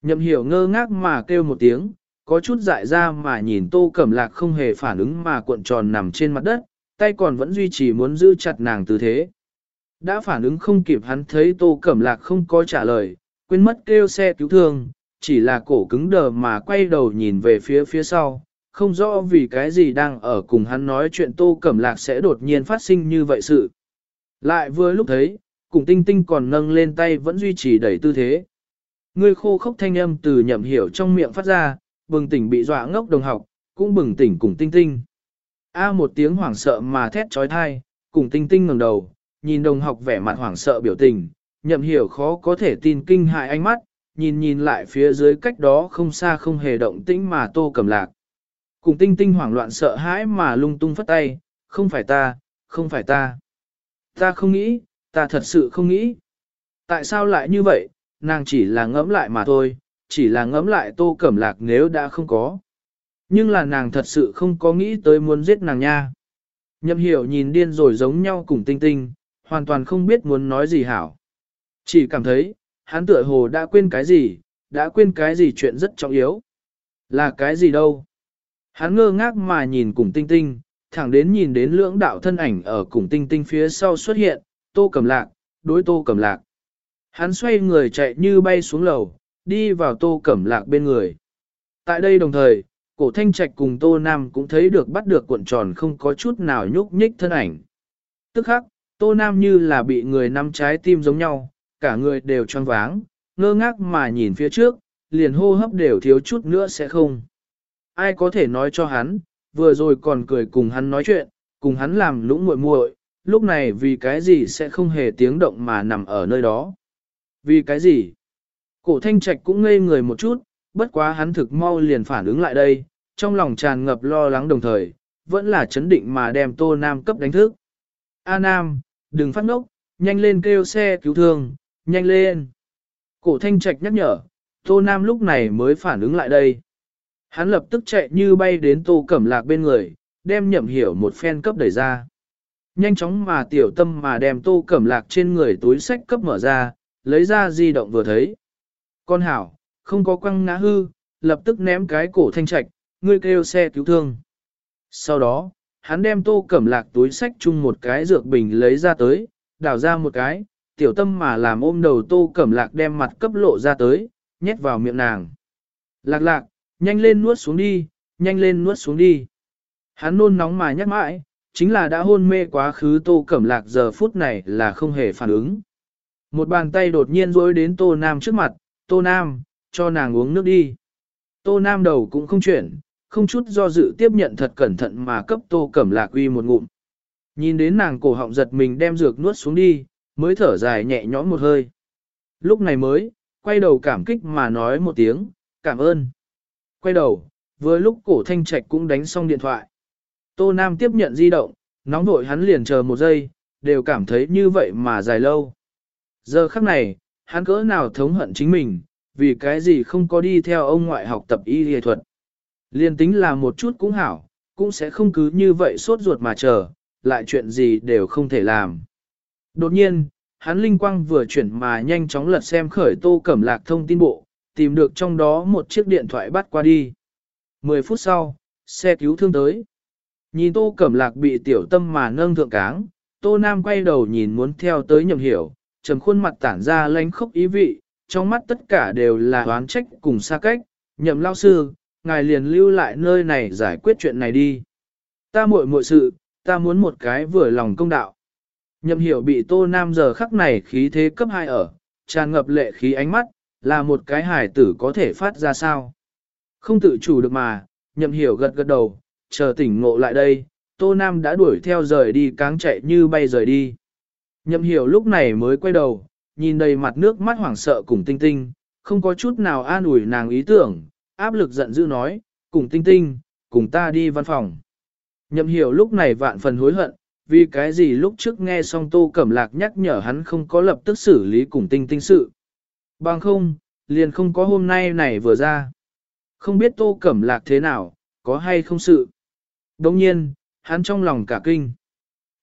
Nhậm hiểu ngơ ngác mà kêu một tiếng, có chút dại ra mà nhìn tô cẩm lạc không hề phản ứng mà cuộn tròn nằm trên mặt đất, tay còn vẫn duy trì muốn giữ chặt nàng tư thế. Đã phản ứng không kịp hắn thấy tô cẩm lạc không có trả lời, quên mất kêu xe cứu thương, chỉ là cổ cứng đờ mà quay đầu nhìn về phía phía sau, không rõ vì cái gì đang ở cùng hắn nói chuyện tô cẩm lạc sẽ đột nhiên phát sinh như vậy sự. Lại vừa lúc thấy, cùng tinh tinh còn nâng lên tay vẫn duy trì đẩy tư thế. người khô khốc thanh âm từ nhậm hiểu trong miệng phát ra, bừng tỉnh bị dọa ngốc đồng học, cũng bừng tỉnh cùng tinh tinh. A một tiếng hoảng sợ mà thét trói thai, cùng tinh tinh ngẩng đầu, nhìn đồng học vẻ mặt hoảng sợ biểu tình, nhậm hiểu khó có thể tin kinh hại ánh mắt, nhìn nhìn lại phía dưới cách đó không xa không hề động tĩnh mà tô cầm lạc. Cùng tinh tinh hoảng loạn sợ hãi mà lung tung phất tay, không phải ta, không phải ta. Ta không nghĩ, ta thật sự không nghĩ. Tại sao lại như vậy, nàng chỉ là ngẫm lại mà thôi, chỉ là ngẫm lại tô cẩm lạc nếu đã không có. Nhưng là nàng thật sự không có nghĩ tới muốn giết nàng nha. Nhậm hiểu nhìn điên rồi giống nhau cùng tinh tinh, hoàn toàn không biết muốn nói gì hảo. Chỉ cảm thấy, hắn tựa hồ đã quên cái gì, đã quên cái gì chuyện rất trọng yếu. Là cái gì đâu? Hắn ngơ ngác mà nhìn cùng tinh tinh, thẳng đến nhìn đến lưỡng đạo thân ảnh ở cùng tinh tinh phía sau xuất hiện, tô cầm lạc, đối tô cầm lạc. Hắn xoay người chạy như bay xuống lầu, đi vào tô cẩm lạc bên người. Tại đây đồng thời, cổ thanh trạch cùng tô nam cũng thấy được bắt được cuộn tròn không có chút nào nhúc nhích thân ảnh. Tức khắc, tô nam như là bị người nắm trái tim giống nhau, cả người đều choáng váng, ngơ ngác mà nhìn phía trước, liền hô hấp đều thiếu chút nữa sẽ không. Ai có thể nói cho hắn, vừa rồi còn cười cùng hắn nói chuyện, cùng hắn làm lũng muội muội, lúc này vì cái gì sẽ không hề tiếng động mà nằm ở nơi đó. Vì cái gì? Cổ thanh trạch cũng ngây người một chút, bất quá hắn thực mau liền phản ứng lại đây, trong lòng tràn ngập lo lắng đồng thời, vẫn là chấn định mà đem Tô Nam cấp đánh thức. A Nam, đừng phát ngốc, nhanh lên kêu xe cứu thương, nhanh lên. Cổ thanh trạch nhắc nhở, Tô Nam lúc này mới phản ứng lại đây. Hắn lập tức chạy như bay đến Tô Cẩm Lạc bên người, đem nhậm hiểu một phen cấp đẩy ra. Nhanh chóng mà tiểu tâm mà đem Tô Cẩm Lạc trên người túi sách cấp mở ra, lấy ra di động vừa thấy. Con hảo, không có quăng ngã hư, lập tức ném cái cổ thanh trạch, ngươi kêu xe cứu thương. Sau đó, hắn đem tô cẩm lạc túi sách chung một cái dược bình lấy ra tới, đảo ra một cái, tiểu tâm mà làm ôm đầu tô cẩm lạc đem mặt cấp lộ ra tới, nhét vào miệng nàng. Lạc lạc, nhanh lên nuốt xuống đi, nhanh lên nuốt xuống đi. Hắn nôn nóng mà nhắc mãi, chính là đã hôn mê quá khứ tô cẩm lạc giờ phút này là không hề phản ứng. Một bàn tay đột nhiên rối đến tô nam trước mặt, Tô Nam, cho nàng uống nước đi. Tô Nam đầu cũng không chuyển, không chút do dự tiếp nhận thật cẩn thận mà cấp Tô Cẩm Lạc uy một ngụm. Nhìn đến nàng cổ họng giật mình đem dược nuốt xuống đi, mới thở dài nhẹ nhõm một hơi. Lúc này mới, quay đầu cảm kích mà nói một tiếng, cảm ơn. Quay đầu, vừa lúc cổ thanh trạch cũng đánh xong điện thoại. Tô Nam tiếp nhận di động, nóng vội hắn liền chờ một giây, đều cảm thấy như vậy mà dài lâu. Giờ khắc này, hắn cỡ nào thống hận chính mình, vì cái gì không có đi theo ông ngoại học tập y y thuật. Liên tính là một chút cũng hảo, cũng sẽ không cứ như vậy sốt ruột mà chờ, lại chuyện gì đều không thể làm. Đột nhiên, hắn linh quang vừa chuyển mà nhanh chóng lật xem khởi tô cẩm lạc thông tin bộ, tìm được trong đó một chiếc điện thoại bắt qua đi. 10 phút sau, xe cứu thương tới. Nhìn tô cẩm lạc bị tiểu tâm mà nâng thượng cáng, tô nam quay đầu nhìn muốn theo tới nhầm hiểu, trầm khuôn mặt tản ra lánh khốc ý vị, trong mắt tất cả đều là oán trách cùng xa cách, nhậm lao sư, ngài liền lưu lại nơi này giải quyết chuyện này đi. Ta muội muội sự, ta muốn một cái vừa lòng công đạo. Nhậm hiểu bị tô nam giờ khắc này khí thế cấp hai ở, tràn ngập lệ khí ánh mắt, là một cái hải tử có thể phát ra sao. Không tự chủ được mà, nhậm hiểu gật gật đầu, chờ tỉnh ngộ lại đây, tô nam đã đuổi theo rời đi cáng chạy như bay rời đi. Nhậm hiểu lúc này mới quay đầu, nhìn đầy mặt nước mắt hoảng sợ cùng tinh tinh, không có chút nào an ủi nàng ý tưởng, áp lực giận dữ nói, cùng tinh tinh, cùng ta đi văn phòng. Nhậm hiểu lúc này vạn phần hối hận, vì cái gì lúc trước nghe xong tô cẩm lạc nhắc nhở hắn không có lập tức xử lý cùng tinh tinh sự. Bằng không, liền không có hôm nay này vừa ra. Không biết tô cẩm lạc thế nào, có hay không sự. Đồng nhiên, hắn trong lòng cả kinh.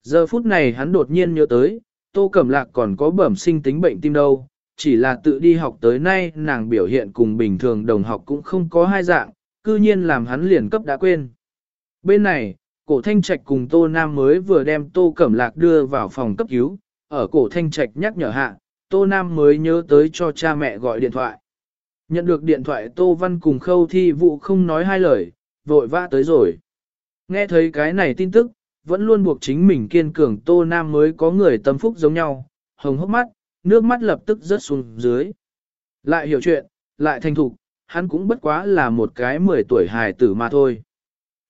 Giờ phút này hắn đột nhiên nhớ tới, tô cẩm lạc còn có bẩm sinh tính bệnh tim đâu, chỉ là tự đi học tới nay nàng biểu hiện cùng bình thường đồng học cũng không có hai dạng, cư nhiên làm hắn liền cấp đã quên. Bên này, cổ thanh trạch cùng tô nam mới vừa đem tô cẩm lạc đưa vào phòng cấp cứu, ở cổ thanh trạch nhắc nhở hạ, tô nam mới nhớ tới cho cha mẹ gọi điện thoại. Nhận được điện thoại tô văn cùng khâu thi vụ không nói hai lời, vội vã tới rồi. Nghe thấy cái này tin tức, vẫn luôn buộc chính mình kiên cường tô nam mới có người tâm phúc giống nhau, hồng hốc mắt, nước mắt lập tức rớt xuống dưới. Lại hiểu chuyện, lại thành thục, hắn cũng bất quá là một cái 10 tuổi hài tử mà thôi.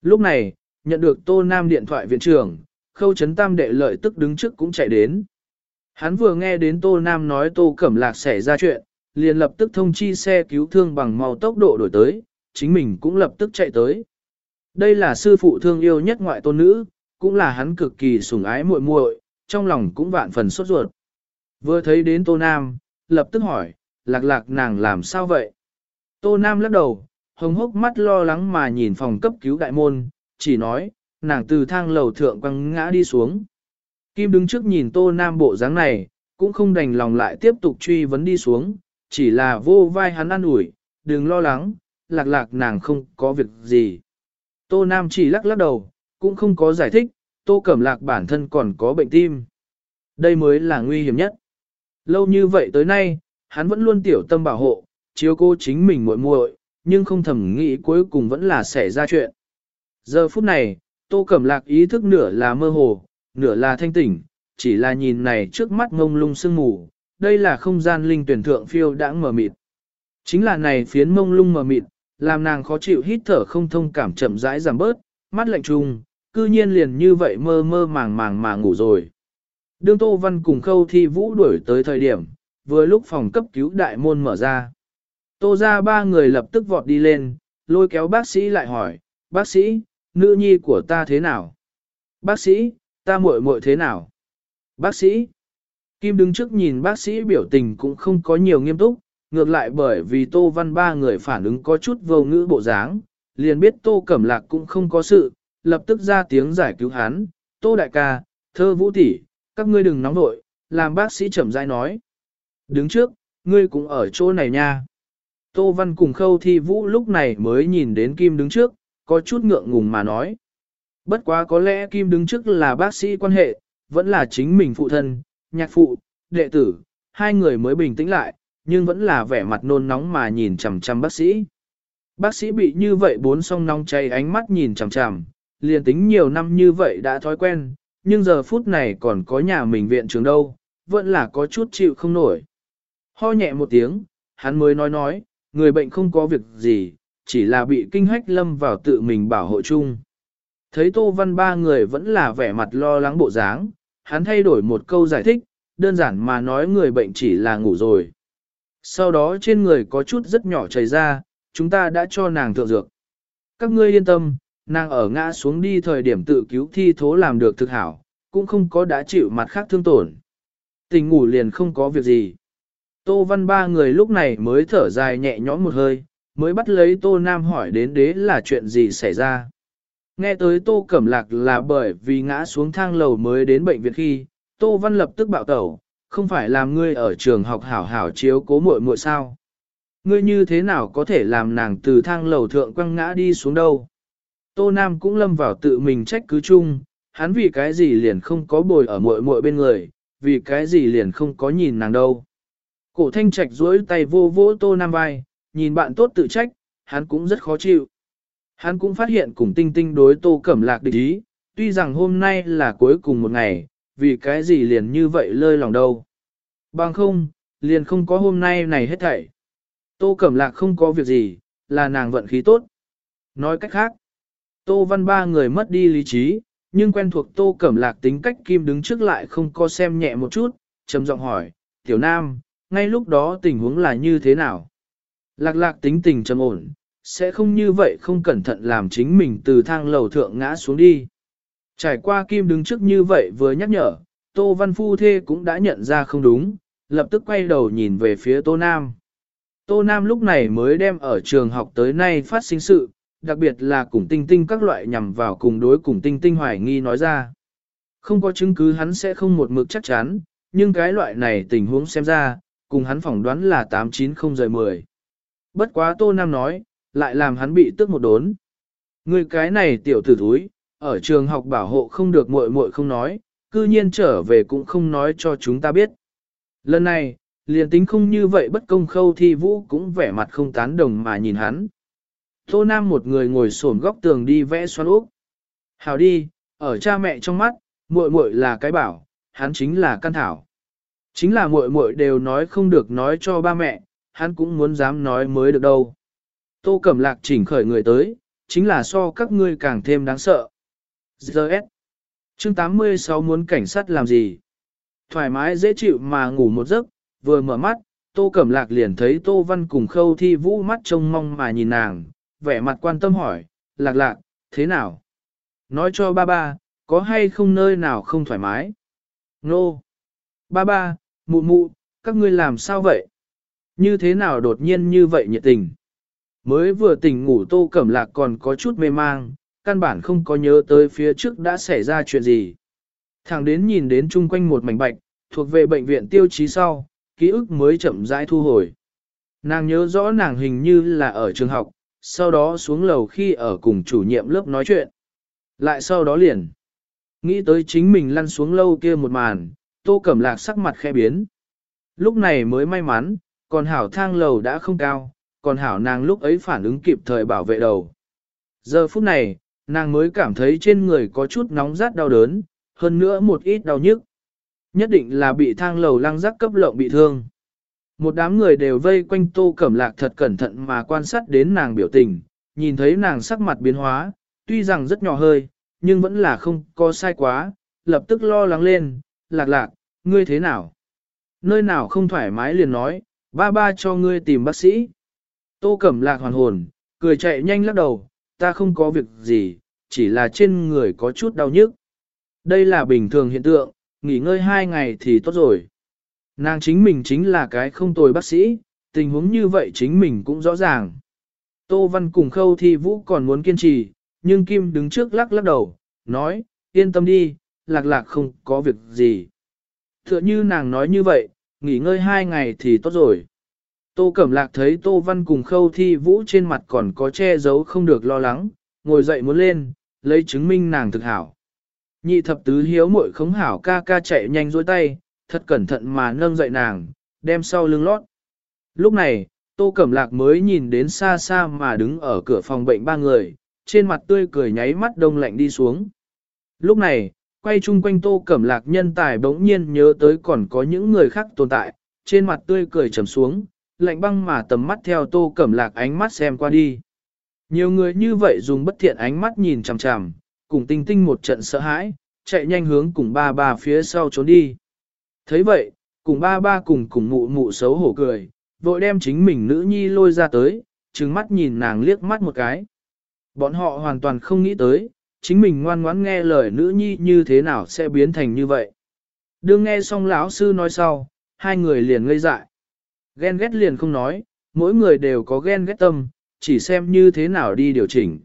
Lúc này, nhận được Tô Nam điện thoại viện trưởng, khâu chấn tam đệ lợi tức đứng trước cũng chạy đến. Hắn vừa nghe đến Tô Nam nói Tô Cẩm Lạc xảy ra chuyện, liền lập tức thông chi xe cứu thương bằng màu tốc độ đổi tới, chính mình cũng lập tức chạy tới. Đây là sư phụ thương yêu nhất ngoại tôn nữ, cũng là hắn cực kỳ sủng ái muội muội, trong lòng cũng vạn phần sốt ruột. Vừa thấy đến Tô Nam, lập tức hỏi, lạc lạc nàng làm sao vậy? Tô Nam lắc đầu, hồng hốc mắt lo lắng mà nhìn phòng cấp cứu đại môn, chỉ nói, nàng từ thang lầu thượng quăng ngã đi xuống. Kim đứng trước nhìn Tô Nam bộ dáng này, cũng không đành lòng lại tiếp tục truy vấn đi xuống, chỉ là vô vai hắn ăn ủi, đừng lo lắng, lạc lạc nàng không có việc gì. Tô Nam chỉ lắc lắc đầu, cũng không có giải thích, Tô Cẩm Lạc bản thân còn có bệnh tim. Đây mới là nguy hiểm nhất. Lâu như vậy tới nay, hắn vẫn luôn tiểu tâm bảo hộ, chiếu cô chính mình muội muội, nhưng không thầm nghĩ cuối cùng vẫn là xảy ra chuyện. Giờ phút này, Tô Cẩm Lạc ý thức nửa là mơ hồ, nửa là thanh tỉnh, chỉ là nhìn này trước mắt ngông lung sương mù, đây là không gian linh tuyển thượng phiêu đã mở mịt. Chính là này phiến mông lung mờ mịt, làm nàng khó chịu hít thở không thông cảm chậm rãi giảm bớt, mắt lạnh trùng, cư nhiên liền như vậy mơ mơ màng màng mà ngủ rồi. Đương Tô Văn cùng khâu thi vũ đuổi tới thời điểm, vừa lúc phòng cấp cứu đại môn mở ra. Tô ra ba người lập tức vọt đi lên, lôi kéo bác sĩ lại hỏi, bác sĩ, nữ nhi của ta thế nào? Bác sĩ, ta muội muội thế nào? Bác sĩ, Kim đứng trước nhìn bác sĩ biểu tình cũng không có nhiều nghiêm túc, ngược lại bởi vì Tô Văn ba người phản ứng có chút vô ngữ bộ dáng, liền biết Tô Cẩm Lạc cũng không có sự, lập tức ra tiếng giải cứu hắn, Tô Đại ca, thơ vũ tỷ, các ngươi đừng nóng nội, làm bác sĩ chậm rãi nói. Đứng trước, ngươi cũng ở chỗ này nha. Tô Văn cùng khâu thi vũ lúc này mới nhìn đến Kim đứng trước, có chút ngượng ngùng mà nói. Bất quá có lẽ Kim đứng trước là bác sĩ quan hệ, vẫn là chính mình phụ thân, nhạc phụ, đệ tử, hai người mới bình tĩnh lại, nhưng vẫn là vẻ mặt nôn nóng mà nhìn chằm chằm bác sĩ. Bác sĩ bị như vậy bốn song nóng cháy ánh mắt nhìn chằm chằm, liền tính nhiều năm như vậy đã thói quen, nhưng giờ phút này còn có nhà mình viện trường đâu, vẫn là có chút chịu không nổi. Ho nhẹ một tiếng, hắn mới nói nói, người bệnh không có việc gì, chỉ là bị kinh hách lâm vào tự mình bảo hộ chung. Thấy Tô Văn ba người vẫn là vẻ mặt lo lắng bộ dáng, hắn thay đổi một câu giải thích, đơn giản mà nói người bệnh chỉ là ngủ rồi. Sau đó trên người có chút rất nhỏ chảy ra, chúng ta đã cho nàng thượng dược. Các ngươi yên tâm, nàng ở ngã xuống đi thời điểm tự cứu thi thố làm được thực hảo, cũng không có đã chịu mặt khác thương tổn. Tình ngủ liền không có việc gì. Tô Văn ba người lúc này mới thở dài nhẹ nhõm một hơi, mới bắt lấy Tô Nam hỏi đến đế là chuyện gì xảy ra. Nghe tới Tô Cẩm Lạc là bởi vì ngã xuống thang lầu mới đến bệnh viện khi, Tô Văn lập tức bạo tẩu, không phải làm ngươi ở trường học hảo hảo chiếu cố muội muội sao. Ngươi như thế nào có thể làm nàng từ thang lầu thượng quăng ngã đi xuống đâu. Tô Nam cũng lâm vào tự mình trách cứ chung, hắn vì cái gì liền không có bồi ở muội muội bên người, vì cái gì liền không có nhìn nàng đâu. Cổ thanh trạch duỗi tay vô vỗ Tô Nam vai, nhìn bạn tốt tự trách, hắn cũng rất khó chịu. Hắn cũng phát hiện cùng tinh tinh đối Tô Cẩm Lạc địch ý, tuy rằng hôm nay là cuối cùng một ngày, vì cái gì liền như vậy lơi lòng đâu. Bằng không, liền không có hôm nay này hết thảy. Tô Cẩm Lạc không có việc gì, là nàng vận khí tốt. Nói cách khác, Tô Văn ba người mất đi lý trí, nhưng quen thuộc Tô Cẩm Lạc tính cách Kim đứng trước lại không co xem nhẹ một chút, trầm giọng hỏi, Tiểu Nam, ngay lúc đó tình huống là như thế nào? Lạc lạc tính tình trầm ổn, sẽ không như vậy không cẩn thận làm chính mình từ thang lầu thượng ngã xuống đi. Trải qua Kim đứng trước như vậy vừa nhắc nhở, Tô Văn Phu Thê cũng đã nhận ra không đúng, lập tức quay đầu nhìn về phía Tô Nam. Tô Nam lúc này mới đem ở trường học tới nay phát sinh sự, đặc biệt là cùng tinh tinh các loại nhằm vào cùng đối cùng tinh tinh hoài nghi nói ra. Không có chứng cứ hắn sẽ không một mực chắc chắn, nhưng cái loại này tình huống xem ra, cùng hắn phỏng đoán là 890 rời 10. Bất quá Tô Nam nói, lại làm hắn bị tức một đốn. Người cái này tiểu tử thúi, ở trường học bảo hộ không được muội muội không nói, cư nhiên trở về cũng không nói cho chúng ta biết. Lần này, liền tính không như vậy bất công khâu thi vũ cũng vẻ mặt không tán đồng mà nhìn hắn. Tô Nam một người ngồi xổm góc tường đi vẽ xoắn úp. Hào đi, ở cha mẹ trong mắt, muội muội là cái bảo, hắn chính là căn thảo. Chính là muội muội đều nói không được nói cho ba mẹ, hắn cũng muốn dám nói mới được đâu. Tô Cẩm Lạc chỉnh khởi người tới, chính là so các ngươi càng thêm đáng sợ. Giờ S. Chương 86 muốn cảnh sát làm gì? Thoải mái dễ chịu mà ngủ một giấc, vừa mở mắt, Tô Cẩm Lạc liền thấy Tô Văn cùng khâu thi vũ mắt trông mong mà nhìn nàng, vẻ mặt quan tâm hỏi, Lạc Lạc, thế nào? Nói cho ba ba, có hay không nơi nào không thoải mái? Nô! No. Ba ba, mụ mụ, các ngươi làm sao vậy? Như thế nào đột nhiên như vậy nhiệt tình? Mới vừa tỉnh ngủ Tô Cẩm Lạc còn có chút mê mang, căn bản không có nhớ tới phía trước đã xảy ra chuyện gì. Thẳng đến nhìn đến chung quanh một mảnh bạch, thuộc về bệnh viện tiêu chí sau, ký ức mới chậm rãi thu hồi. Nàng nhớ rõ nàng hình như là ở trường học, sau đó xuống lầu khi ở cùng chủ nhiệm lớp nói chuyện. Lại sau đó liền, nghĩ tới chính mình lăn xuống lâu kia một màn, tô cẩm lạc sắc mặt khe biến. Lúc này mới may mắn, còn hảo thang lầu đã không cao, còn hảo nàng lúc ấy phản ứng kịp thời bảo vệ đầu. Giờ phút này, nàng mới cảm thấy trên người có chút nóng rát đau đớn, hơn nữa một ít đau nhức. Nhất định là bị thang lầu lăng rắc cấp lộng bị thương. Một đám người đều vây quanh tô cẩm lạc thật cẩn thận mà quan sát đến nàng biểu tình, nhìn thấy nàng sắc mặt biến hóa, tuy rằng rất nhỏ hơi, nhưng vẫn là không có sai quá, lập tức lo lắng lên, lạc lạc, ngươi thế nào? Nơi nào không thoải mái liền nói, ba ba cho ngươi tìm bác sĩ. Tô cẩm lạc hoàn hồn, cười chạy nhanh lắc đầu, ta không có việc gì, chỉ là trên người có chút đau nhức. Đây là bình thường hiện tượng, nghỉ ngơi hai ngày thì tốt rồi. Nàng chính mình chính là cái không tồi bác sĩ, tình huống như vậy chính mình cũng rõ ràng. Tô Văn cùng khâu thi vũ còn muốn kiên trì, nhưng Kim đứng trước lắc lắc đầu, nói, yên tâm đi, lạc lạc không có việc gì. Tựa như nàng nói như vậy, nghỉ ngơi hai ngày thì tốt rồi. Tô Cẩm Lạc thấy Tô Văn cùng khâu thi vũ trên mặt còn có che giấu không được lo lắng, ngồi dậy muốn lên, lấy chứng minh nàng thực hảo. Nhị thập tứ hiếu muội khống hảo ca ca chạy nhanh dối tay, thật cẩn thận mà nâng dậy nàng, đem sau lưng lót. Lúc này, Tô Cẩm Lạc mới nhìn đến xa xa mà đứng ở cửa phòng bệnh ba người, trên mặt tươi cười nháy mắt đông lạnh đi xuống. Lúc này, quay chung quanh Tô Cẩm Lạc nhân tài bỗng nhiên nhớ tới còn có những người khác tồn tại, trên mặt tươi cười trầm xuống, lạnh băng mà tầm mắt theo Tô Cẩm Lạc ánh mắt xem qua đi. Nhiều người như vậy dùng bất thiện ánh mắt nhìn chằm chằm, cùng tinh tinh một trận sợ hãi, chạy nhanh hướng cùng ba bà phía sau trốn đi thấy vậy, cùng ba ba cùng cùng mụ mụ xấu hổ cười, vội đem chính mình nữ nhi lôi ra tới, trừng mắt nhìn nàng liếc mắt một cái. Bọn họ hoàn toàn không nghĩ tới, chính mình ngoan ngoãn nghe lời nữ nhi như thế nào sẽ biến thành như vậy. Đương nghe xong lão sư nói sau, hai người liền ngây dại. Ghen ghét liền không nói, mỗi người đều có ghen ghét tâm, chỉ xem như thế nào đi điều chỉnh.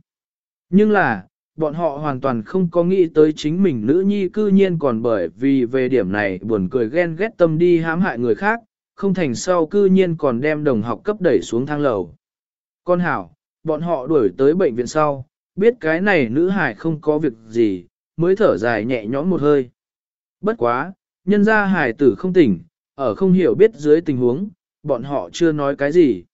Nhưng là, bọn họ hoàn toàn không có nghĩ tới chính mình nữ nhi cư nhiên còn bởi vì về điểm này buồn cười ghen ghét tâm đi hãm hại người khác, không thành sau cư nhiên còn đem đồng học cấp đẩy xuống thang lầu. Con hảo, bọn họ đuổi tới bệnh viện sau, biết cái này nữ hải không có việc gì, mới thở dài nhẹ nhõm một hơi. Bất quá, nhân ra hải tử không tỉnh, ở không hiểu biết dưới tình huống, bọn họ chưa nói cái gì.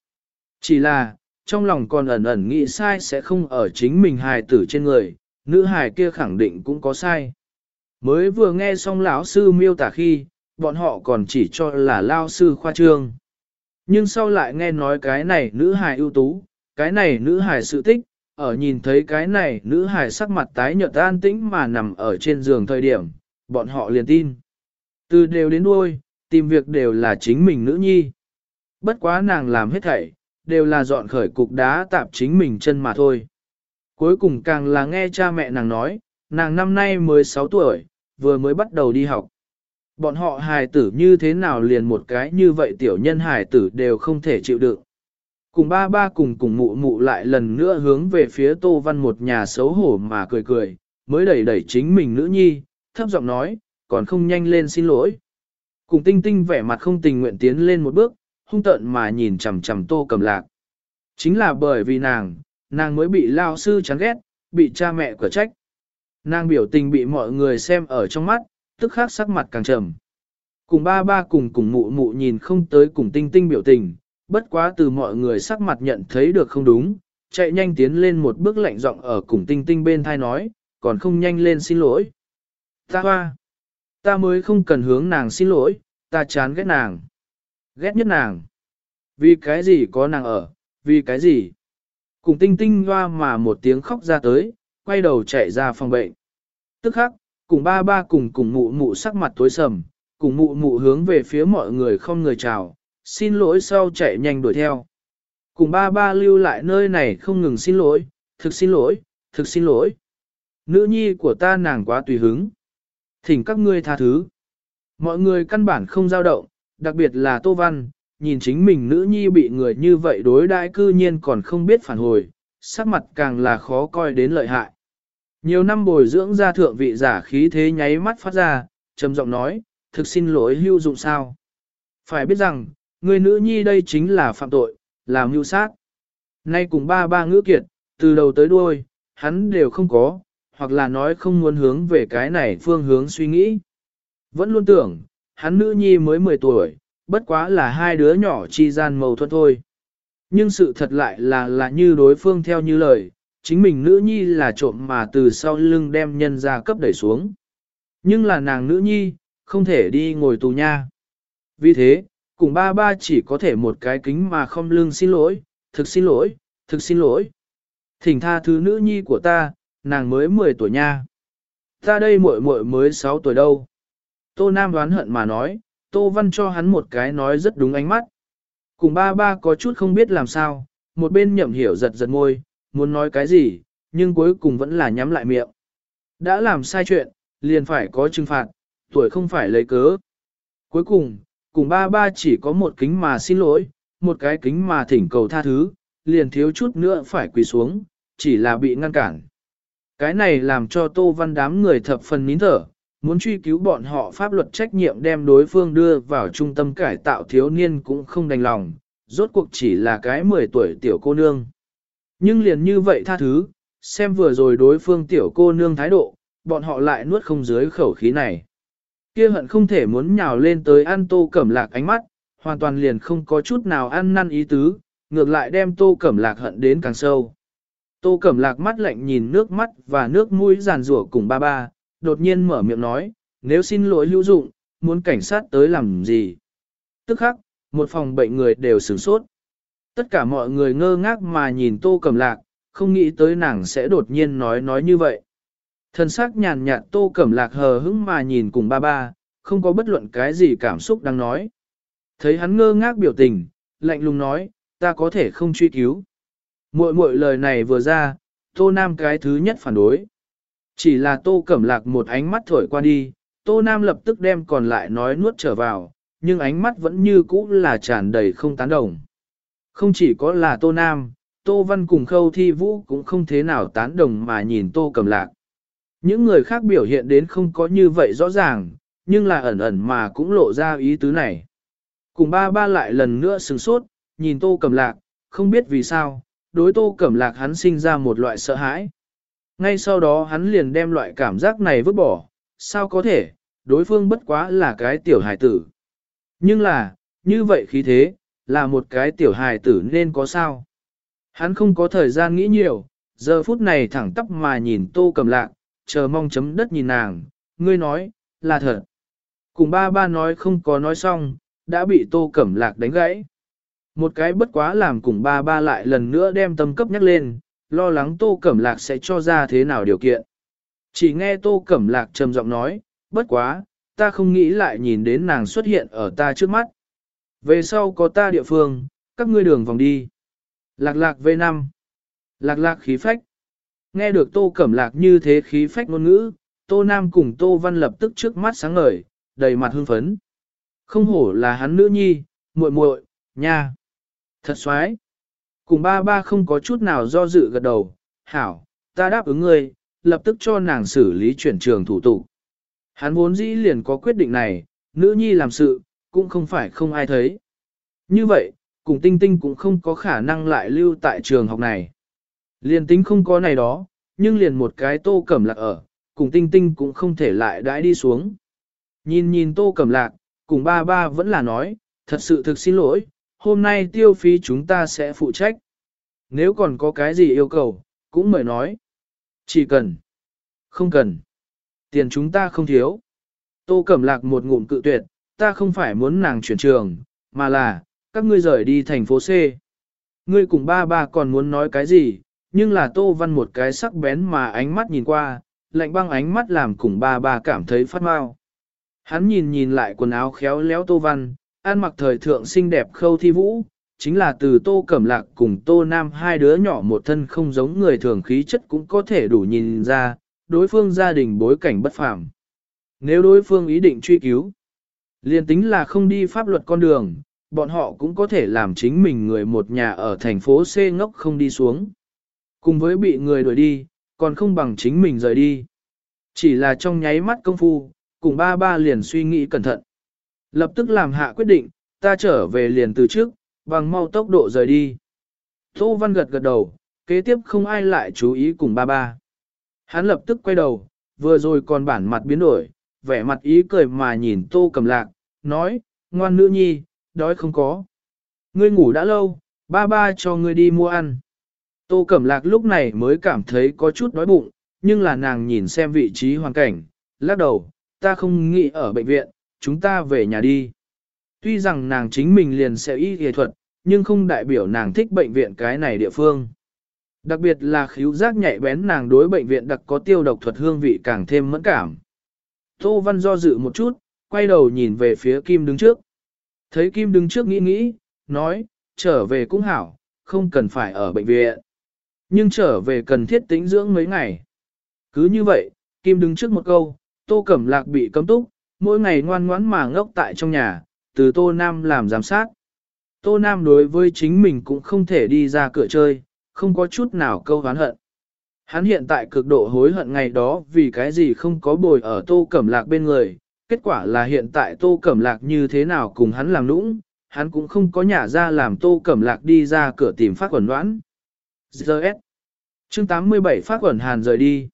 Chỉ là, trong lòng còn ẩn ẩn nghĩ sai sẽ không ở chính mình hài tử trên người, nữ hài kia khẳng định cũng có sai. Mới vừa nghe xong lão sư miêu tả khi, bọn họ còn chỉ cho là lao sư khoa trương. Nhưng sau lại nghe nói cái này nữ hài ưu tú, cái này nữ hài sự tích, ở nhìn thấy cái này nữ hài sắc mặt tái nhợt an tĩnh mà nằm ở trên giường thời điểm, bọn họ liền tin. Từ đều đến đuôi, tìm việc đều là chính mình nữ nhi. Bất quá nàng làm hết thảy, đều là dọn khởi cục đá tạp chính mình chân mà thôi. Cuối cùng càng là nghe cha mẹ nàng nói, nàng năm nay mới 6 tuổi, vừa mới bắt đầu đi học. Bọn họ hài tử như thế nào liền một cái như vậy tiểu nhân hài tử đều không thể chịu đựng. Cùng ba ba cùng cùng mụ mụ lại lần nữa hướng về phía Tô Văn một nhà xấu hổ mà cười cười, mới đẩy đẩy chính mình nữ nhi, thấp giọng nói, còn không nhanh lên xin lỗi. Cùng tinh tinh vẻ mặt không tình nguyện tiến lên một bước, hung tợn mà nhìn chằm chằm tô cầm lạc. Chính là bởi vì nàng, nàng mới bị lao sư chán ghét, bị cha mẹ cửa trách. Nàng biểu tình bị mọi người xem ở trong mắt, tức khắc sắc mặt càng trầm. Cùng ba ba cùng cùng mụ mụ nhìn không tới cùng tinh tinh biểu tình, bất quá từ mọi người sắc mặt nhận thấy được không đúng, chạy nhanh tiến lên một bước lạnh giọng ở cùng tinh tinh bên thai nói, còn không nhanh lên xin lỗi. Ta hoa, ta mới không cần hướng nàng xin lỗi, ta chán ghét nàng. Ghét nhất nàng. Vì cái gì có nàng ở, vì cái gì? Cùng tinh tinh hoa mà một tiếng khóc ra tới, quay đầu chạy ra phòng bệnh. Tức khắc, cùng ba ba cùng cùng mụ mụ sắc mặt tối sầm, cùng mụ mụ hướng về phía mọi người không người chào, xin lỗi sau chạy nhanh đuổi theo. Cùng ba ba lưu lại nơi này không ngừng xin lỗi, thực xin lỗi, thực xin lỗi. Nữ nhi của ta nàng quá tùy hứng. Thỉnh các ngươi tha thứ. Mọi người căn bản không dao động, đặc biệt là Tô Văn, nhìn chính mình nữ nhi bị người như vậy đối đãi cư nhiên còn không biết phản hồi, sắc mặt càng là khó coi đến lợi hại. Nhiều năm bồi dưỡng ra thượng vị giả khí thế nháy mắt phát ra, trầm giọng nói, thực xin lỗi hưu dụng sao. Phải biết rằng, người nữ nhi đây chính là phạm tội, là mưu sát. Nay cùng ba ba ngữ kiệt, từ đầu tới đuôi, hắn đều không có, hoặc là nói không muốn hướng về cái này phương hướng suy nghĩ. Vẫn luôn tưởng, hắn nữ nhi mới 10 tuổi, bất quá là hai đứa nhỏ chi gian mâu thuẫn thôi. Nhưng sự thật lại là là như đối phương theo như lời, chính mình nữ nhi là trộm mà từ sau lưng đem nhân ra cấp đẩy xuống. Nhưng là nàng nữ nhi, không thể đi ngồi tù nha. Vì thế, cùng ba ba chỉ có thể một cái kính mà không lưng xin lỗi, thực xin lỗi, thực xin lỗi. Thỉnh tha thứ nữ nhi của ta, nàng mới 10 tuổi nha. Ta đây muội muội mới 6 tuổi đâu. Tô Nam đoán hận mà nói, Tô Văn cho hắn một cái nói rất đúng ánh mắt. Cùng ba ba có chút không biết làm sao, một bên nhậm hiểu giật giật môi, muốn nói cái gì, nhưng cuối cùng vẫn là nhắm lại miệng. Đã làm sai chuyện, liền phải có trừng phạt, tuổi không phải lấy cớ. Cuối cùng, cùng ba ba chỉ có một kính mà xin lỗi, một cái kính mà thỉnh cầu tha thứ, liền thiếu chút nữa phải quỳ xuống, chỉ là bị ngăn cản. Cái này làm cho Tô Văn đám người thập phần nín thở, muốn truy cứu bọn họ pháp luật trách nhiệm đem đối phương đưa vào trung tâm cải tạo thiếu niên cũng không đành lòng, rốt cuộc chỉ là cái 10 tuổi tiểu cô nương. Nhưng liền như vậy tha thứ, xem vừa rồi đối phương tiểu cô nương thái độ, bọn họ lại nuốt không dưới khẩu khí này. Kia hận không thể muốn nhào lên tới ăn tô cẩm lạc ánh mắt, hoàn toàn liền không có chút nào ăn năn ý tứ, ngược lại đem tô cẩm lạc hận đến càng sâu. Tô cẩm lạc mắt lạnh nhìn nước mắt và nước mũi giàn rủa cùng ba ba, đột nhiên mở miệng nói, nếu xin lỗi hữu dụng, muốn cảnh sát tới làm gì. Tức khắc, một phòng bệnh người đều sửng sốt. Tất cả mọi người ngơ ngác mà nhìn tô cẩm lạc, không nghĩ tới nàng sẽ đột nhiên nói nói như vậy. Thân xác nhàn nhạt tô cẩm lạc hờ hững mà nhìn cùng ba ba, không có bất luận cái gì cảm xúc đang nói. Thấy hắn ngơ ngác biểu tình, lạnh lùng nói, ta có thể không truy cứu. Muội muội lời này vừa ra, Tô Nam cái thứ nhất phản đối. Chỉ là Tô Cẩm Lạc một ánh mắt thổi qua đi, Tô Nam lập tức đem còn lại nói nuốt trở vào, nhưng ánh mắt vẫn như cũ là tràn đầy không tán đồng. Không chỉ có là Tô Nam, Tô Văn cùng Khâu Thi Vũ cũng không thế nào tán đồng mà nhìn Tô Cẩm Lạc. Những người khác biểu hiện đến không có như vậy rõ ràng, nhưng là ẩn ẩn mà cũng lộ ra ý tứ này. Cùng ba ba lại lần nữa sừng sốt, nhìn Tô Cẩm Lạc, không biết vì sao, đối Tô Cẩm Lạc hắn sinh ra một loại sợ hãi. Ngay sau đó hắn liền đem loại cảm giác này vứt bỏ, sao có thể, đối phương bất quá là cái tiểu hài tử. Nhưng là, như vậy khí thế, là một cái tiểu hài tử nên có sao. Hắn không có thời gian nghĩ nhiều, giờ phút này thẳng tắp mà nhìn tô cầm lạc, chờ mong chấm đất nhìn nàng, ngươi nói, là thật. Cùng ba ba nói không có nói xong, đã bị tô cẩm lạc đánh gãy. Một cái bất quá làm cùng ba ba lại lần nữa đem tâm cấp nhắc lên, lo lắng tô cẩm lạc sẽ cho ra thế nào điều kiện. Chỉ nghe tô cẩm lạc trầm giọng nói, bất quá, ta không nghĩ lại nhìn đến nàng xuất hiện ở ta trước mắt. Về sau có ta địa phương, các ngươi đường vòng đi. Lạc lạc V5. Lạc lạc khí phách. Nghe được tô cẩm lạc như thế khí phách ngôn ngữ, tô nam cùng tô văn lập tức trước mắt sáng ngời, đầy mặt hưng phấn. Không hổ là hắn nữ nhi, muội muội, nha. Thật xoái. Cùng ba ba không có chút nào do dự gật đầu, hảo, ta đáp ứng ngươi, lập tức cho nàng xử lý chuyển trường thủ tục. Hắn vốn dĩ liền có quyết định này, nữ nhi làm sự, cũng không phải không ai thấy. Như vậy, cùng tinh tinh cũng không có khả năng lại lưu tại trường học này. Liền tính không có này đó, nhưng liền một cái tô cẩm lạc ở, cùng tinh tinh cũng không thể lại đãi đi xuống. Nhìn nhìn tô cẩm lạc, cùng ba ba vẫn là nói, thật sự thực xin lỗi, hôm nay tiêu phí chúng ta sẽ phụ trách. Nếu còn có cái gì yêu cầu, cũng mời nói. Chỉ cần. Không cần. Tiền chúng ta không thiếu. Tô Cẩm Lạc một ngụm cự tuyệt, ta không phải muốn nàng chuyển trường, mà là, các ngươi rời đi thành phố C. Ngươi cùng ba ba còn muốn nói cái gì, nhưng là Tô Văn một cái sắc bén mà ánh mắt nhìn qua, lạnh băng ánh mắt làm cùng ba ba cảm thấy phát mau. Hắn nhìn nhìn lại quần áo khéo léo Tô Văn, ăn mặc thời thượng xinh đẹp khâu thi vũ, chính là từ Tô Cẩm Lạc cùng Tô Nam hai đứa nhỏ một thân không giống người thường khí chất cũng có thể đủ nhìn ra, đối phương gia đình bối cảnh bất phàm. Nếu đối phương ý định truy cứu, liền tính là không đi pháp luật con đường, bọn họ cũng có thể làm chính mình người một nhà ở thành phố C ngốc không đi xuống. Cùng với bị người đuổi đi, còn không bằng chính mình rời đi. Chỉ là trong nháy mắt công phu, cùng ba ba liền suy nghĩ cẩn thận. Lập tức làm hạ quyết định, ta trở về liền từ trước, bằng mau tốc độ rời đi. Tô Văn gật gật đầu, kế tiếp không ai lại chú ý cùng ba ba. Hắn lập tức quay đầu, vừa rồi còn bản mặt biến đổi, vẻ mặt ý cười mà nhìn tô cầm lạc, nói, ngoan nữ nhi, đói không có. Ngươi ngủ đã lâu, ba ba cho ngươi đi mua ăn. Tô Cẩm Lạc lúc này mới cảm thấy có chút đói bụng, nhưng là nàng nhìn xem vị trí hoàn cảnh, lắc đầu, ta không nghĩ ở bệnh viện, chúng ta về nhà đi. Tuy rằng nàng chính mình liền sẽ y y thuật, nhưng không đại biểu nàng thích bệnh viện cái này địa phương. Đặc biệt là khíu giác nhạy bén nàng đối bệnh viện đặc có tiêu độc thuật hương vị càng thêm mẫn cảm. Tô Văn do dự một chút, quay đầu nhìn về phía Kim đứng trước. Thấy Kim đứng trước nghĩ nghĩ, nói, trở về cũng hảo, không cần phải ở bệnh viện. Nhưng trở về cần thiết tĩnh dưỡng mấy ngày. Cứ như vậy, Kim đứng trước một câu, Tô Cẩm Lạc bị cấm túc, mỗi ngày ngoan ngoãn mà ngốc tại trong nhà, từ Tô Nam làm giám sát. Tô Nam đối với chính mình cũng không thể đi ra cửa chơi, không có chút nào câu hán hận. Hắn hiện tại cực độ hối hận ngày đó vì cái gì không có bồi ở Tô Cẩm Lạc bên người, kết quả là hiện tại Tô Cẩm Lạc như thế nào cùng hắn làm nũng, hắn cũng không có nhả ra làm Tô Cẩm Lạc đi ra cửa tìm phát quẩn đoán. Giờ S. Chương 87 phát quẩn hàn rời đi.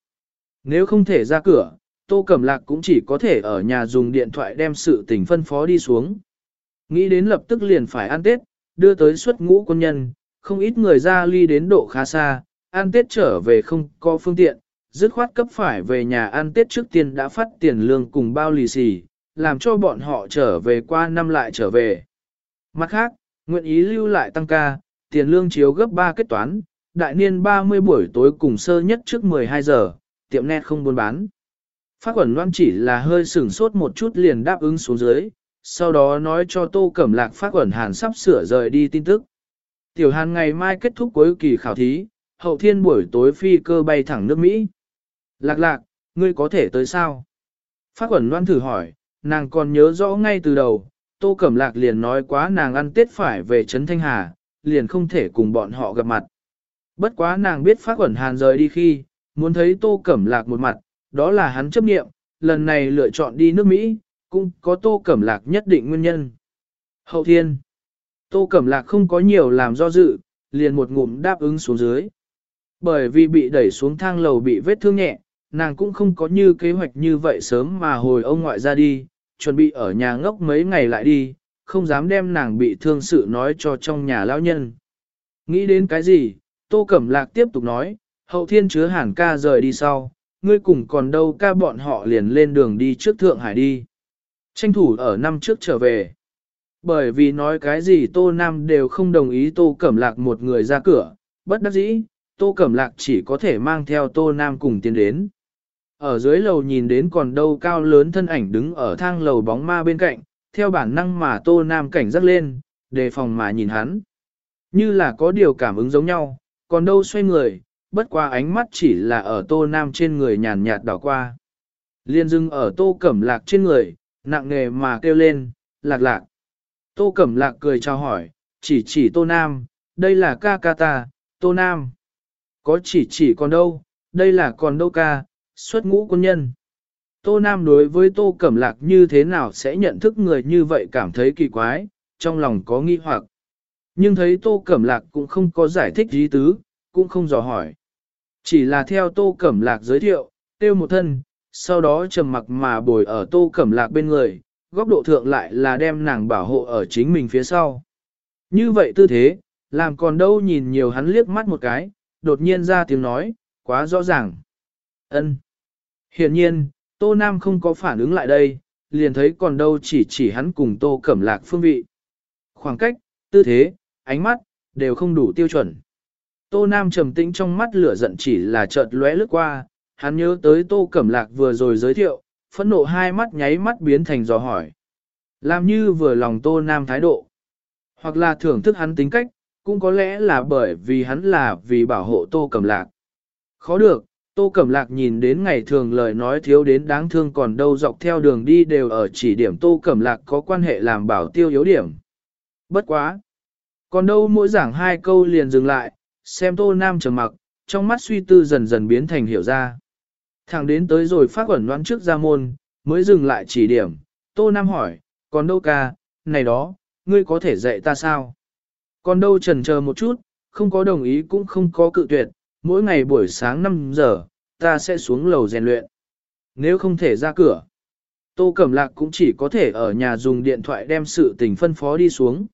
Nếu không thể ra cửa, Tô Cẩm Lạc cũng chỉ có thể ở nhà dùng điện thoại đem sự tình phân phó đi xuống. Nghĩ đến lập tức liền phải ăn Tết, đưa tới xuất ngũ quân nhân, không ít người ra ly đến độ khá xa, ăn Tết trở về không có phương tiện, dứt khoát cấp phải về nhà ăn Tết trước tiên đã phát tiền lương cùng bao lì xì, làm cho bọn họ trở về qua năm lại trở về. Mặt khác, nguyện ý lưu lại tăng ca, tiền lương chiếu gấp 3 kết toán, đại niên 30 buổi tối cùng sơ nhất trước 12 giờ, tiệm net không buôn bán. Phát quẩn loan chỉ là hơi sửng sốt một chút liền đáp ứng xuống dưới, sau đó nói cho Tô Cẩm Lạc phát quẩn hàn sắp sửa rời đi tin tức. Tiểu Hàn ngày mai kết thúc cuối kỳ khảo thí, hậu thiên buổi tối phi cơ bay thẳng nước Mỹ. Lạc lạc, ngươi có thể tới sao? Phát quẩn loan thử hỏi, nàng còn nhớ rõ ngay từ đầu, Tô Cẩm Lạc liền nói quá nàng ăn tết phải về Trấn Thanh Hà, liền không thể cùng bọn họ gặp mặt. Bất quá nàng biết Phát quẩn hàn rời đi khi, muốn thấy Tô Cẩm Lạc một mặt, đó là hắn chấp nghiệm, lần này lựa chọn đi nước Mỹ, cũng có Tô Cẩm Lạc nhất định nguyên nhân. Hậu thiên, Tô Cẩm Lạc không có nhiều làm do dự, liền một ngụm đáp ứng xuống dưới. Bởi vì bị đẩy xuống thang lầu bị vết thương nhẹ, nàng cũng không có như kế hoạch như vậy sớm mà hồi ông ngoại ra đi, chuẩn bị ở nhà ngốc mấy ngày lại đi, không dám đem nàng bị thương sự nói cho trong nhà lão nhân. Nghĩ đến cái gì, Tô Cẩm Lạc tiếp tục nói, hậu thiên chứa hàn ca rời đi sau, ngươi cùng còn đâu ca bọn họ liền lên đường đi trước Thượng Hải đi. Tranh thủ ở năm trước trở về. Bởi vì nói cái gì Tô Nam đều không đồng ý Tô Cẩm Lạc một người ra cửa, bất đắc dĩ, Tô Cẩm Lạc chỉ có thể mang theo Tô Nam cùng tiến đến. Ở dưới lầu nhìn đến còn đâu cao lớn thân ảnh đứng ở thang lầu bóng ma bên cạnh, theo bản năng mà Tô Nam cảnh giác lên, đề phòng mà nhìn hắn. Như là có điều cảm ứng giống nhau, còn đâu xoay người, bất qua ánh mắt chỉ là ở Tô Nam trên người nhàn nhạt đảo qua. Liên dưng ở Tô Cẩm Lạc trên người, nặng nề mà kêu lên, lạc lạc. Tô Cẩm Lạc cười chào hỏi, chỉ chỉ Tô Nam, đây là ca ca ta, Tô Nam. Có chỉ chỉ còn đâu, đây là còn đâu ca, xuất ngũ quân nhân. Tô Nam đối với Tô Cẩm Lạc như thế nào sẽ nhận thức người như vậy cảm thấy kỳ quái, trong lòng có nghi hoặc. Nhưng thấy Tô Cẩm Lạc cũng không có giải thích ý tứ, cũng không dò hỏi. Chỉ là theo Tô Cẩm Lạc giới thiệu, tiêu một thân, sau đó trầm mặc mà bồi ở Tô Cẩm Lạc bên người, góc độ thượng lại là đem nàng bảo hộ ở chính mình phía sau. Như vậy tư thế, làm còn đâu nhìn nhiều hắn liếc mắt một cái, đột nhiên ra tiếng nói, quá rõ ràng. ân Hiện nhiên, Tô Nam không có phản ứng lại đây, liền thấy còn đâu chỉ chỉ hắn cùng Tô Cẩm Lạc phương vị. Khoảng cách, tư thế, ánh mắt, đều không đủ tiêu chuẩn. Tô Nam trầm tĩnh trong mắt lửa giận chỉ là chợt lóe lướt qua, hắn nhớ tới Tô Cẩm Lạc vừa rồi giới thiệu, phẫn nộ hai mắt nháy mắt biến thành dò hỏi. Làm như vừa lòng Tô Nam thái độ, hoặc là thưởng thức hắn tính cách, cũng có lẽ là bởi vì hắn là vì bảo hộ Tô Cẩm Lạc. Khó được, Tô Cẩm Lạc nhìn đến ngày thường lời nói thiếu đến đáng thương còn đâu dọc theo đường đi đều ở chỉ điểm Tô Cẩm Lạc có quan hệ làm bảo tiêu yếu điểm. Bất quá. Còn đâu mỗi giảng hai câu liền dừng lại, xem Tô Nam trầm mặc, trong mắt suy tư dần dần biến thành hiểu ra. Thẳng đến tới rồi phát quẩn đoán trước ra môn, mới dừng lại chỉ điểm. Tô Nam hỏi, còn đâu ca, này đó, ngươi có thể dạy ta sao? Còn đâu trần chờ một chút, không có đồng ý cũng không có cự tuyệt, mỗi ngày buổi sáng 5 giờ, ta sẽ xuống lầu rèn luyện. Nếu không thể ra cửa, Tô Cẩm Lạc cũng chỉ có thể ở nhà dùng điện thoại đem sự tình phân phó đi xuống.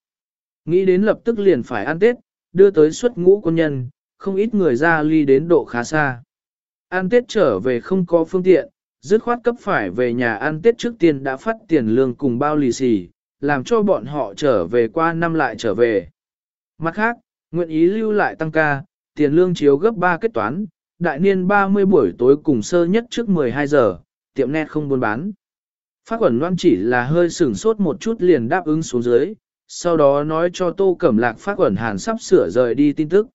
Nghĩ đến lập tức liền phải ăn Tết, đưa tới xuất ngũ quân nhân, không ít người ra ly đến độ khá xa. An Tết trở về không có phương tiện, dứt khoát cấp phải về nhà ăn Tết trước tiên đã phát tiền lương cùng bao lì xì, làm cho bọn họ trở về qua năm lại trở về. Mặt khác, nguyện ý lưu lại tăng ca, tiền lương chiếu gấp 3 kết toán, đại niên 30 buổi tối cùng sơ nhất trước 12 giờ, tiệm net không buôn bán. Phát quẩn loan chỉ là hơi sửng sốt một chút liền đáp ứng xuống dưới, sau đó nói cho Tô Cẩm Lạc phát quẩn hàn sắp sửa rời đi tin tức.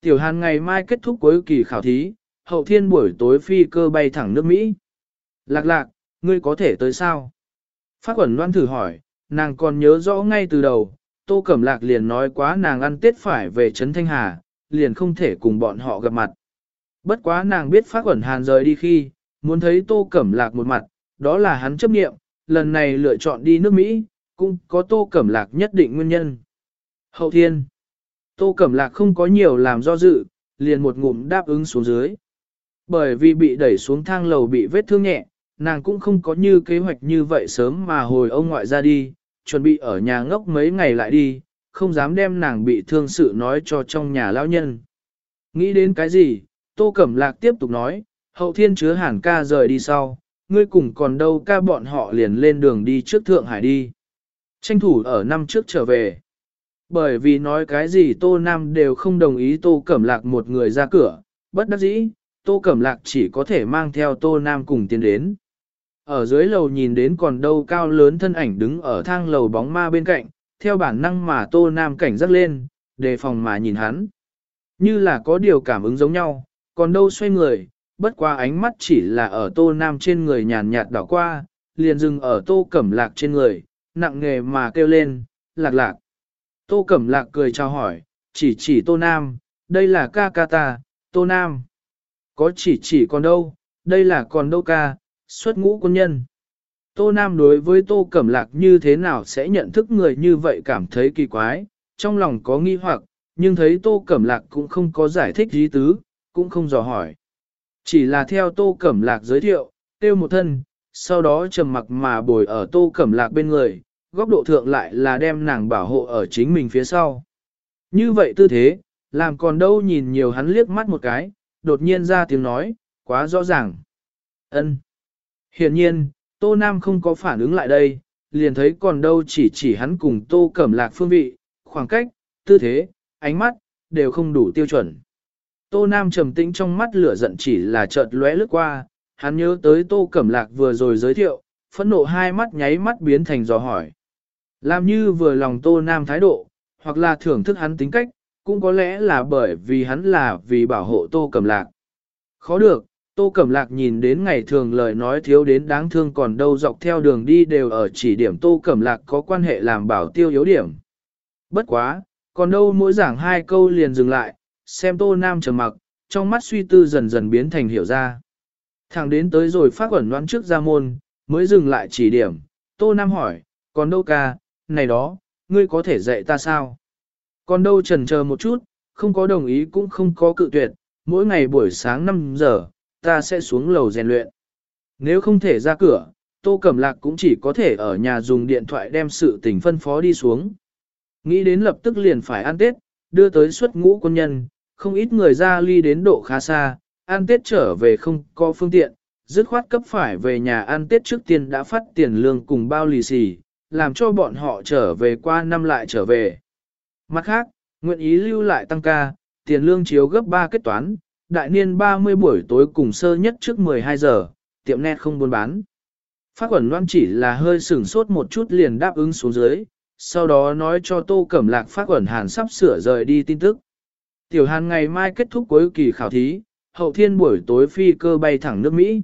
Tiểu hàn ngày mai kết thúc cuối kỳ khảo thí, hậu thiên buổi tối phi cơ bay thẳng nước Mỹ. Lạc lạc, ngươi có thể tới sao? Phát quẩn loan thử hỏi, nàng còn nhớ rõ ngay từ đầu, Tô Cẩm Lạc liền nói quá nàng ăn tết phải về Trấn Thanh Hà, liền không thể cùng bọn họ gặp mặt. Bất quá nàng biết Phát quẩn hàn rời đi khi, muốn thấy Tô Cẩm Lạc một mặt, đó là hắn chấp nghiệm, lần này lựa chọn đi nước Mỹ, cũng có Tô Cẩm Lạc nhất định nguyên nhân. Hậu thiên, Tô Cẩm Lạc không có nhiều làm do dự, liền một ngụm đáp ứng xuống dưới. Bởi vì bị đẩy xuống thang lầu bị vết thương nhẹ, nàng cũng không có như kế hoạch như vậy sớm mà hồi ông ngoại ra đi, chuẩn bị ở nhà ngốc mấy ngày lại đi, không dám đem nàng bị thương sự nói cho trong nhà lão nhân. Nghĩ đến cái gì, Tô Cẩm Lạc tiếp tục nói, hậu thiên chứa hàn ca rời đi sau, ngươi cùng còn đâu ca bọn họ liền lên đường đi trước Thượng Hải đi. Tranh thủ ở năm trước trở về. Bởi vì nói cái gì Tô Nam đều không đồng ý Tô Cẩm Lạc một người ra cửa, bất đắc dĩ, Tô Cẩm Lạc chỉ có thể mang theo Tô Nam cùng tiến đến. Ở dưới lầu nhìn đến còn đâu cao lớn thân ảnh đứng ở thang lầu bóng ma bên cạnh, theo bản năng mà Tô Nam cảnh giác lên, đề phòng mà nhìn hắn. Như là có điều cảm ứng giống nhau, còn đâu xoay người, bất qua ánh mắt chỉ là ở tô nam trên người nhàn nhạt đảo qua, liền dừng ở tô cẩm lạc trên người, nặng nghề mà kêu lên, lạc lạc. Tô cẩm lạc cười chào hỏi, chỉ chỉ tô nam, đây là ca ca ta, tô nam. Có chỉ chỉ còn đâu, đây là còn đâu ca, xuất ngũ quân nhân. Tô Nam đối với Tô Cẩm Lạc như thế nào sẽ nhận thức người như vậy cảm thấy kỳ quái, trong lòng có nghi hoặc, nhưng thấy Tô Cẩm Lạc cũng không có giải thích gì tứ, cũng không dò hỏi. Chỉ là theo Tô Cẩm Lạc giới thiệu, tiêu một thân, sau đó trầm mặc mà bồi ở Tô Cẩm Lạc bên người, góc độ thượng lại là đem nàng bảo hộ ở chính mình phía sau. Như vậy tư thế, làm còn đâu nhìn nhiều hắn liếc mắt một cái, đột nhiên ra tiếng nói, quá rõ ràng. ân Hiện nhiên, Tô Nam không có phản ứng lại đây, liền thấy còn đâu chỉ chỉ hắn cùng Tô Cẩm Lạc phương vị, khoảng cách, tư thế, ánh mắt, đều không đủ tiêu chuẩn. Tô Nam trầm tĩnh trong mắt lửa giận chỉ là chợt lóe lướt qua, hắn nhớ tới Tô Cẩm Lạc vừa rồi giới thiệu, phẫn nộ hai mắt nháy mắt biến thành dò hỏi. Làm như vừa lòng Tô Nam thái độ, hoặc là thưởng thức hắn tính cách, cũng có lẽ là bởi vì hắn là vì bảo hộ Tô Cẩm Lạc. Khó được, Tô Cẩm Lạc nhìn đến ngày thường lời nói thiếu đến đáng thương còn đâu dọc theo đường đi đều ở chỉ điểm Tô Cẩm Lạc có quan hệ làm bảo tiêu yếu điểm. Bất quá, còn đâu mỗi giảng hai câu liền dừng lại, xem Tô Nam trầm mặc, trong mắt suy tư dần dần biến thành hiểu ra. Thẳng đến tới rồi phát quẩn đoán trước ra môn, mới dừng lại chỉ điểm, Tô Nam hỏi, còn đâu ca, này đó, ngươi có thể dạy ta sao? Còn đâu trần chờ một chút, không có đồng ý cũng không có cự tuyệt, mỗi ngày buổi sáng 5 giờ, ta sẽ xuống lầu rèn luyện. Nếu không thể ra cửa, Tô Cẩm Lạc cũng chỉ có thể ở nhà dùng điện thoại đem sự tình phân phó đi xuống. Nghĩ đến lập tức liền phải ăn Tết, đưa tới suất ngũ quân nhân, không ít người ra ly đến độ khá xa, ăn Tết trở về không có phương tiện, dứt khoát cấp phải về nhà ăn Tết trước tiên đã phát tiền lương cùng bao lì xì, làm cho bọn họ trở về qua năm lại trở về. Mặt khác, nguyện ý lưu lại tăng ca, tiền lương chiếu gấp 3 kết toán, đại niên 30 buổi tối cùng sơ nhất trước 12 giờ, tiệm net không buôn bán. Phát quẩn loan chỉ là hơi sửng sốt một chút liền đáp ứng xuống dưới, sau đó nói cho Tô Cẩm Lạc phát quẩn hàn sắp sửa rời đi tin tức. Tiểu hàn ngày mai kết thúc cuối kỳ khảo thí, hậu thiên buổi tối phi cơ bay thẳng nước Mỹ.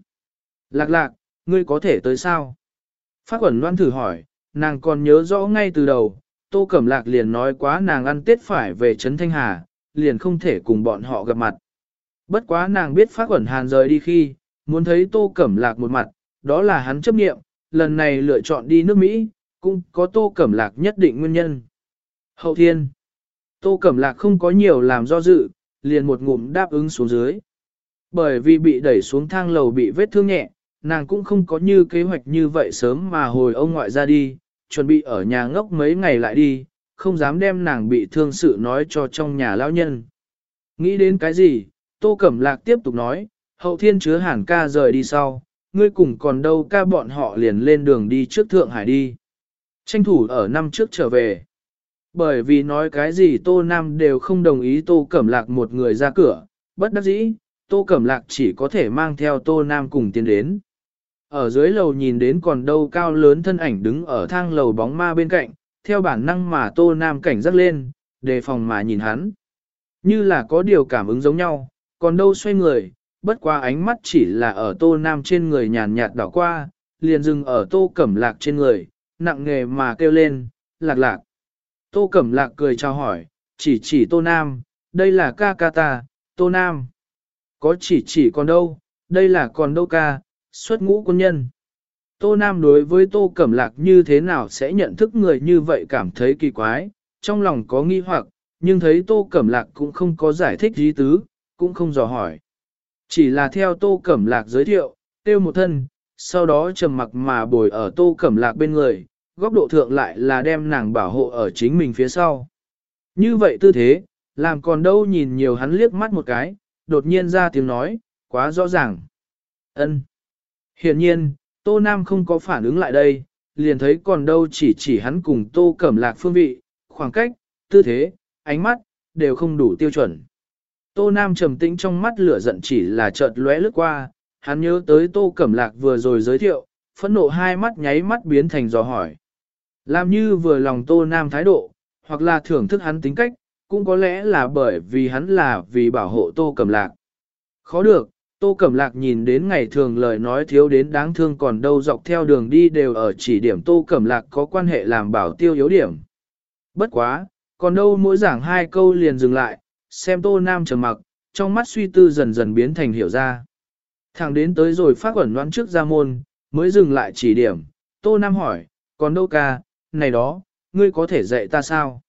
Lạc lạc, ngươi có thể tới sao? Phát quẩn loan thử hỏi, nàng còn nhớ rõ ngay từ đầu, Tô Cẩm Lạc liền nói quá nàng ăn tết phải về Trấn Thanh Hà, liền không thể cùng bọn họ gặp mặt. Bất quá nàng biết phát quẩn hàn rời đi khi, muốn thấy Tô Cẩm Lạc một mặt, đó là hắn chấp nghiệm, lần này lựa chọn đi nước Mỹ, cũng có Tô Cẩm Lạc nhất định nguyên nhân. Hậu thiên, Tô Cẩm Lạc không có nhiều làm do dự, liền một ngụm đáp ứng xuống dưới. Bởi vì bị đẩy xuống thang lầu bị vết thương nhẹ, nàng cũng không có như kế hoạch như vậy sớm mà hồi ông ngoại ra đi, chuẩn bị ở nhà ngốc mấy ngày lại đi, không dám đem nàng bị thương sự nói cho trong nhà lão nhân. Nghĩ đến cái gì, Tô Cẩm Lạc tiếp tục nói, hậu thiên chứa hàn ca rời đi sau, ngươi cùng còn đâu ca bọn họ liền lên đường đi trước Thượng Hải đi. Tranh thủ ở năm trước trở về. Bởi vì nói cái gì Tô Nam đều không đồng ý Tô Cẩm Lạc một người ra cửa, bất đắc dĩ, Tô Cẩm Lạc chỉ có thể mang theo Tô Nam cùng tiến đến. Ở dưới lầu nhìn đến còn đâu cao lớn thân ảnh đứng ở thang lầu bóng ma bên cạnh, theo bản năng mà Tô Nam cảnh giác lên, đề phòng mà nhìn hắn. Như là có điều cảm ứng giống nhau, còn đâu xoay người, bất qua ánh mắt chỉ là ở tô nam trên người nhàn nhạt đảo qua, liền dừng ở tô cẩm lạc trên người, nặng nghề mà kêu lên, lạc lạc. Tô cẩm lạc cười chào hỏi, chỉ chỉ tô nam, đây là ca ca ta, tô nam. Có chỉ chỉ còn đâu, đây là còn đâu ca, xuất ngũ quân nhân. Tô Nam đối với Tô Cẩm Lạc như thế nào sẽ nhận thức người như vậy cảm thấy kỳ quái, trong lòng có nghi hoặc, nhưng thấy Tô Cẩm Lạc cũng không có giải thích gì tứ, cũng không dò hỏi. Chỉ là theo Tô Cẩm Lạc giới thiệu, tiêu một thân, sau đó trầm mặc mà bồi ở Tô Cẩm Lạc bên người, góc độ thượng lại là đem nàng bảo hộ ở chính mình phía sau. Như vậy tư thế, làm còn đâu nhìn nhiều hắn liếc mắt một cái, đột nhiên ra tiếng nói, quá rõ ràng. ân Hiện nhiên, Tô Nam không có phản ứng lại đây, liền thấy còn đâu chỉ chỉ hắn cùng Tô Cẩm Lạc phương vị, khoảng cách, tư thế, ánh mắt, đều không đủ tiêu chuẩn. Tô Nam trầm tĩnh trong mắt lửa giận chỉ là chợt lóe lướt qua, hắn nhớ tới Tô Cẩm Lạc vừa rồi giới thiệu, phẫn nộ hai mắt nháy mắt biến thành dò hỏi. Làm như vừa lòng Tô Nam thái độ, hoặc là thưởng thức hắn tính cách, cũng có lẽ là bởi vì hắn là vì bảo hộ tô cẩm lạc. Khó được, tô cẩm lạc nhìn đến ngày thường lời nói thiếu đến đáng thương còn đâu dọc theo đường đi đều ở chỉ điểm tô cẩm lạc có quan hệ làm bảo tiêu yếu điểm. Bất quá, còn đâu mỗi giảng hai câu liền dừng lại, xem tô nam trầm mặc, trong mắt suy tư dần dần biến thành hiểu ra. Thẳng đến tới rồi phát quẩn đoán trước ra môn, mới dừng lại chỉ điểm, tô nam hỏi, còn đâu ca, này đó, ngươi có thể dạy ta sao?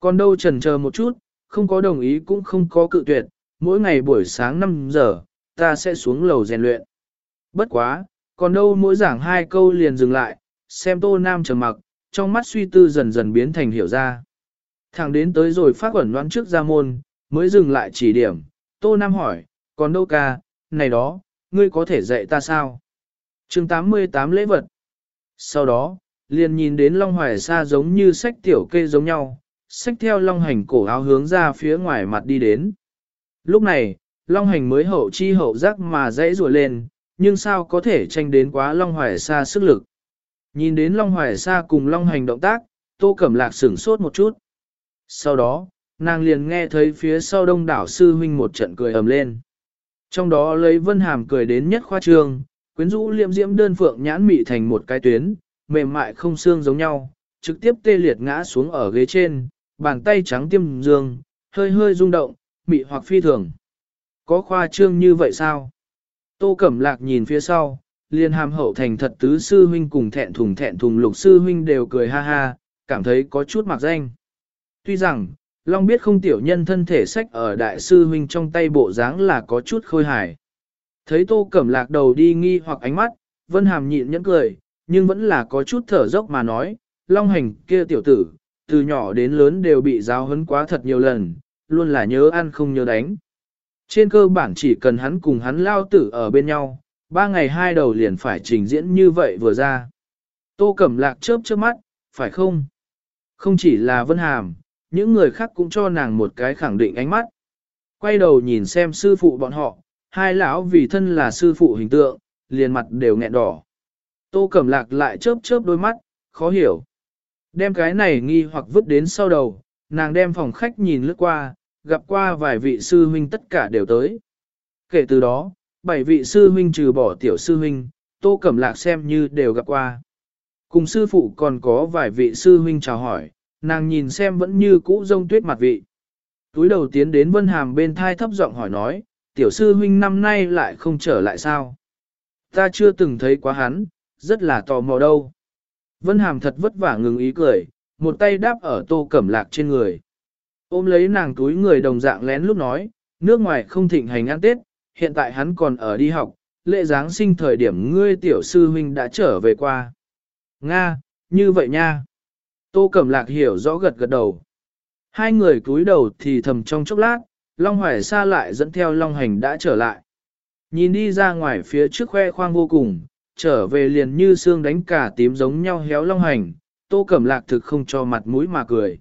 Còn đâu trần chờ một chút, không có đồng ý cũng không có cự tuyệt, mỗi ngày buổi sáng 5 giờ, ta sẽ xuống lầu rèn luyện. Bất quá, còn đâu mỗi giảng hai câu liền dừng lại, xem tô nam trầm mặc, trong mắt suy tư dần dần biến thành hiểu ra. Thẳng đến tới rồi phát quẩn đoán trước ra môn, mới dừng lại chỉ điểm, tô nam hỏi, còn đâu ca, này đó, ngươi có thể dạy ta sao? chương 88 lễ vật. Sau đó, liền nhìn đến Long Hoài Sa giống như sách tiểu kê giống nhau, sách theo Long Hành cổ áo hướng ra phía ngoài mặt đi đến. Lúc này, Long Hành mới hậu chi hậu giác mà dãy rùa lên, nhưng sao có thể tranh đến quá Long Hoài Sa sức lực. Nhìn đến Long Hoài Sa cùng Long Hành động tác, Tô Cẩm Lạc sửng sốt một chút. Sau đó, nàng liền nghe thấy phía sau đông đảo sư huynh một trận cười ầm lên. Trong đó lấy Vân Hàm cười đến nhất khoa trương, quyến rũ liệm diễm đơn phượng nhãn mị thành một cái tuyến, mềm mại không xương giống nhau, trực tiếp tê liệt ngã xuống ở ghế trên, bàn tay trắng tiêm dương, hơi hơi rung động, mị hoặc phi thường. Có khoa trương như vậy sao? Tô Cẩm Lạc nhìn phía sau, liền hàm hậu thành thật tứ sư huynh cùng thẹn thùng thẹn thùng lục sư huynh đều cười ha ha, cảm thấy có chút mặc danh. Tuy rằng, Long biết không tiểu nhân thân thể sách ở đại sư huynh trong tay bộ dáng là có chút khôi hài. Thấy Tô Cẩm Lạc đầu đi nghi hoặc ánh mắt, Vân Hàm nhịn nhẫn cười, nhưng vẫn là có chút thở dốc mà nói, Long hành kia tiểu tử, từ nhỏ đến lớn đều bị giáo huấn quá thật nhiều lần, luôn là nhớ ăn không nhớ đánh. Trên cơ bản chỉ cần hắn cùng hắn lao tử ở bên nhau, ba ngày hai đầu liền phải trình diễn như vậy vừa ra. Tô Cẩm Lạc chớp chớp mắt, phải không? Không chỉ là Vân Hàm, những người khác cũng cho nàng một cái khẳng định ánh mắt. Quay đầu nhìn xem sư phụ bọn họ, hai lão vì thân là sư phụ hình tượng, liền mặt đều nghẹn đỏ. Tô Cẩm Lạc lại chớp chớp đôi mắt, khó hiểu. Đem cái này nghi hoặc vứt đến sau đầu, nàng đem phòng khách nhìn lướt qua, gặp qua vài vị sư huynh tất cả đều tới. Kể từ đó, bảy vị sư huynh trừ bỏ tiểu sư huynh, Tô Cẩm Lạc xem như đều gặp qua. Cùng sư phụ còn có vài vị sư huynh chào hỏi, nàng nhìn xem vẫn như cũ rông tuyết mặt vị. Túi đầu tiến đến Vân Hàm bên thai thấp giọng hỏi nói, tiểu sư huynh năm nay lại không trở lại sao? Ta chưa từng thấy quá hắn, rất là tò mò đâu. Vân Hàm thật vất vả ngừng ý cười, một tay đáp ở tô cẩm lạc trên người. Ôm lấy nàng túi người đồng dạng lén lúc nói, nước ngoài không thịnh hành ăn Tết, hiện tại hắn còn ở đi học, lễ Giáng sinh thời điểm ngươi tiểu sư huynh đã trở về qua. Nga, như vậy nha. Tô Cẩm Lạc hiểu rõ gật gật đầu. Hai người cúi đầu thì thầm trong chốc lát, Long Hoài xa lại dẫn theo Long Hành đã trở lại. Nhìn đi ra ngoài phía trước khoe khoang vô cùng, trở về liền như xương đánh cả tím giống nhau héo Long Hành, Tô Cẩm Lạc thực không cho mặt mũi mà cười.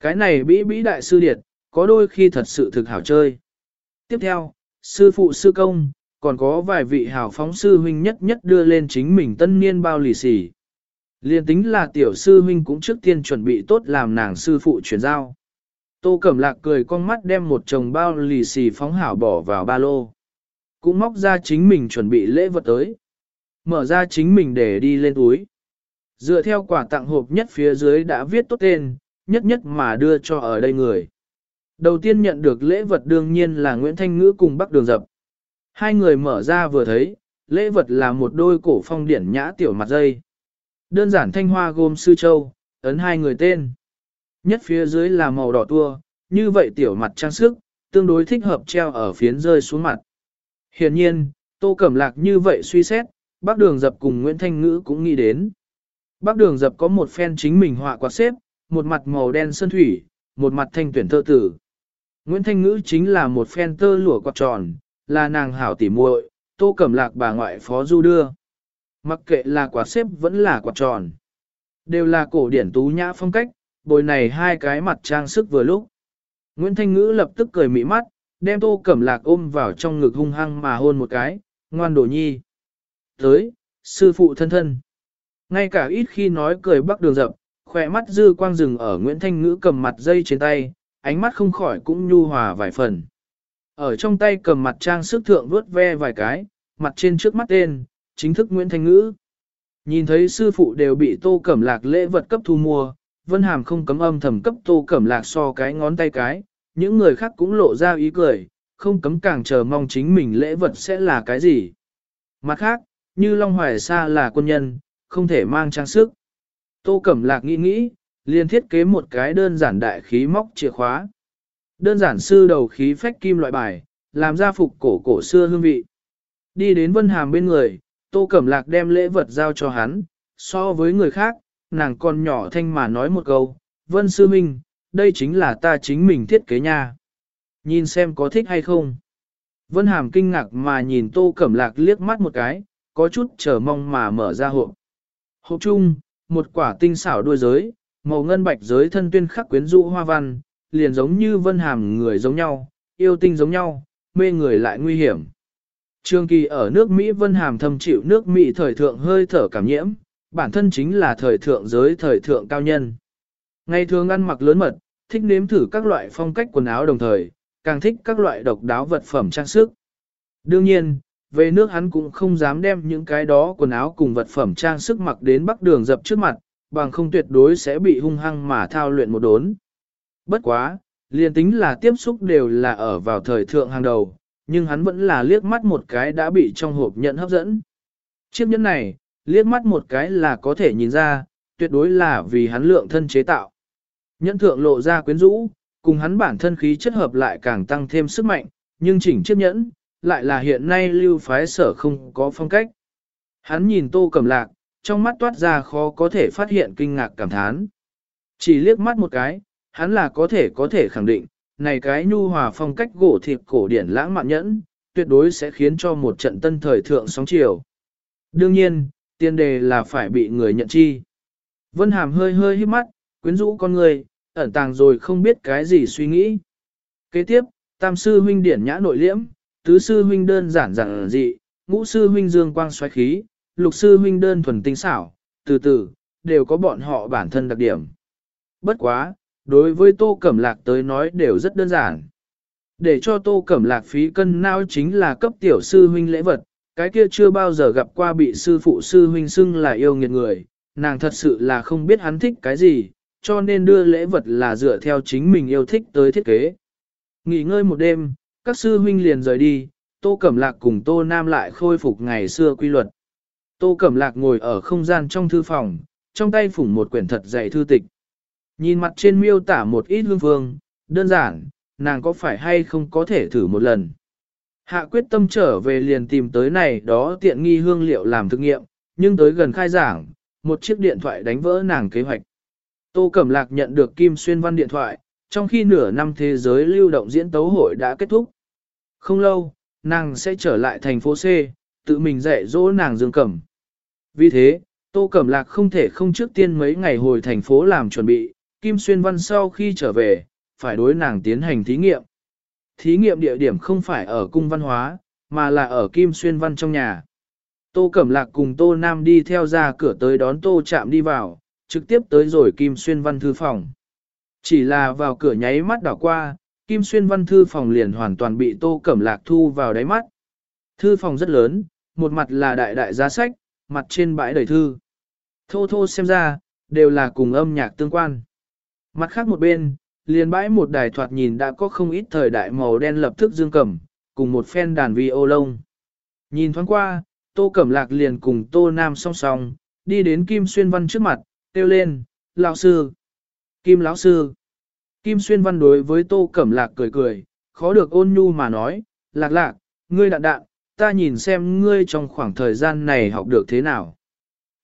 Cái này bĩ bĩ đại sư điệt, có đôi khi thật sự thực hảo chơi. Tiếp theo, sư phụ sư công, còn có vài vị hảo phóng sư huynh nhất nhất đưa lên chính mình tân niên bao lì xì. Liên tính là tiểu sư huynh cũng trước tiên chuẩn bị tốt làm nàng sư phụ chuyển giao. Tô Cẩm Lạc cười con mắt đem một chồng bao lì xì phóng hảo bỏ vào ba lô. Cũng móc ra chính mình chuẩn bị lễ vật tới. Mở ra chính mình để đi lên túi. Dựa theo quả tặng hộp nhất phía dưới đã viết tốt tên, nhất nhất mà đưa cho ở đây người. Đầu tiên nhận được lễ vật đương nhiên là Nguyễn Thanh Ngữ cùng Bắc Đường Dập. Hai người mở ra vừa thấy, lễ vật là một đôi cổ phong điển nhã tiểu mặt dây. Đơn giản thanh hoa gồm sư châu, ấn hai người tên. Nhất phía dưới là màu đỏ tua, như vậy tiểu mặt trang sức, tương đối thích hợp treo ở phiến rơi xuống mặt. Hiển nhiên, tô cẩm lạc như vậy suy xét, bác đường dập cùng Nguyễn Thanh Ngữ cũng nghĩ đến. Bác đường dập có một phen chính mình họa quạt xếp, một mặt màu đen sơn thủy, một mặt thanh tuyển thơ tử. Nguyễn Thanh Ngữ chính là một phen tơ lụa quạt tròn, là nàng hảo tỉ muội, tô cẩm lạc bà ngoại phó du đưa. Mặc kệ là quạt xếp vẫn là quạt tròn. Đều là cổ điển tú nhã phong cách, bồi này hai cái mặt trang sức vừa lúc. Nguyễn Thanh Ngữ lập tức cười mị mắt, đem tô cẩm lạc ôm vào trong ngực hung hăng mà hôn một cái, ngoan đồ nhi. Tới, sư phụ thân thân. Ngay cả ít khi nói cười bắc đường dập, khỏe mắt dư quang rừng ở Nguyễn Thanh Ngữ cầm mặt dây trên tay, ánh mắt không khỏi cũng nhu hòa vài phần. Ở trong tay cầm mặt trang sức thượng vuốt ve vài cái, mặt trên trước mắt tên, chính thức Nguyễn Thanh Ngữ. Nhìn thấy sư phụ đều bị tô cẩm lạc lễ vật cấp thu mua, Vân Hàm không cấm âm thầm cấp tô cẩm lạc so cái ngón tay cái, những người khác cũng lộ ra ý cười, không cấm càng chờ mong chính mình lễ vật sẽ là cái gì. Mặt khác, như Long Hoài Sa là quân nhân, không thể mang trang sức. Tô Cẩm Lạc nghĩ nghĩ, liền thiết kế một cái đơn giản đại khí móc chìa khóa. Đơn giản sư đầu khí phách kim loại bài, làm ra phục cổ cổ xưa hương vị. Đi đến Vân Hàm bên người, Tô Cẩm Lạc đem lễ vật giao cho hắn, so với người khác, nàng còn nhỏ thanh mà nói một câu, Vân Sư Minh, đây chính là ta chính mình thiết kế nha. Nhìn xem có thích hay không. Vân Hàm kinh ngạc mà nhìn Tô Cẩm Lạc liếc mắt một cái, có chút chờ mong mà mở ra hộp. Hộp chung, một quả tinh xảo đuôi giới, màu ngân bạch giới thân tuyên khắc quyến rũ hoa văn, liền giống như Vân Hàm người giống nhau, yêu tinh giống nhau, mê người lại nguy hiểm. Trường Kỳ ở nước Mỹ Vân Hàm thâm chịu nước Mỹ thời thượng hơi thở cảm nhiễm, bản thân chính là thời thượng giới thời thượng cao nhân. Ngày thường ăn mặc lớn mật, thích nếm thử các loại phong cách quần áo đồng thời, càng thích các loại độc đáo vật phẩm trang sức. Đương nhiên, về nước hắn cũng không dám đem những cái đó quần áo cùng vật phẩm trang sức mặc đến bắc đường dập trước mặt, bằng không tuyệt đối sẽ bị hung hăng mà thao luyện một đốn. Bất quá, liền tính là tiếp xúc đều là ở vào thời thượng hàng đầu, nhưng hắn vẫn là liếc mắt một cái đã bị trong hộp nhận hấp dẫn. Chiếc nhẫn này, liếc mắt một cái là có thể nhìn ra, tuyệt đối là vì hắn lượng thân chế tạo. Nhẫn thượng lộ ra quyến rũ, cùng hắn bản thân khí chất hợp lại càng tăng thêm sức mạnh, nhưng chỉnh chiếc nhẫn, lại là hiện nay lưu phái sở không có phong cách. Hắn nhìn tô cầm lạc, trong mắt toát ra khó có thể phát hiện kinh ngạc cảm thán. Chỉ liếc mắt một cái, hắn là có thể có thể khẳng định, này cái nhu hòa phong cách gỗ thiệp cổ điển lãng mạn nhẫn, tuyệt đối sẽ khiến cho một trận tân thời thượng sóng chiều. Đương nhiên, tiên đề là phải bị người nhận chi. Vân Hàm hơi hơi hít mắt, quyến rũ con người, ẩn tàng rồi không biết cái gì suy nghĩ. Kế tiếp, tam sư huynh điển nhã nội liễm, tứ sư huynh đơn giản giản dị, ngũ sư huynh dương quang xoáy khí, lục sư huynh đơn thuần tinh xảo, từ từ, đều có bọn họ bản thân đặc điểm. Bất quá, đối với Tô Cẩm Lạc tới nói đều rất đơn giản. Để cho Tô Cẩm Lạc phí cân não chính là cấp tiểu sư huynh lễ vật, cái kia chưa bao giờ gặp qua bị sư phụ sư huynh xưng là yêu nghiệt người, nàng thật sự là không biết hắn thích cái gì, cho nên đưa lễ vật là dựa theo chính mình yêu thích tới thiết kế. Nghỉ ngơi một đêm, các sư huynh liền rời đi, Tô Cẩm Lạc cùng Tô Nam lại khôi phục ngày xưa quy luật. Tô Cẩm Lạc ngồi ở không gian trong thư phòng, trong tay phủng một quyển thật dày thư tịch. Nhìn mặt trên miêu tả một ít hương phương, đơn giản, nàng có phải hay không có thể thử một lần. Hạ quyết tâm trở về liền tìm tới này đó tiện nghi hương liệu làm thực nghiệm, nhưng tới gần khai giảng, một chiếc điện thoại đánh vỡ nàng kế hoạch. Tô Cẩm Lạc nhận được Kim Xuyên Văn điện thoại, trong khi nửa năm thế giới lưu động diễn tấu hội đã kết thúc. Không lâu, nàng sẽ trở lại thành phố C, tự mình dạy dỗ nàng Dương Cẩm. Vì thế, Tô Cẩm Lạc không thể không trước tiên mấy ngày hồi thành phố làm chuẩn bị, Kim Xuyên Văn sau khi trở về, phải đối nàng tiến hành thí nghiệm. Thí nghiệm địa điểm không phải ở cung văn hóa, mà là ở Kim Xuyên Văn trong nhà. Tô Cẩm Lạc cùng Tô Nam đi theo ra cửa tới đón Tô Chạm đi vào, trực tiếp tới rồi Kim Xuyên Văn thư phòng. Chỉ là vào cửa nháy mắt đảo qua, Kim Xuyên Văn thư phòng liền hoàn toàn bị Tô Cẩm Lạc thu vào đáy mắt. Thư phòng rất lớn, một mặt là đại đại giá sách, mặt trên bãi đầy thư. Thô thô xem ra, đều là cùng âm nhạc tương quan. Mặt khác một bên, liền bãi một đài thoạt nhìn đã có không ít thời đại màu đen lập thức dương cầm, cùng một phen đàn vi ô lông. Nhìn thoáng qua, Tô Cẩm Lạc liền cùng Tô Nam song song, đi đến Kim Xuyên Văn trước mặt, kêu lên, lão sư, Kim lão sư. Kim Xuyên Văn đối với Tô Cẩm Lạc cười cười, khó được ôn nhu mà nói, lạc lạc, ngươi đạn đạn, ta nhìn xem ngươi trong khoảng thời gian này học được thế nào.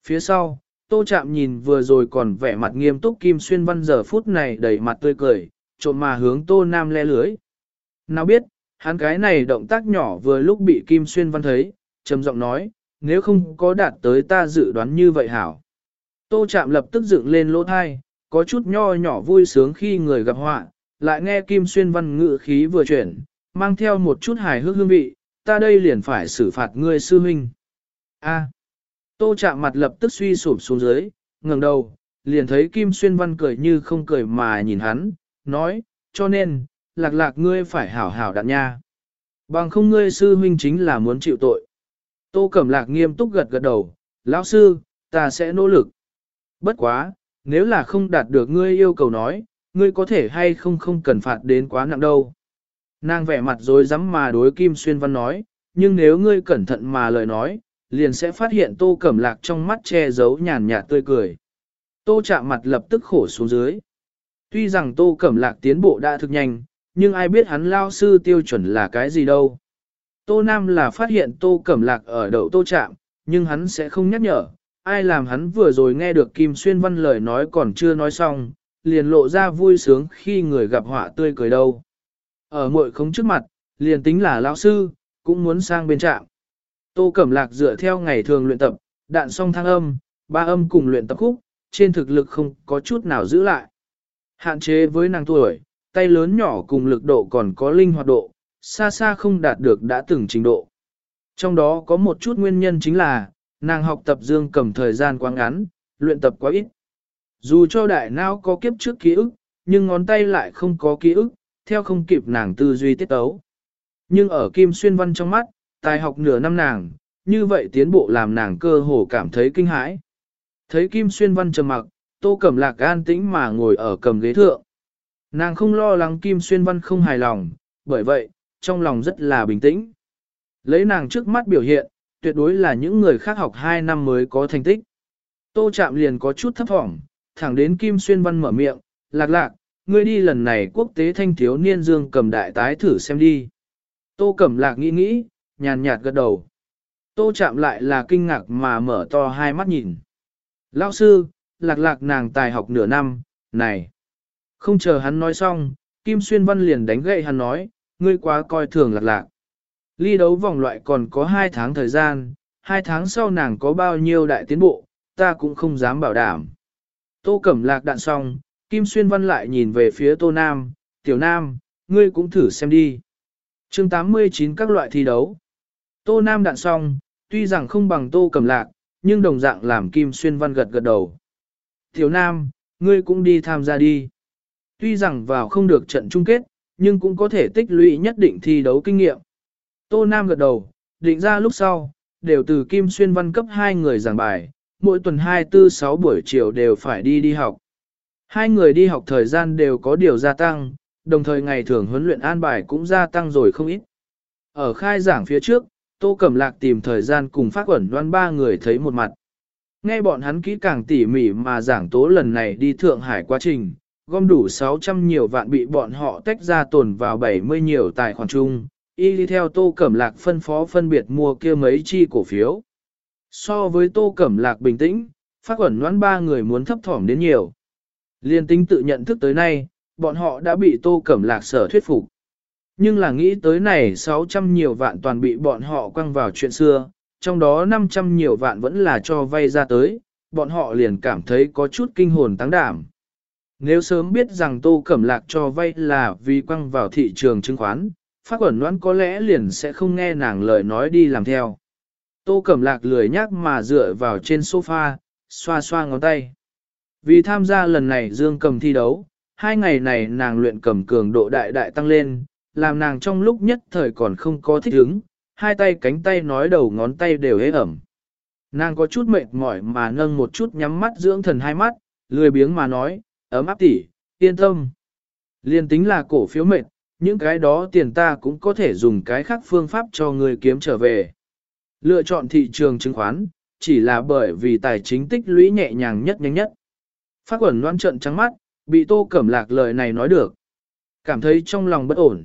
Phía sau, Tô Chạm nhìn vừa rồi còn vẻ mặt nghiêm túc Kim Xuyên Văn giờ phút này đầy mặt tươi cười, trộm mà hướng Tô Nam le lưới. Nào biết, hắn cái này động tác nhỏ vừa lúc bị Kim Xuyên Văn thấy, trầm giọng nói, nếu không có đạt tới ta dự đoán như vậy hảo. Tô Chạm lập tức dựng lên lỗ thai, có chút nho nhỏ vui sướng khi người gặp họa, lại nghe Kim Xuyên Văn ngữ khí vừa chuyển, mang theo một chút hài hước hương vị, ta đây liền phải xử phạt ngươi sư huynh. A. Tô chạm mặt lập tức suy sụp xuống dưới, ngẩng đầu, liền thấy Kim Xuyên Văn cười như không cười mà nhìn hắn, nói, cho nên, lạc lạc ngươi phải hảo hảo đạn nha. Bằng không ngươi sư huynh chính là muốn chịu tội. Tô Cẩm Lạc nghiêm túc gật gật đầu, lão sư, ta sẽ nỗ lực. Bất quá, nếu là không đạt được ngươi yêu cầu nói, ngươi có thể hay không không cần phạt đến quá nặng đâu. Nàng vẻ mặt rồi dám mà đối Kim Xuyên Văn nói, nhưng nếu ngươi cẩn thận mà lời nói, liền sẽ phát hiện Tô Cẩm Lạc trong mắt che giấu nhàn nhạt tươi cười. Tô chạm mặt lập tức khổ xuống dưới. Tuy rằng Tô Cẩm Lạc tiến bộ đã thực nhanh, nhưng ai biết hắn lao sư tiêu chuẩn là cái gì đâu. Tô Nam là phát hiện Tô Cẩm Lạc ở đậu Tô Trạm, nhưng hắn sẽ không nhắc nhở, ai làm hắn vừa rồi nghe được Kim Xuyên Văn lời nói còn chưa nói xong, liền lộ ra vui sướng khi người gặp họa tươi cười đâu. Ở mội không trước mặt, liền tính là lão sư, cũng muốn sang bên trạm. Tô Cẩm Lạc dựa theo ngày thường luyện tập, đạn song thăng âm, ba âm cùng luyện tập khúc, trên thực lực không có chút nào giữ lại. Hạn chế với nàng tuổi, tay lớn nhỏ cùng lực độ còn có linh hoạt độ, xa xa không đạt được đã từng trình độ. Trong đó có một chút nguyên nhân chính là, nàng học tập dương cầm thời gian quá ngắn, luyện tập quá ít. Dù cho đại não có kiếp trước ký ức, nhưng ngón tay lại không có ký ức, theo không kịp nàng tư duy tiết tấu. Nhưng ở Kim Xuyên Văn trong mắt, tài học nửa năm nàng, như vậy tiến bộ làm nàng cơ hồ cảm thấy kinh hãi. Thấy Kim Xuyên Văn trầm mặc, Tô Cẩm Lạc an tĩnh mà ngồi ở cầm ghế thượng. Nàng không lo lắng Kim Xuyên Văn không hài lòng, bởi vậy, trong lòng rất là bình tĩnh. Lấy nàng trước mắt biểu hiện, tuyệt đối là những người khác học 2 năm mới có thành tích. Tô Trạm liền có chút thấp thỏm, thẳng đến Kim Xuyên Văn mở miệng, lạc lạc, ngươi đi lần này quốc tế thanh thiếu niên dương cầm đại tái thử xem đi. Tô Cẩm Lạc nghĩ nghĩ, nhàn nhạt gật đầu. Tô Trạm lại là kinh ngạc mà mở to hai mắt nhìn. Lão sư, lạc lạc nàng tài học nửa năm, này. Không chờ hắn nói xong, Kim Xuyên Văn liền đánh gậy hắn nói, ngươi quá coi thường lạc lạc. Ly đấu vòng loại còn có 2 tháng thời gian, 2 tháng sau nàng có bao nhiêu đại tiến bộ, ta cũng không dám bảo đảm. Tô Cẩm Lạc đạn xong, Kim Xuyên Văn lại nhìn về phía Tô Nam, Tiểu Nam, ngươi cũng thử xem đi. chương 89 các loại thi đấu. Tô Nam đạn xong, tuy rằng không bằng Tô Cẩm Lạc, nhưng đồng dạng làm Kim Xuyên Văn gật gật đầu. Tiểu Nam, ngươi cũng đi tham gia đi. Tuy rằng vào không được trận chung kết, nhưng cũng có thể tích lũy nhất định thi đấu kinh nghiệm. Tô Nam gật đầu, định ra lúc sau, đều từ Kim Xuyên Văn cấp hai người giảng bài, mỗi tuần 2-4-6 buổi chiều đều phải đi đi học. Hai người đi học thời gian đều có điều gia tăng, đồng thời ngày thường huấn luyện an bài cũng gia tăng rồi không ít. Ở khai giảng phía trước, Tô Cẩm Lạc tìm thời gian cùng phát quẩn đoan ba người thấy một mặt. Nghe bọn hắn kỹ càng tỉ mỉ mà giảng tố lần này đi Thượng Hải quá trình, gom đủ 600 nhiều vạn bị bọn họ tách ra tồn vào 70 nhiều tài khoản chung, y đi theo Tô Cẩm Lạc phân phó phân biệt mua kia mấy chi cổ phiếu. So với Tô Cẩm Lạc bình tĩnh, phát quẩn đoán ba người muốn thấp thỏm đến nhiều. Liên tính tự nhận thức tới nay, bọn họ đã bị Tô Cẩm Lạc sở thuyết phục. Nhưng là nghĩ tới này 600 nhiều vạn toàn bị bọn họ quăng vào chuyện xưa, trong đó 500 nhiều vạn vẫn là cho vay ra tới, bọn họ liền cảm thấy có chút kinh hồn tăng đảm. Nếu sớm biết rằng Tô Cẩm Lạc cho vay là vì quăng vào thị trường chứng khoán, phát quẩn đoán có lẽ liền sẽ không nghe nàng lời nói đi làm theo. Tô Cẩm Lạc lười nhắc mà dựa vào trên sofa, xoa xoa ngón tay. Vì tham gia lần này Dương cầm thi đấu, hai ngày này nàng luyện cầm cường độ đại đại tăng lên, làm nàng trong lúc nhất thời còn không có thích ứng, hai tay cánh tay nói đầu ngón tay đều hế ẩm. Nàng có chút mệt mỏi mà nâng một chút nhắm mắt dưỡng thần hai mắt, lười biếng mà nói, ấm áp tỉ, yên tâm. Liên tính là cổ phiếu mệt, những cái đó tiền ta cũng có thể dùng cái khác phương pháp cho người kiếm trở về. Lựa chọn thị trường chứng khoán, chỉ là bởi vì tài chính tích lũy nhẹ nhàng nhất nhanh nhất. Phát quẩn loan trận trắng mắt, bị tô cẩm lạc lời này nói được. Cảm thấy trong lòng bất ổn.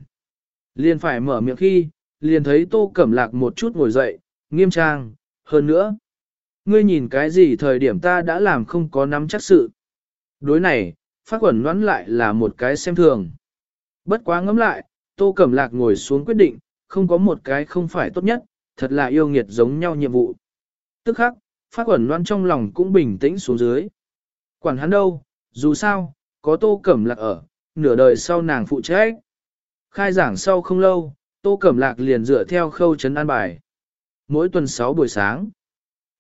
Liền phải mở miệng khi, liền thấy tô cẩm lạc một chút ngồi dậy, nghiêm trang, hơn nữa. Ngươi nhìn cái gì thời điểm ta đã làm không có nắm chắc sự. Đối này, phát quẩn loan lại là một cái xem thường. Bất quá ngẫm lại, tô cẩm lạc ngồi xuống quyết định, không có một cái không phải tốt nhất, thật là yêu nghiệt giống nhau nhiệm vụ. Tức khắc, phát quẩn loan trong lòng cũng bình tĩnh xuống dưới. Quản hắn đâu, dù sao, có tô cẩm lạc ở, nửa đời sau nàng phụ trách. Khai giảng sau không lâu, tô cẩm lạc liền dựa theo khâu chấn an bài. Mỗi tuần 6 buổi sáng,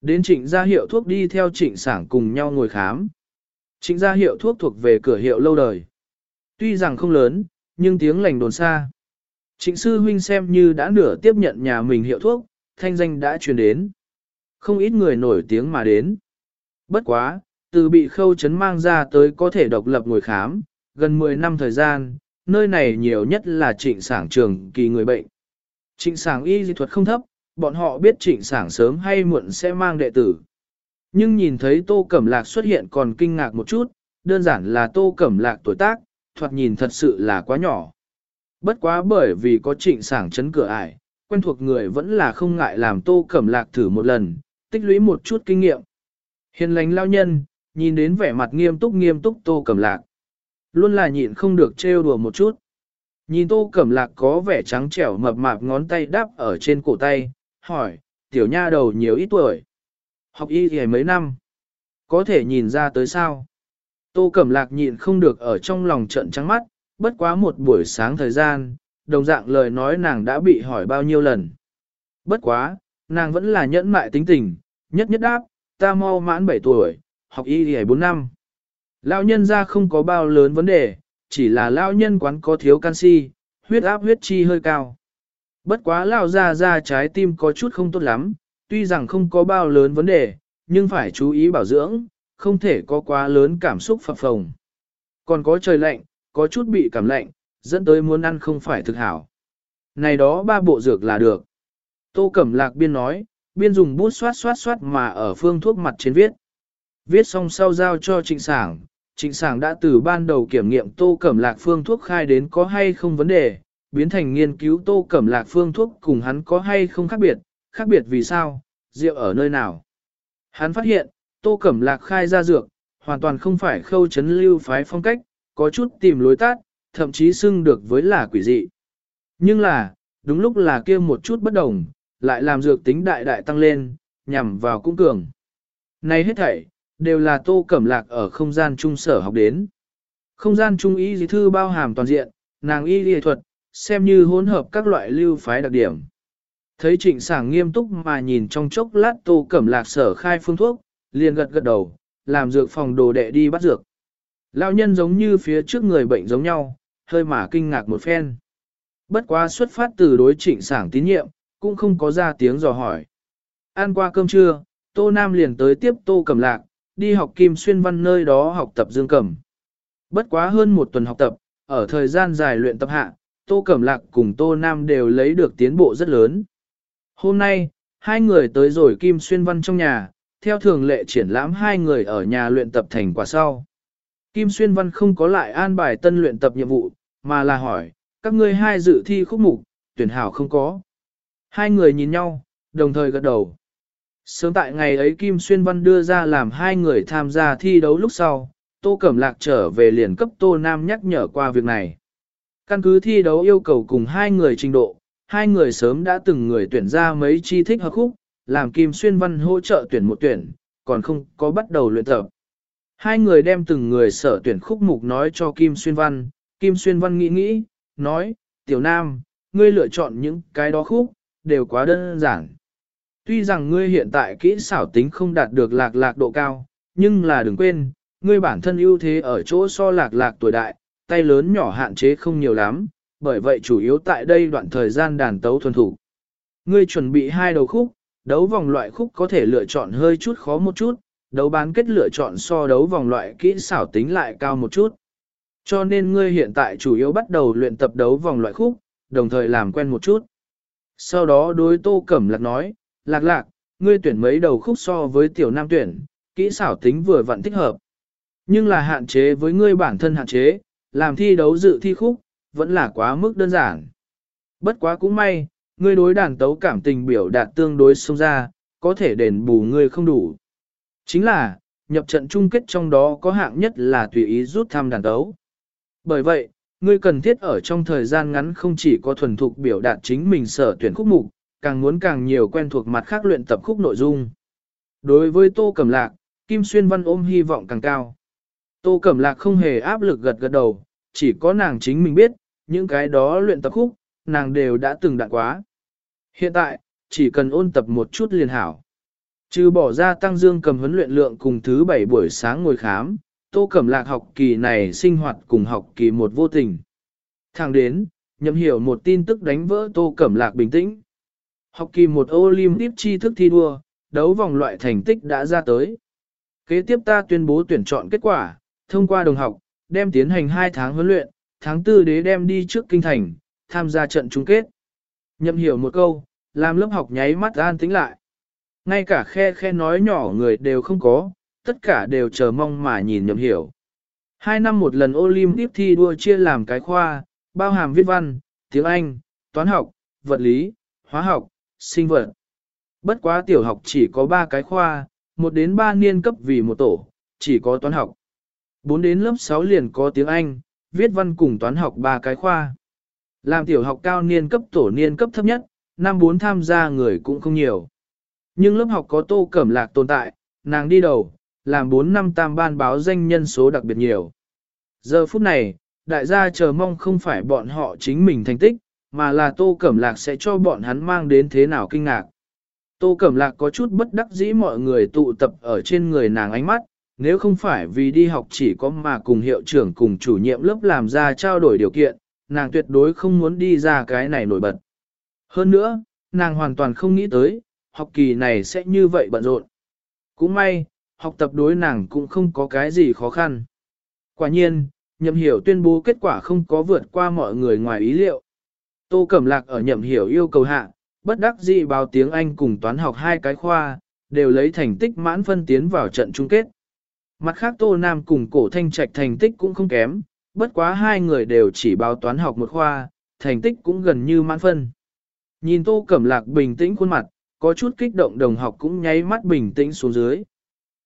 đến trịnh gia hiệu thuốc đi theo trịnh sảng cùng nhau ngồi khám. Trịnh gia hiệu thuốc thuộc về cửa hiệu lâu đời. Tuy rằng không lớn, nhưng tiếng lành đồn xa. Trịnh sư huynh xem như đã nửa tiếp nhận nhà mình hiệu thuốc, thanh danh đã truyền đến. Không ít người nổi tiếng mà đến. Bất quá, từ bị khâu chấn mang ra tới có thể độc lập ngồi khám, gần 10 năm thời gian, nơi này nhiều nhất là trịnh sảng trường kỳ người bệnh. Trịnh sảng y dị thuật không thấp, bọn họ biết trịnh sảng sớm hay muộn sẽ mang đệ tử. Nhưng nhìn thấy tô cẩm lạc xuất hiện còn kinh ngạc một chút, đơn giản là tô cẩm lạc tuổi tác, thoạt nhìn thật sự là quá nhỏ. Bất quá bởi vì có trịnh sảng chấn cửa ải, quen thuộc người vẫn là không ngại làm tô cẩm lạc thử một lần, tích lũy một chút kinh nghiệm. Hiền lành lao nhân, nhìn đến vẻ mặt nghiêm túc nghiêm túc tô cẩm lạc. Luôn là nhịn không được trêu đùa một chút. Nhìn tô cẩm lạc có vẻ trắng trẻo mập mạp ngón tay đắp ở trên cổ tay, hỏi, tiểu nha đầu nhiều ít tuổi. Học y thì mấy năm. Có thể nhìn ra tới sao. Tô cẩm lạc nhịn không được ở trong lòng trận trắng mắt, bất quá một buổi sáng thời gian, đồng dạng lời nói nàng đã bị hỏi bao nhiêu lần. Bất quá, nàng vẫn là nhẫn mại tính tình, nhất nhất đáp, ta mau mãn 7 tuổi, học y thì 4 năm. Lão nhân ra không có bao lớn vấn đề, chỉ là lão nhân quán có thiếu canxi, huyết áp huyết chi hơi cao. Bất quá lão ra ra trái tim có chút không tốt lắm, tuy rằng không có bao lớn vấn đề, nhưng phải chú ý bảo dưỡng, không thể có quá lớn cảm xúc phập phồng. Còn có trời lạnh, có chút bị cảm lạnh, dẫn tới muốn ăn không phải thực hảo. Này đó ba bộ dược là được. Tô Cẩm Lạc biên nói, biên dùng bút xoát xoát xoát mà ở phương thuốc mặt trên viết. Viết xong sau giao cho trịnh sảng, trịnh sảng đã từ ban đầu kiểm nghiệm Tô Cẩm Lạc phương thuốc khai đến có hay không vấn đề, biến thành nghiên cứu Tô Cẩm Lạc phương thuốc cùng hắn có hay không khác biệt, khác biệt vì sao, rượu ở nơi nào. Hắn phát hiện, Tô Cẩm Lạc khai ra dược, hoàn toàn không phải khâu chấn lưu phái phong cách, có chút tìm lối tát, thậm chí xưng được với là quỷ dị. Nhưng là, đúng lúc là kia một chút bất đồng, lại làm dược tính đại đại tăng lên, nhằm vào cung cường. Này hết thảy, đều là tô cẩm lạc ở không gian trung sở học đến. Không gian trung y dì thư bao hàm toàn diện, nàng y lý thuật, xem như hỗn hợp các loại lưu phái đặc điểm. Thấy trịnh sảng nghiêm túc mà nhìn trong chốc lát tô cẩm lạc sở khai phương thuốc, liền gật gật đầu, làm dược phòng đồ đệ đi bắt dược. Lão nhân giống như phía trước người bệnh giống nhau, hơi mà kinh ngạc một phen. Bất quá xuất phát từ đối trịnh sảng tín nhiệm, cũng không có ra tiếng dò hỏi. Ăn qua cơm trưa, Tô Nam liền tới tiếp Tô Cẩm Lạc, đi học Kim Xuyên Văn nơi đó học tập dương cầm. Bất quá hơn một tuần học tập, ở thời gian dài luyện tập hạ, Tô Cẩm Lạc cùng Tô Nam đều lấy được tiến bộ rất lớn. Hôm nay, hai người tới rồi Kim Xuyên Văn trong nhà, theo thường lệ triển lãm hai người ở nhà luyện tập thành quả sau. Kim Xuyên Văn không có lại an bài tân luyện tập nhiệm vụ, mà là hỏi, các ngươi hai dự thi khúc mục, tuyển hảo không có. Hai người nhìn nhau, đồng thời gật đầu. Sớm tại ngày ấy Kim Xuyên Văn đưa ra làm hai người tham gia thi đấu lúc sau, Tô Cẩm Lạc trở về liền cấp Tô Nam nhắc nhở qua việc này. Căn cứ thi đấu yêu cầu cùng hai người trình độ, hai người sớm đã từng người tuyển ra mấy chi thích hợp khúc, làm Kim Xuyên Văn hỗ trợ tuyển một tuyển, còn không có bắt đầu luyện tập. Hai người đem từng người sở tuyển khúc mục nói cho Kim Xuyên Văn, Kim Xuyên Văn nghĩ nghĩ, nói, Tiểu Nam, ngươi lựa chọn những cái đó khúc, đều quá đơn giản. Tuy rằng ngươi hiện tại kỹ xảo tính không đạt được lạc lạc độ cao, nhưng là đừng quên, ngươi bản thân ưu thế ở chỗ so lạc lạc tuổi đại, tay lớn nhỏ hạn chế không nhiều lắm, bởi vậy chủ yếu tại đây đoạn thời gian đàn tấu thuần thủ. Ngươi chuẩn bị hai đầu khúc, đấu vòng loại khúc có thể lựa chọn hơi chút khó một chút, đấu bán kết lựa chọn so đấu vòng loại kỹ xảo tính lại cao một chút. Cho nên ngươi hiện tại chủ yếu bắt đầu luyện tập đấu vòng loại khúc, đồng thời làm quen một chút. Sau đó đối tô cẩm lạc nói, lạc lạc, ngươi tuyển mấy đầu khúc so với tiểu nam tuyển, kỹ xảo tính vừa vặn thích hợp. Nhưng là hạn chế với ngươi bản thân hạn chế, làm thi đấu dự thi khúc, vẫn là quá mức đơn giản. Bất quá cũng may, ngươi đối đàn tấu cảm tình biểu đạt tương đối sâu ra, có thể đền bù ngươi không đủ. Chính là, nhập trận chung kết trong đó có hạng nhất là tùy ý rút thăm đàn tấu. Bởi vậy, ngươi cần thiết ở trong thời gian ngắn không chỉ có thuần thục biểu đạt chính mình sở tuyển khúc mục, càng muốn càng nhiều quen thuộc mặt khác luyện tập khúc nội dung. Đối với Tô Cẩm Lạc, Kim Xuyên Văn ôm hy vọng càng cao. Tô Cẩm Lạc không hề áp lực gật gật đầu, chỉ có nàng chính mình biết, những cái đó luyện tập khúc, nàng đều đã từng đạn quá. Hiện tại, chỉ cần ôn tập một chút liền hảo. Trừ bỏ ra tăng dương cầm huấn luyện lượng cùng thứ bảy buổi sáng ngồi khám, Tô Cẩm Lạc học kỳ này sinh hoạt cùng học kỳ một vô tình. Thẳng đến, nhậm hiểu một tin tức đánh vỡ tô cẩm lạc bình tĩnh. Học kỳ một Olympic tri thức thi đua, đấu vòng loại thành tích đã ra tới. Kế tiếp ta tuyên bố tuyển chọn kết quả, thông qua đồng học, đem tiến hành 2 tháng huấn luyện, tháng 4 đế đem đi trước kinh thành, tham gia trận chung kết. Nhậm hiểu một câu, làm lớp học nháy mắt an tĩnh lại. Ngay cả khe khe nói nhỏ người đều không có, tất cả đều chờ mong mà nhìn nhậm hiểu. Hai năm một lần Olympic thi đua chia làm cái khoa, bao hàm viết văn, tiếng Anh, toán học, vật lý, hóa học, sinh vật. Bất quá tiểu học chỉ có 3 cái khoa, một đến 3 niên cấp vì một tổ, chỉ có toán học. 4 đến lớp 6 liền có tiếng Anh, viết văn cùng toán học 3 cái khoa. Làm tiểu học cao niên cấp tổ niên cấp thấp nhất, năm bốn tham gia người cũng không nhiều. Nhưng lớp học có tô cẩm lạc tồn tại, nàng đi đầu, làm 4 năm tam ban báo danh nhân số đặc biệt nhiều. Giờ phút này, đại gia chờ mong không phải bọn họ chính mình thành tích, mà là tô cẩm lạc sẽ cho bọn hắn mang đến thế nào kinh ngạc. Tô Cẩm Lạc có chút bất đắc dĩ mọi người tụ tập ở trên người nàng ánh mắt, nếu không phải vì đi học chỉ có mà cùng hiệu trưởng cùng chủ nhiệm lớp làm ra trao đổi điều kiện, nàng tuyệt đối không muốn đi ra cái này nổi bật. Hơn nữa, nàng hoàn toàn không nghĩ tới, học kỳ này sẽ như vậy bận rộn. Cũng may, học tập đối nàng cũng không có cái gì khó khăn. Quả nhiên, nhậm hiểu tuyên bố kết quả không có vượt qua mọi người ngoài ý liệu. Tô Cẩm Lạc ở nhậm hiểu yêu cầu hạ, bất đắc dĩ báo tiếng Anh cùng toán học hai cái khoa, đều lấy thành tích mãn phân tiến vào trận chung kết. Mặt khác Tô Nam cùng cổ thanh trạch thành tích cũng không kém, bất quá hai người đều chỉ báo toán học một khoa, thành tích cũng gần như mãn phân. Nhìn Tô Cẩm Lạc bình tĩnh khuôn mặt, có chút kích động đồng học cũng nháy mắt bình tĩnh xuống dưới.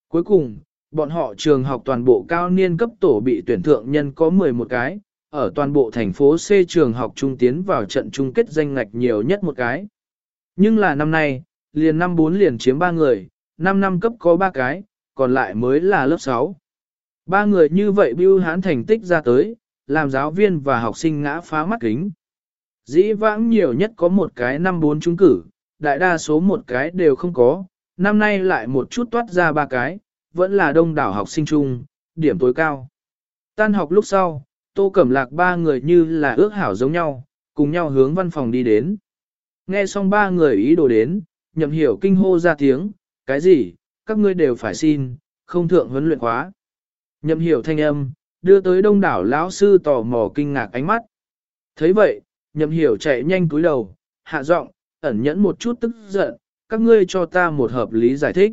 Cuối cùng, bọn họ trường học toàn bộ cao niên cấp tổ bị tuyển thượng nhân có 11 cái, ở toàn bộ thành phố C trường học trung tiến vào trận chung kết danh ngạch nhiều nhất một cái. Nhưng là năm nay, liền năm 4 liền chiếm 3 người, 5 năm cấp có 3 cái, còn lại mới là lớp 6. Ba người như vậy bưu hán thành tích ra tới, làm giáo viên và học sinh ngã phá mắt kính. Dĩ vãng nhiều nhất có một cái năm bốn trúng cử, đại đa số một cái đều không có, năm nay lại một chút toát ra ba cái, vẫn là đông đảo học sinh chung, điểm tối cao. Tan học lúc sau, tô cẩm lạc ba người như là ước hảo giống nhau, cùng nhau hướng văn phòng đi đến. Nghe xong ba người ý đồ đến, nhậm hiểu kinh hô ra tiếng, cái gì, các ngươi đều phải xin, không thượng huấn luyện khóa. Nhậm hiểu thanh âm, đưa tới đông đảo lão sư tò mò kinh ngạc ánh mắt. thấy vậy, nhậm hiểu chạy nhanh cúi đầu, hạ giọng, ẩn nhẫn một chút tức giận, các ngươi cho ta một hợp lý giải thích.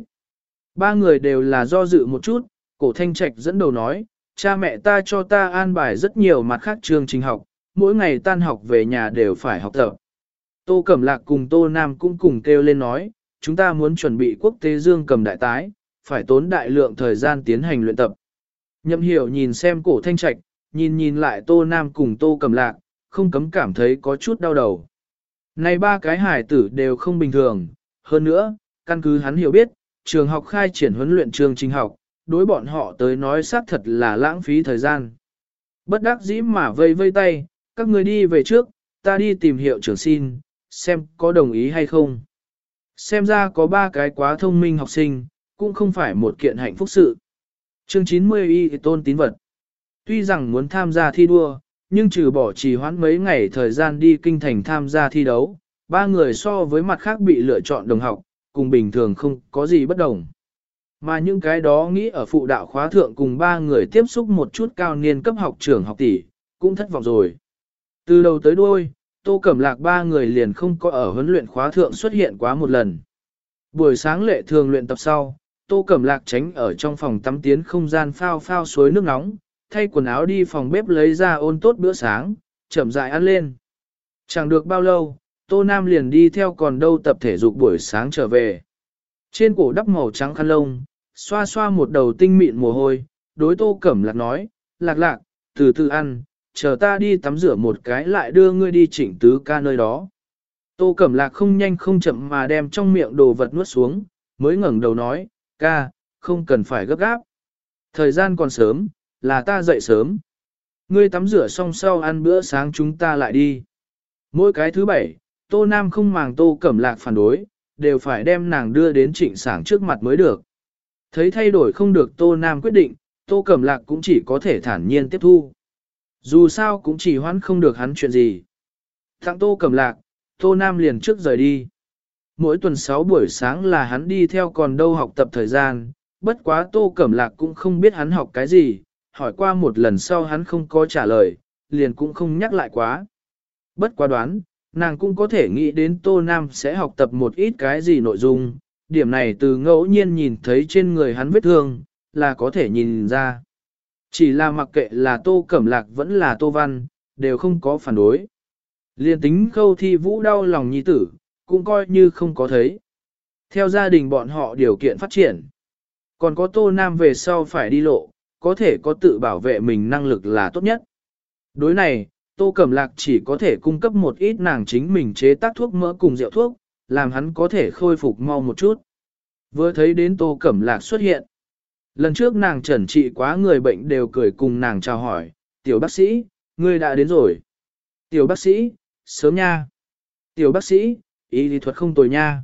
Ba người đều là do dự một chút, cổ thanh trạch dẫn đầu nói, cha mẹ ta cho ta an bài rất nhiều mặt khác chương trình học, mỗi ngày tan học về nhà đều phải học tập. Tô Cẩm Lạc cùng Tô Nam cũng cùng kêu lên nói, chúng ta muốn chuẩn bị quốc tế dương cầm đại tái, phải tốn đại lượng thời gian tiến hành luyện tập. Nhậm hiểu nhìn xem cổ thanh trạch, nhìn nhìn lại Tô Nam cùng Tô Cầm Lạc, không cấm cảm thấy có chút đau đầu. Này ba cái hải tử đều không bình thường, hơn nữa, căn cứ hắn hiểu biết, trường học khai triển huấn luyện trường trình học, đối bọn họ tới nói xác thật là lãng phí thời gian. Bất đắc dĩ mà vây vây tay, các người đi về trước, ta đi tìm hiệu trưởng xin, xem có đồng ý hay không. Xem ra có ba cái quá thông minh học sinh, cũng không phải một kiện hạnh phúc sự. Chương 90 y tôn tín vật. Tuy rằng muốn tham gia thi đua, nhưng trừ bỏ trì hoãn mấy ngày thời gian đi kinh thành tham gia thi đấu, ba người so với mặt khác bị lựa chọn đồng học, cùng bình thường không có gì bất đồng. Mà những cái đó nghĩ ở phụ đạo khóa thượng cùng ba người tiếp xúc một chút cao niên cấp học trưởng học tỷ, cũng thất vọng rồi. Từ đầu tới đuôi, Tô Cẩm Lạc ba người liền không có ở huấn luyện khóa thượng xuất hiện quá một lần. Buổi sáng lệ thường luyện tập sau, Tô Cẩm Lạc tránh ở trong phòng tắm tiến không gian phao phao suối nước nóng, thay quần áo đi phòng bếp lấy ra ôn tốt bữa sáng, chậm rãi ăn lên. Chẳng được bao lâu, Tô Nam liền đi theo còn đâu tập thể dục buổi sáng trở về. Trên cổ đắp màu trắng khăn lông, xoa xoa một đầu tinh mịn mồ hôi, đối Tô Cẩm Lạc nói, lạc lạc, từ từ ăn, chờ ta đi tắm rửa một cái lại đưa ngươi đi chỉnh tứ ca nơi đó. Tô Cẩm Lạc không nhanh không chậm mà đem trong miệng đồ vật nuốt xuống, mới ngẩng đầu nói, ca, không cần phải gấp gáp. Thời gian còn sớm, là ta dậy sớm. Ngươi tắm rửa xong sau ăn bữa sáng chúng ta lại đi. Mỗi cái thứ bảy, Tô Nam không màng Tô Cẩm Lạc phản đối, đều phải đem nàng đưa đến trịnh sảng trước mặt mới được. Thấy thay đổi không được Tô Nam quyết định, Tô Cẩm Lạc cũng chỉ có thể thản nhiên tiếp thu. Dù sao cũng chỉ hoãn không được hắn chuyện gì. Thằng Tô Cẩm Lạc, Tô Nam liền trước rời đi. Mỗi tuần 6 buổi sáng là hắn đi theo còn đâu học tập thời gian, bất quá Tô Cẩm Lạc cũng không biết hắn học cái gì, hỏi qua một lần sau hắn không có trả lời, liền cũng không nhắc lại quá. Bất quá đoán, nàng cũng có thể nghĩ đến Tô Nam sẽ học tập một ít cái gì nội dung, điểm này từ ngẫu nhiên nhìn thấy trên người hắn vết thương, là có thể nhìn ra. Chỉ là mặc kệ là Tô Cẩm Lạc vẫn là Tô Văn, đều không có phản đối. Liên tính khâu thi vũ đau lòng nhi tử, cũng coi như không có thấy. Theo gia đình bọn họ điều kiện phát triển. Còn có Tô Nam về sau phải đi lộ, có thể có tự bảo vệ mình năng lực là tốt nhất. Đối này, Tô Cẩm Lạc chỉ có thể cung cấp một ít nàng chính mình chế tác thuốc mỡ cùng rượu thuốc, làm hắn có thể khôi phục mau một chút. Vừa thấy đến Tô Cẩm Lạc xuất hiện. Lần trước nàng trần trị quá người bệnh đều cười cùng nàng chào hỏi, tiểu bác sĩ, ngươi đã đến rồi. Tiểu bác sĩ, sớm nha. Tiểu bác sĩ, y lý thuật không tồi nha.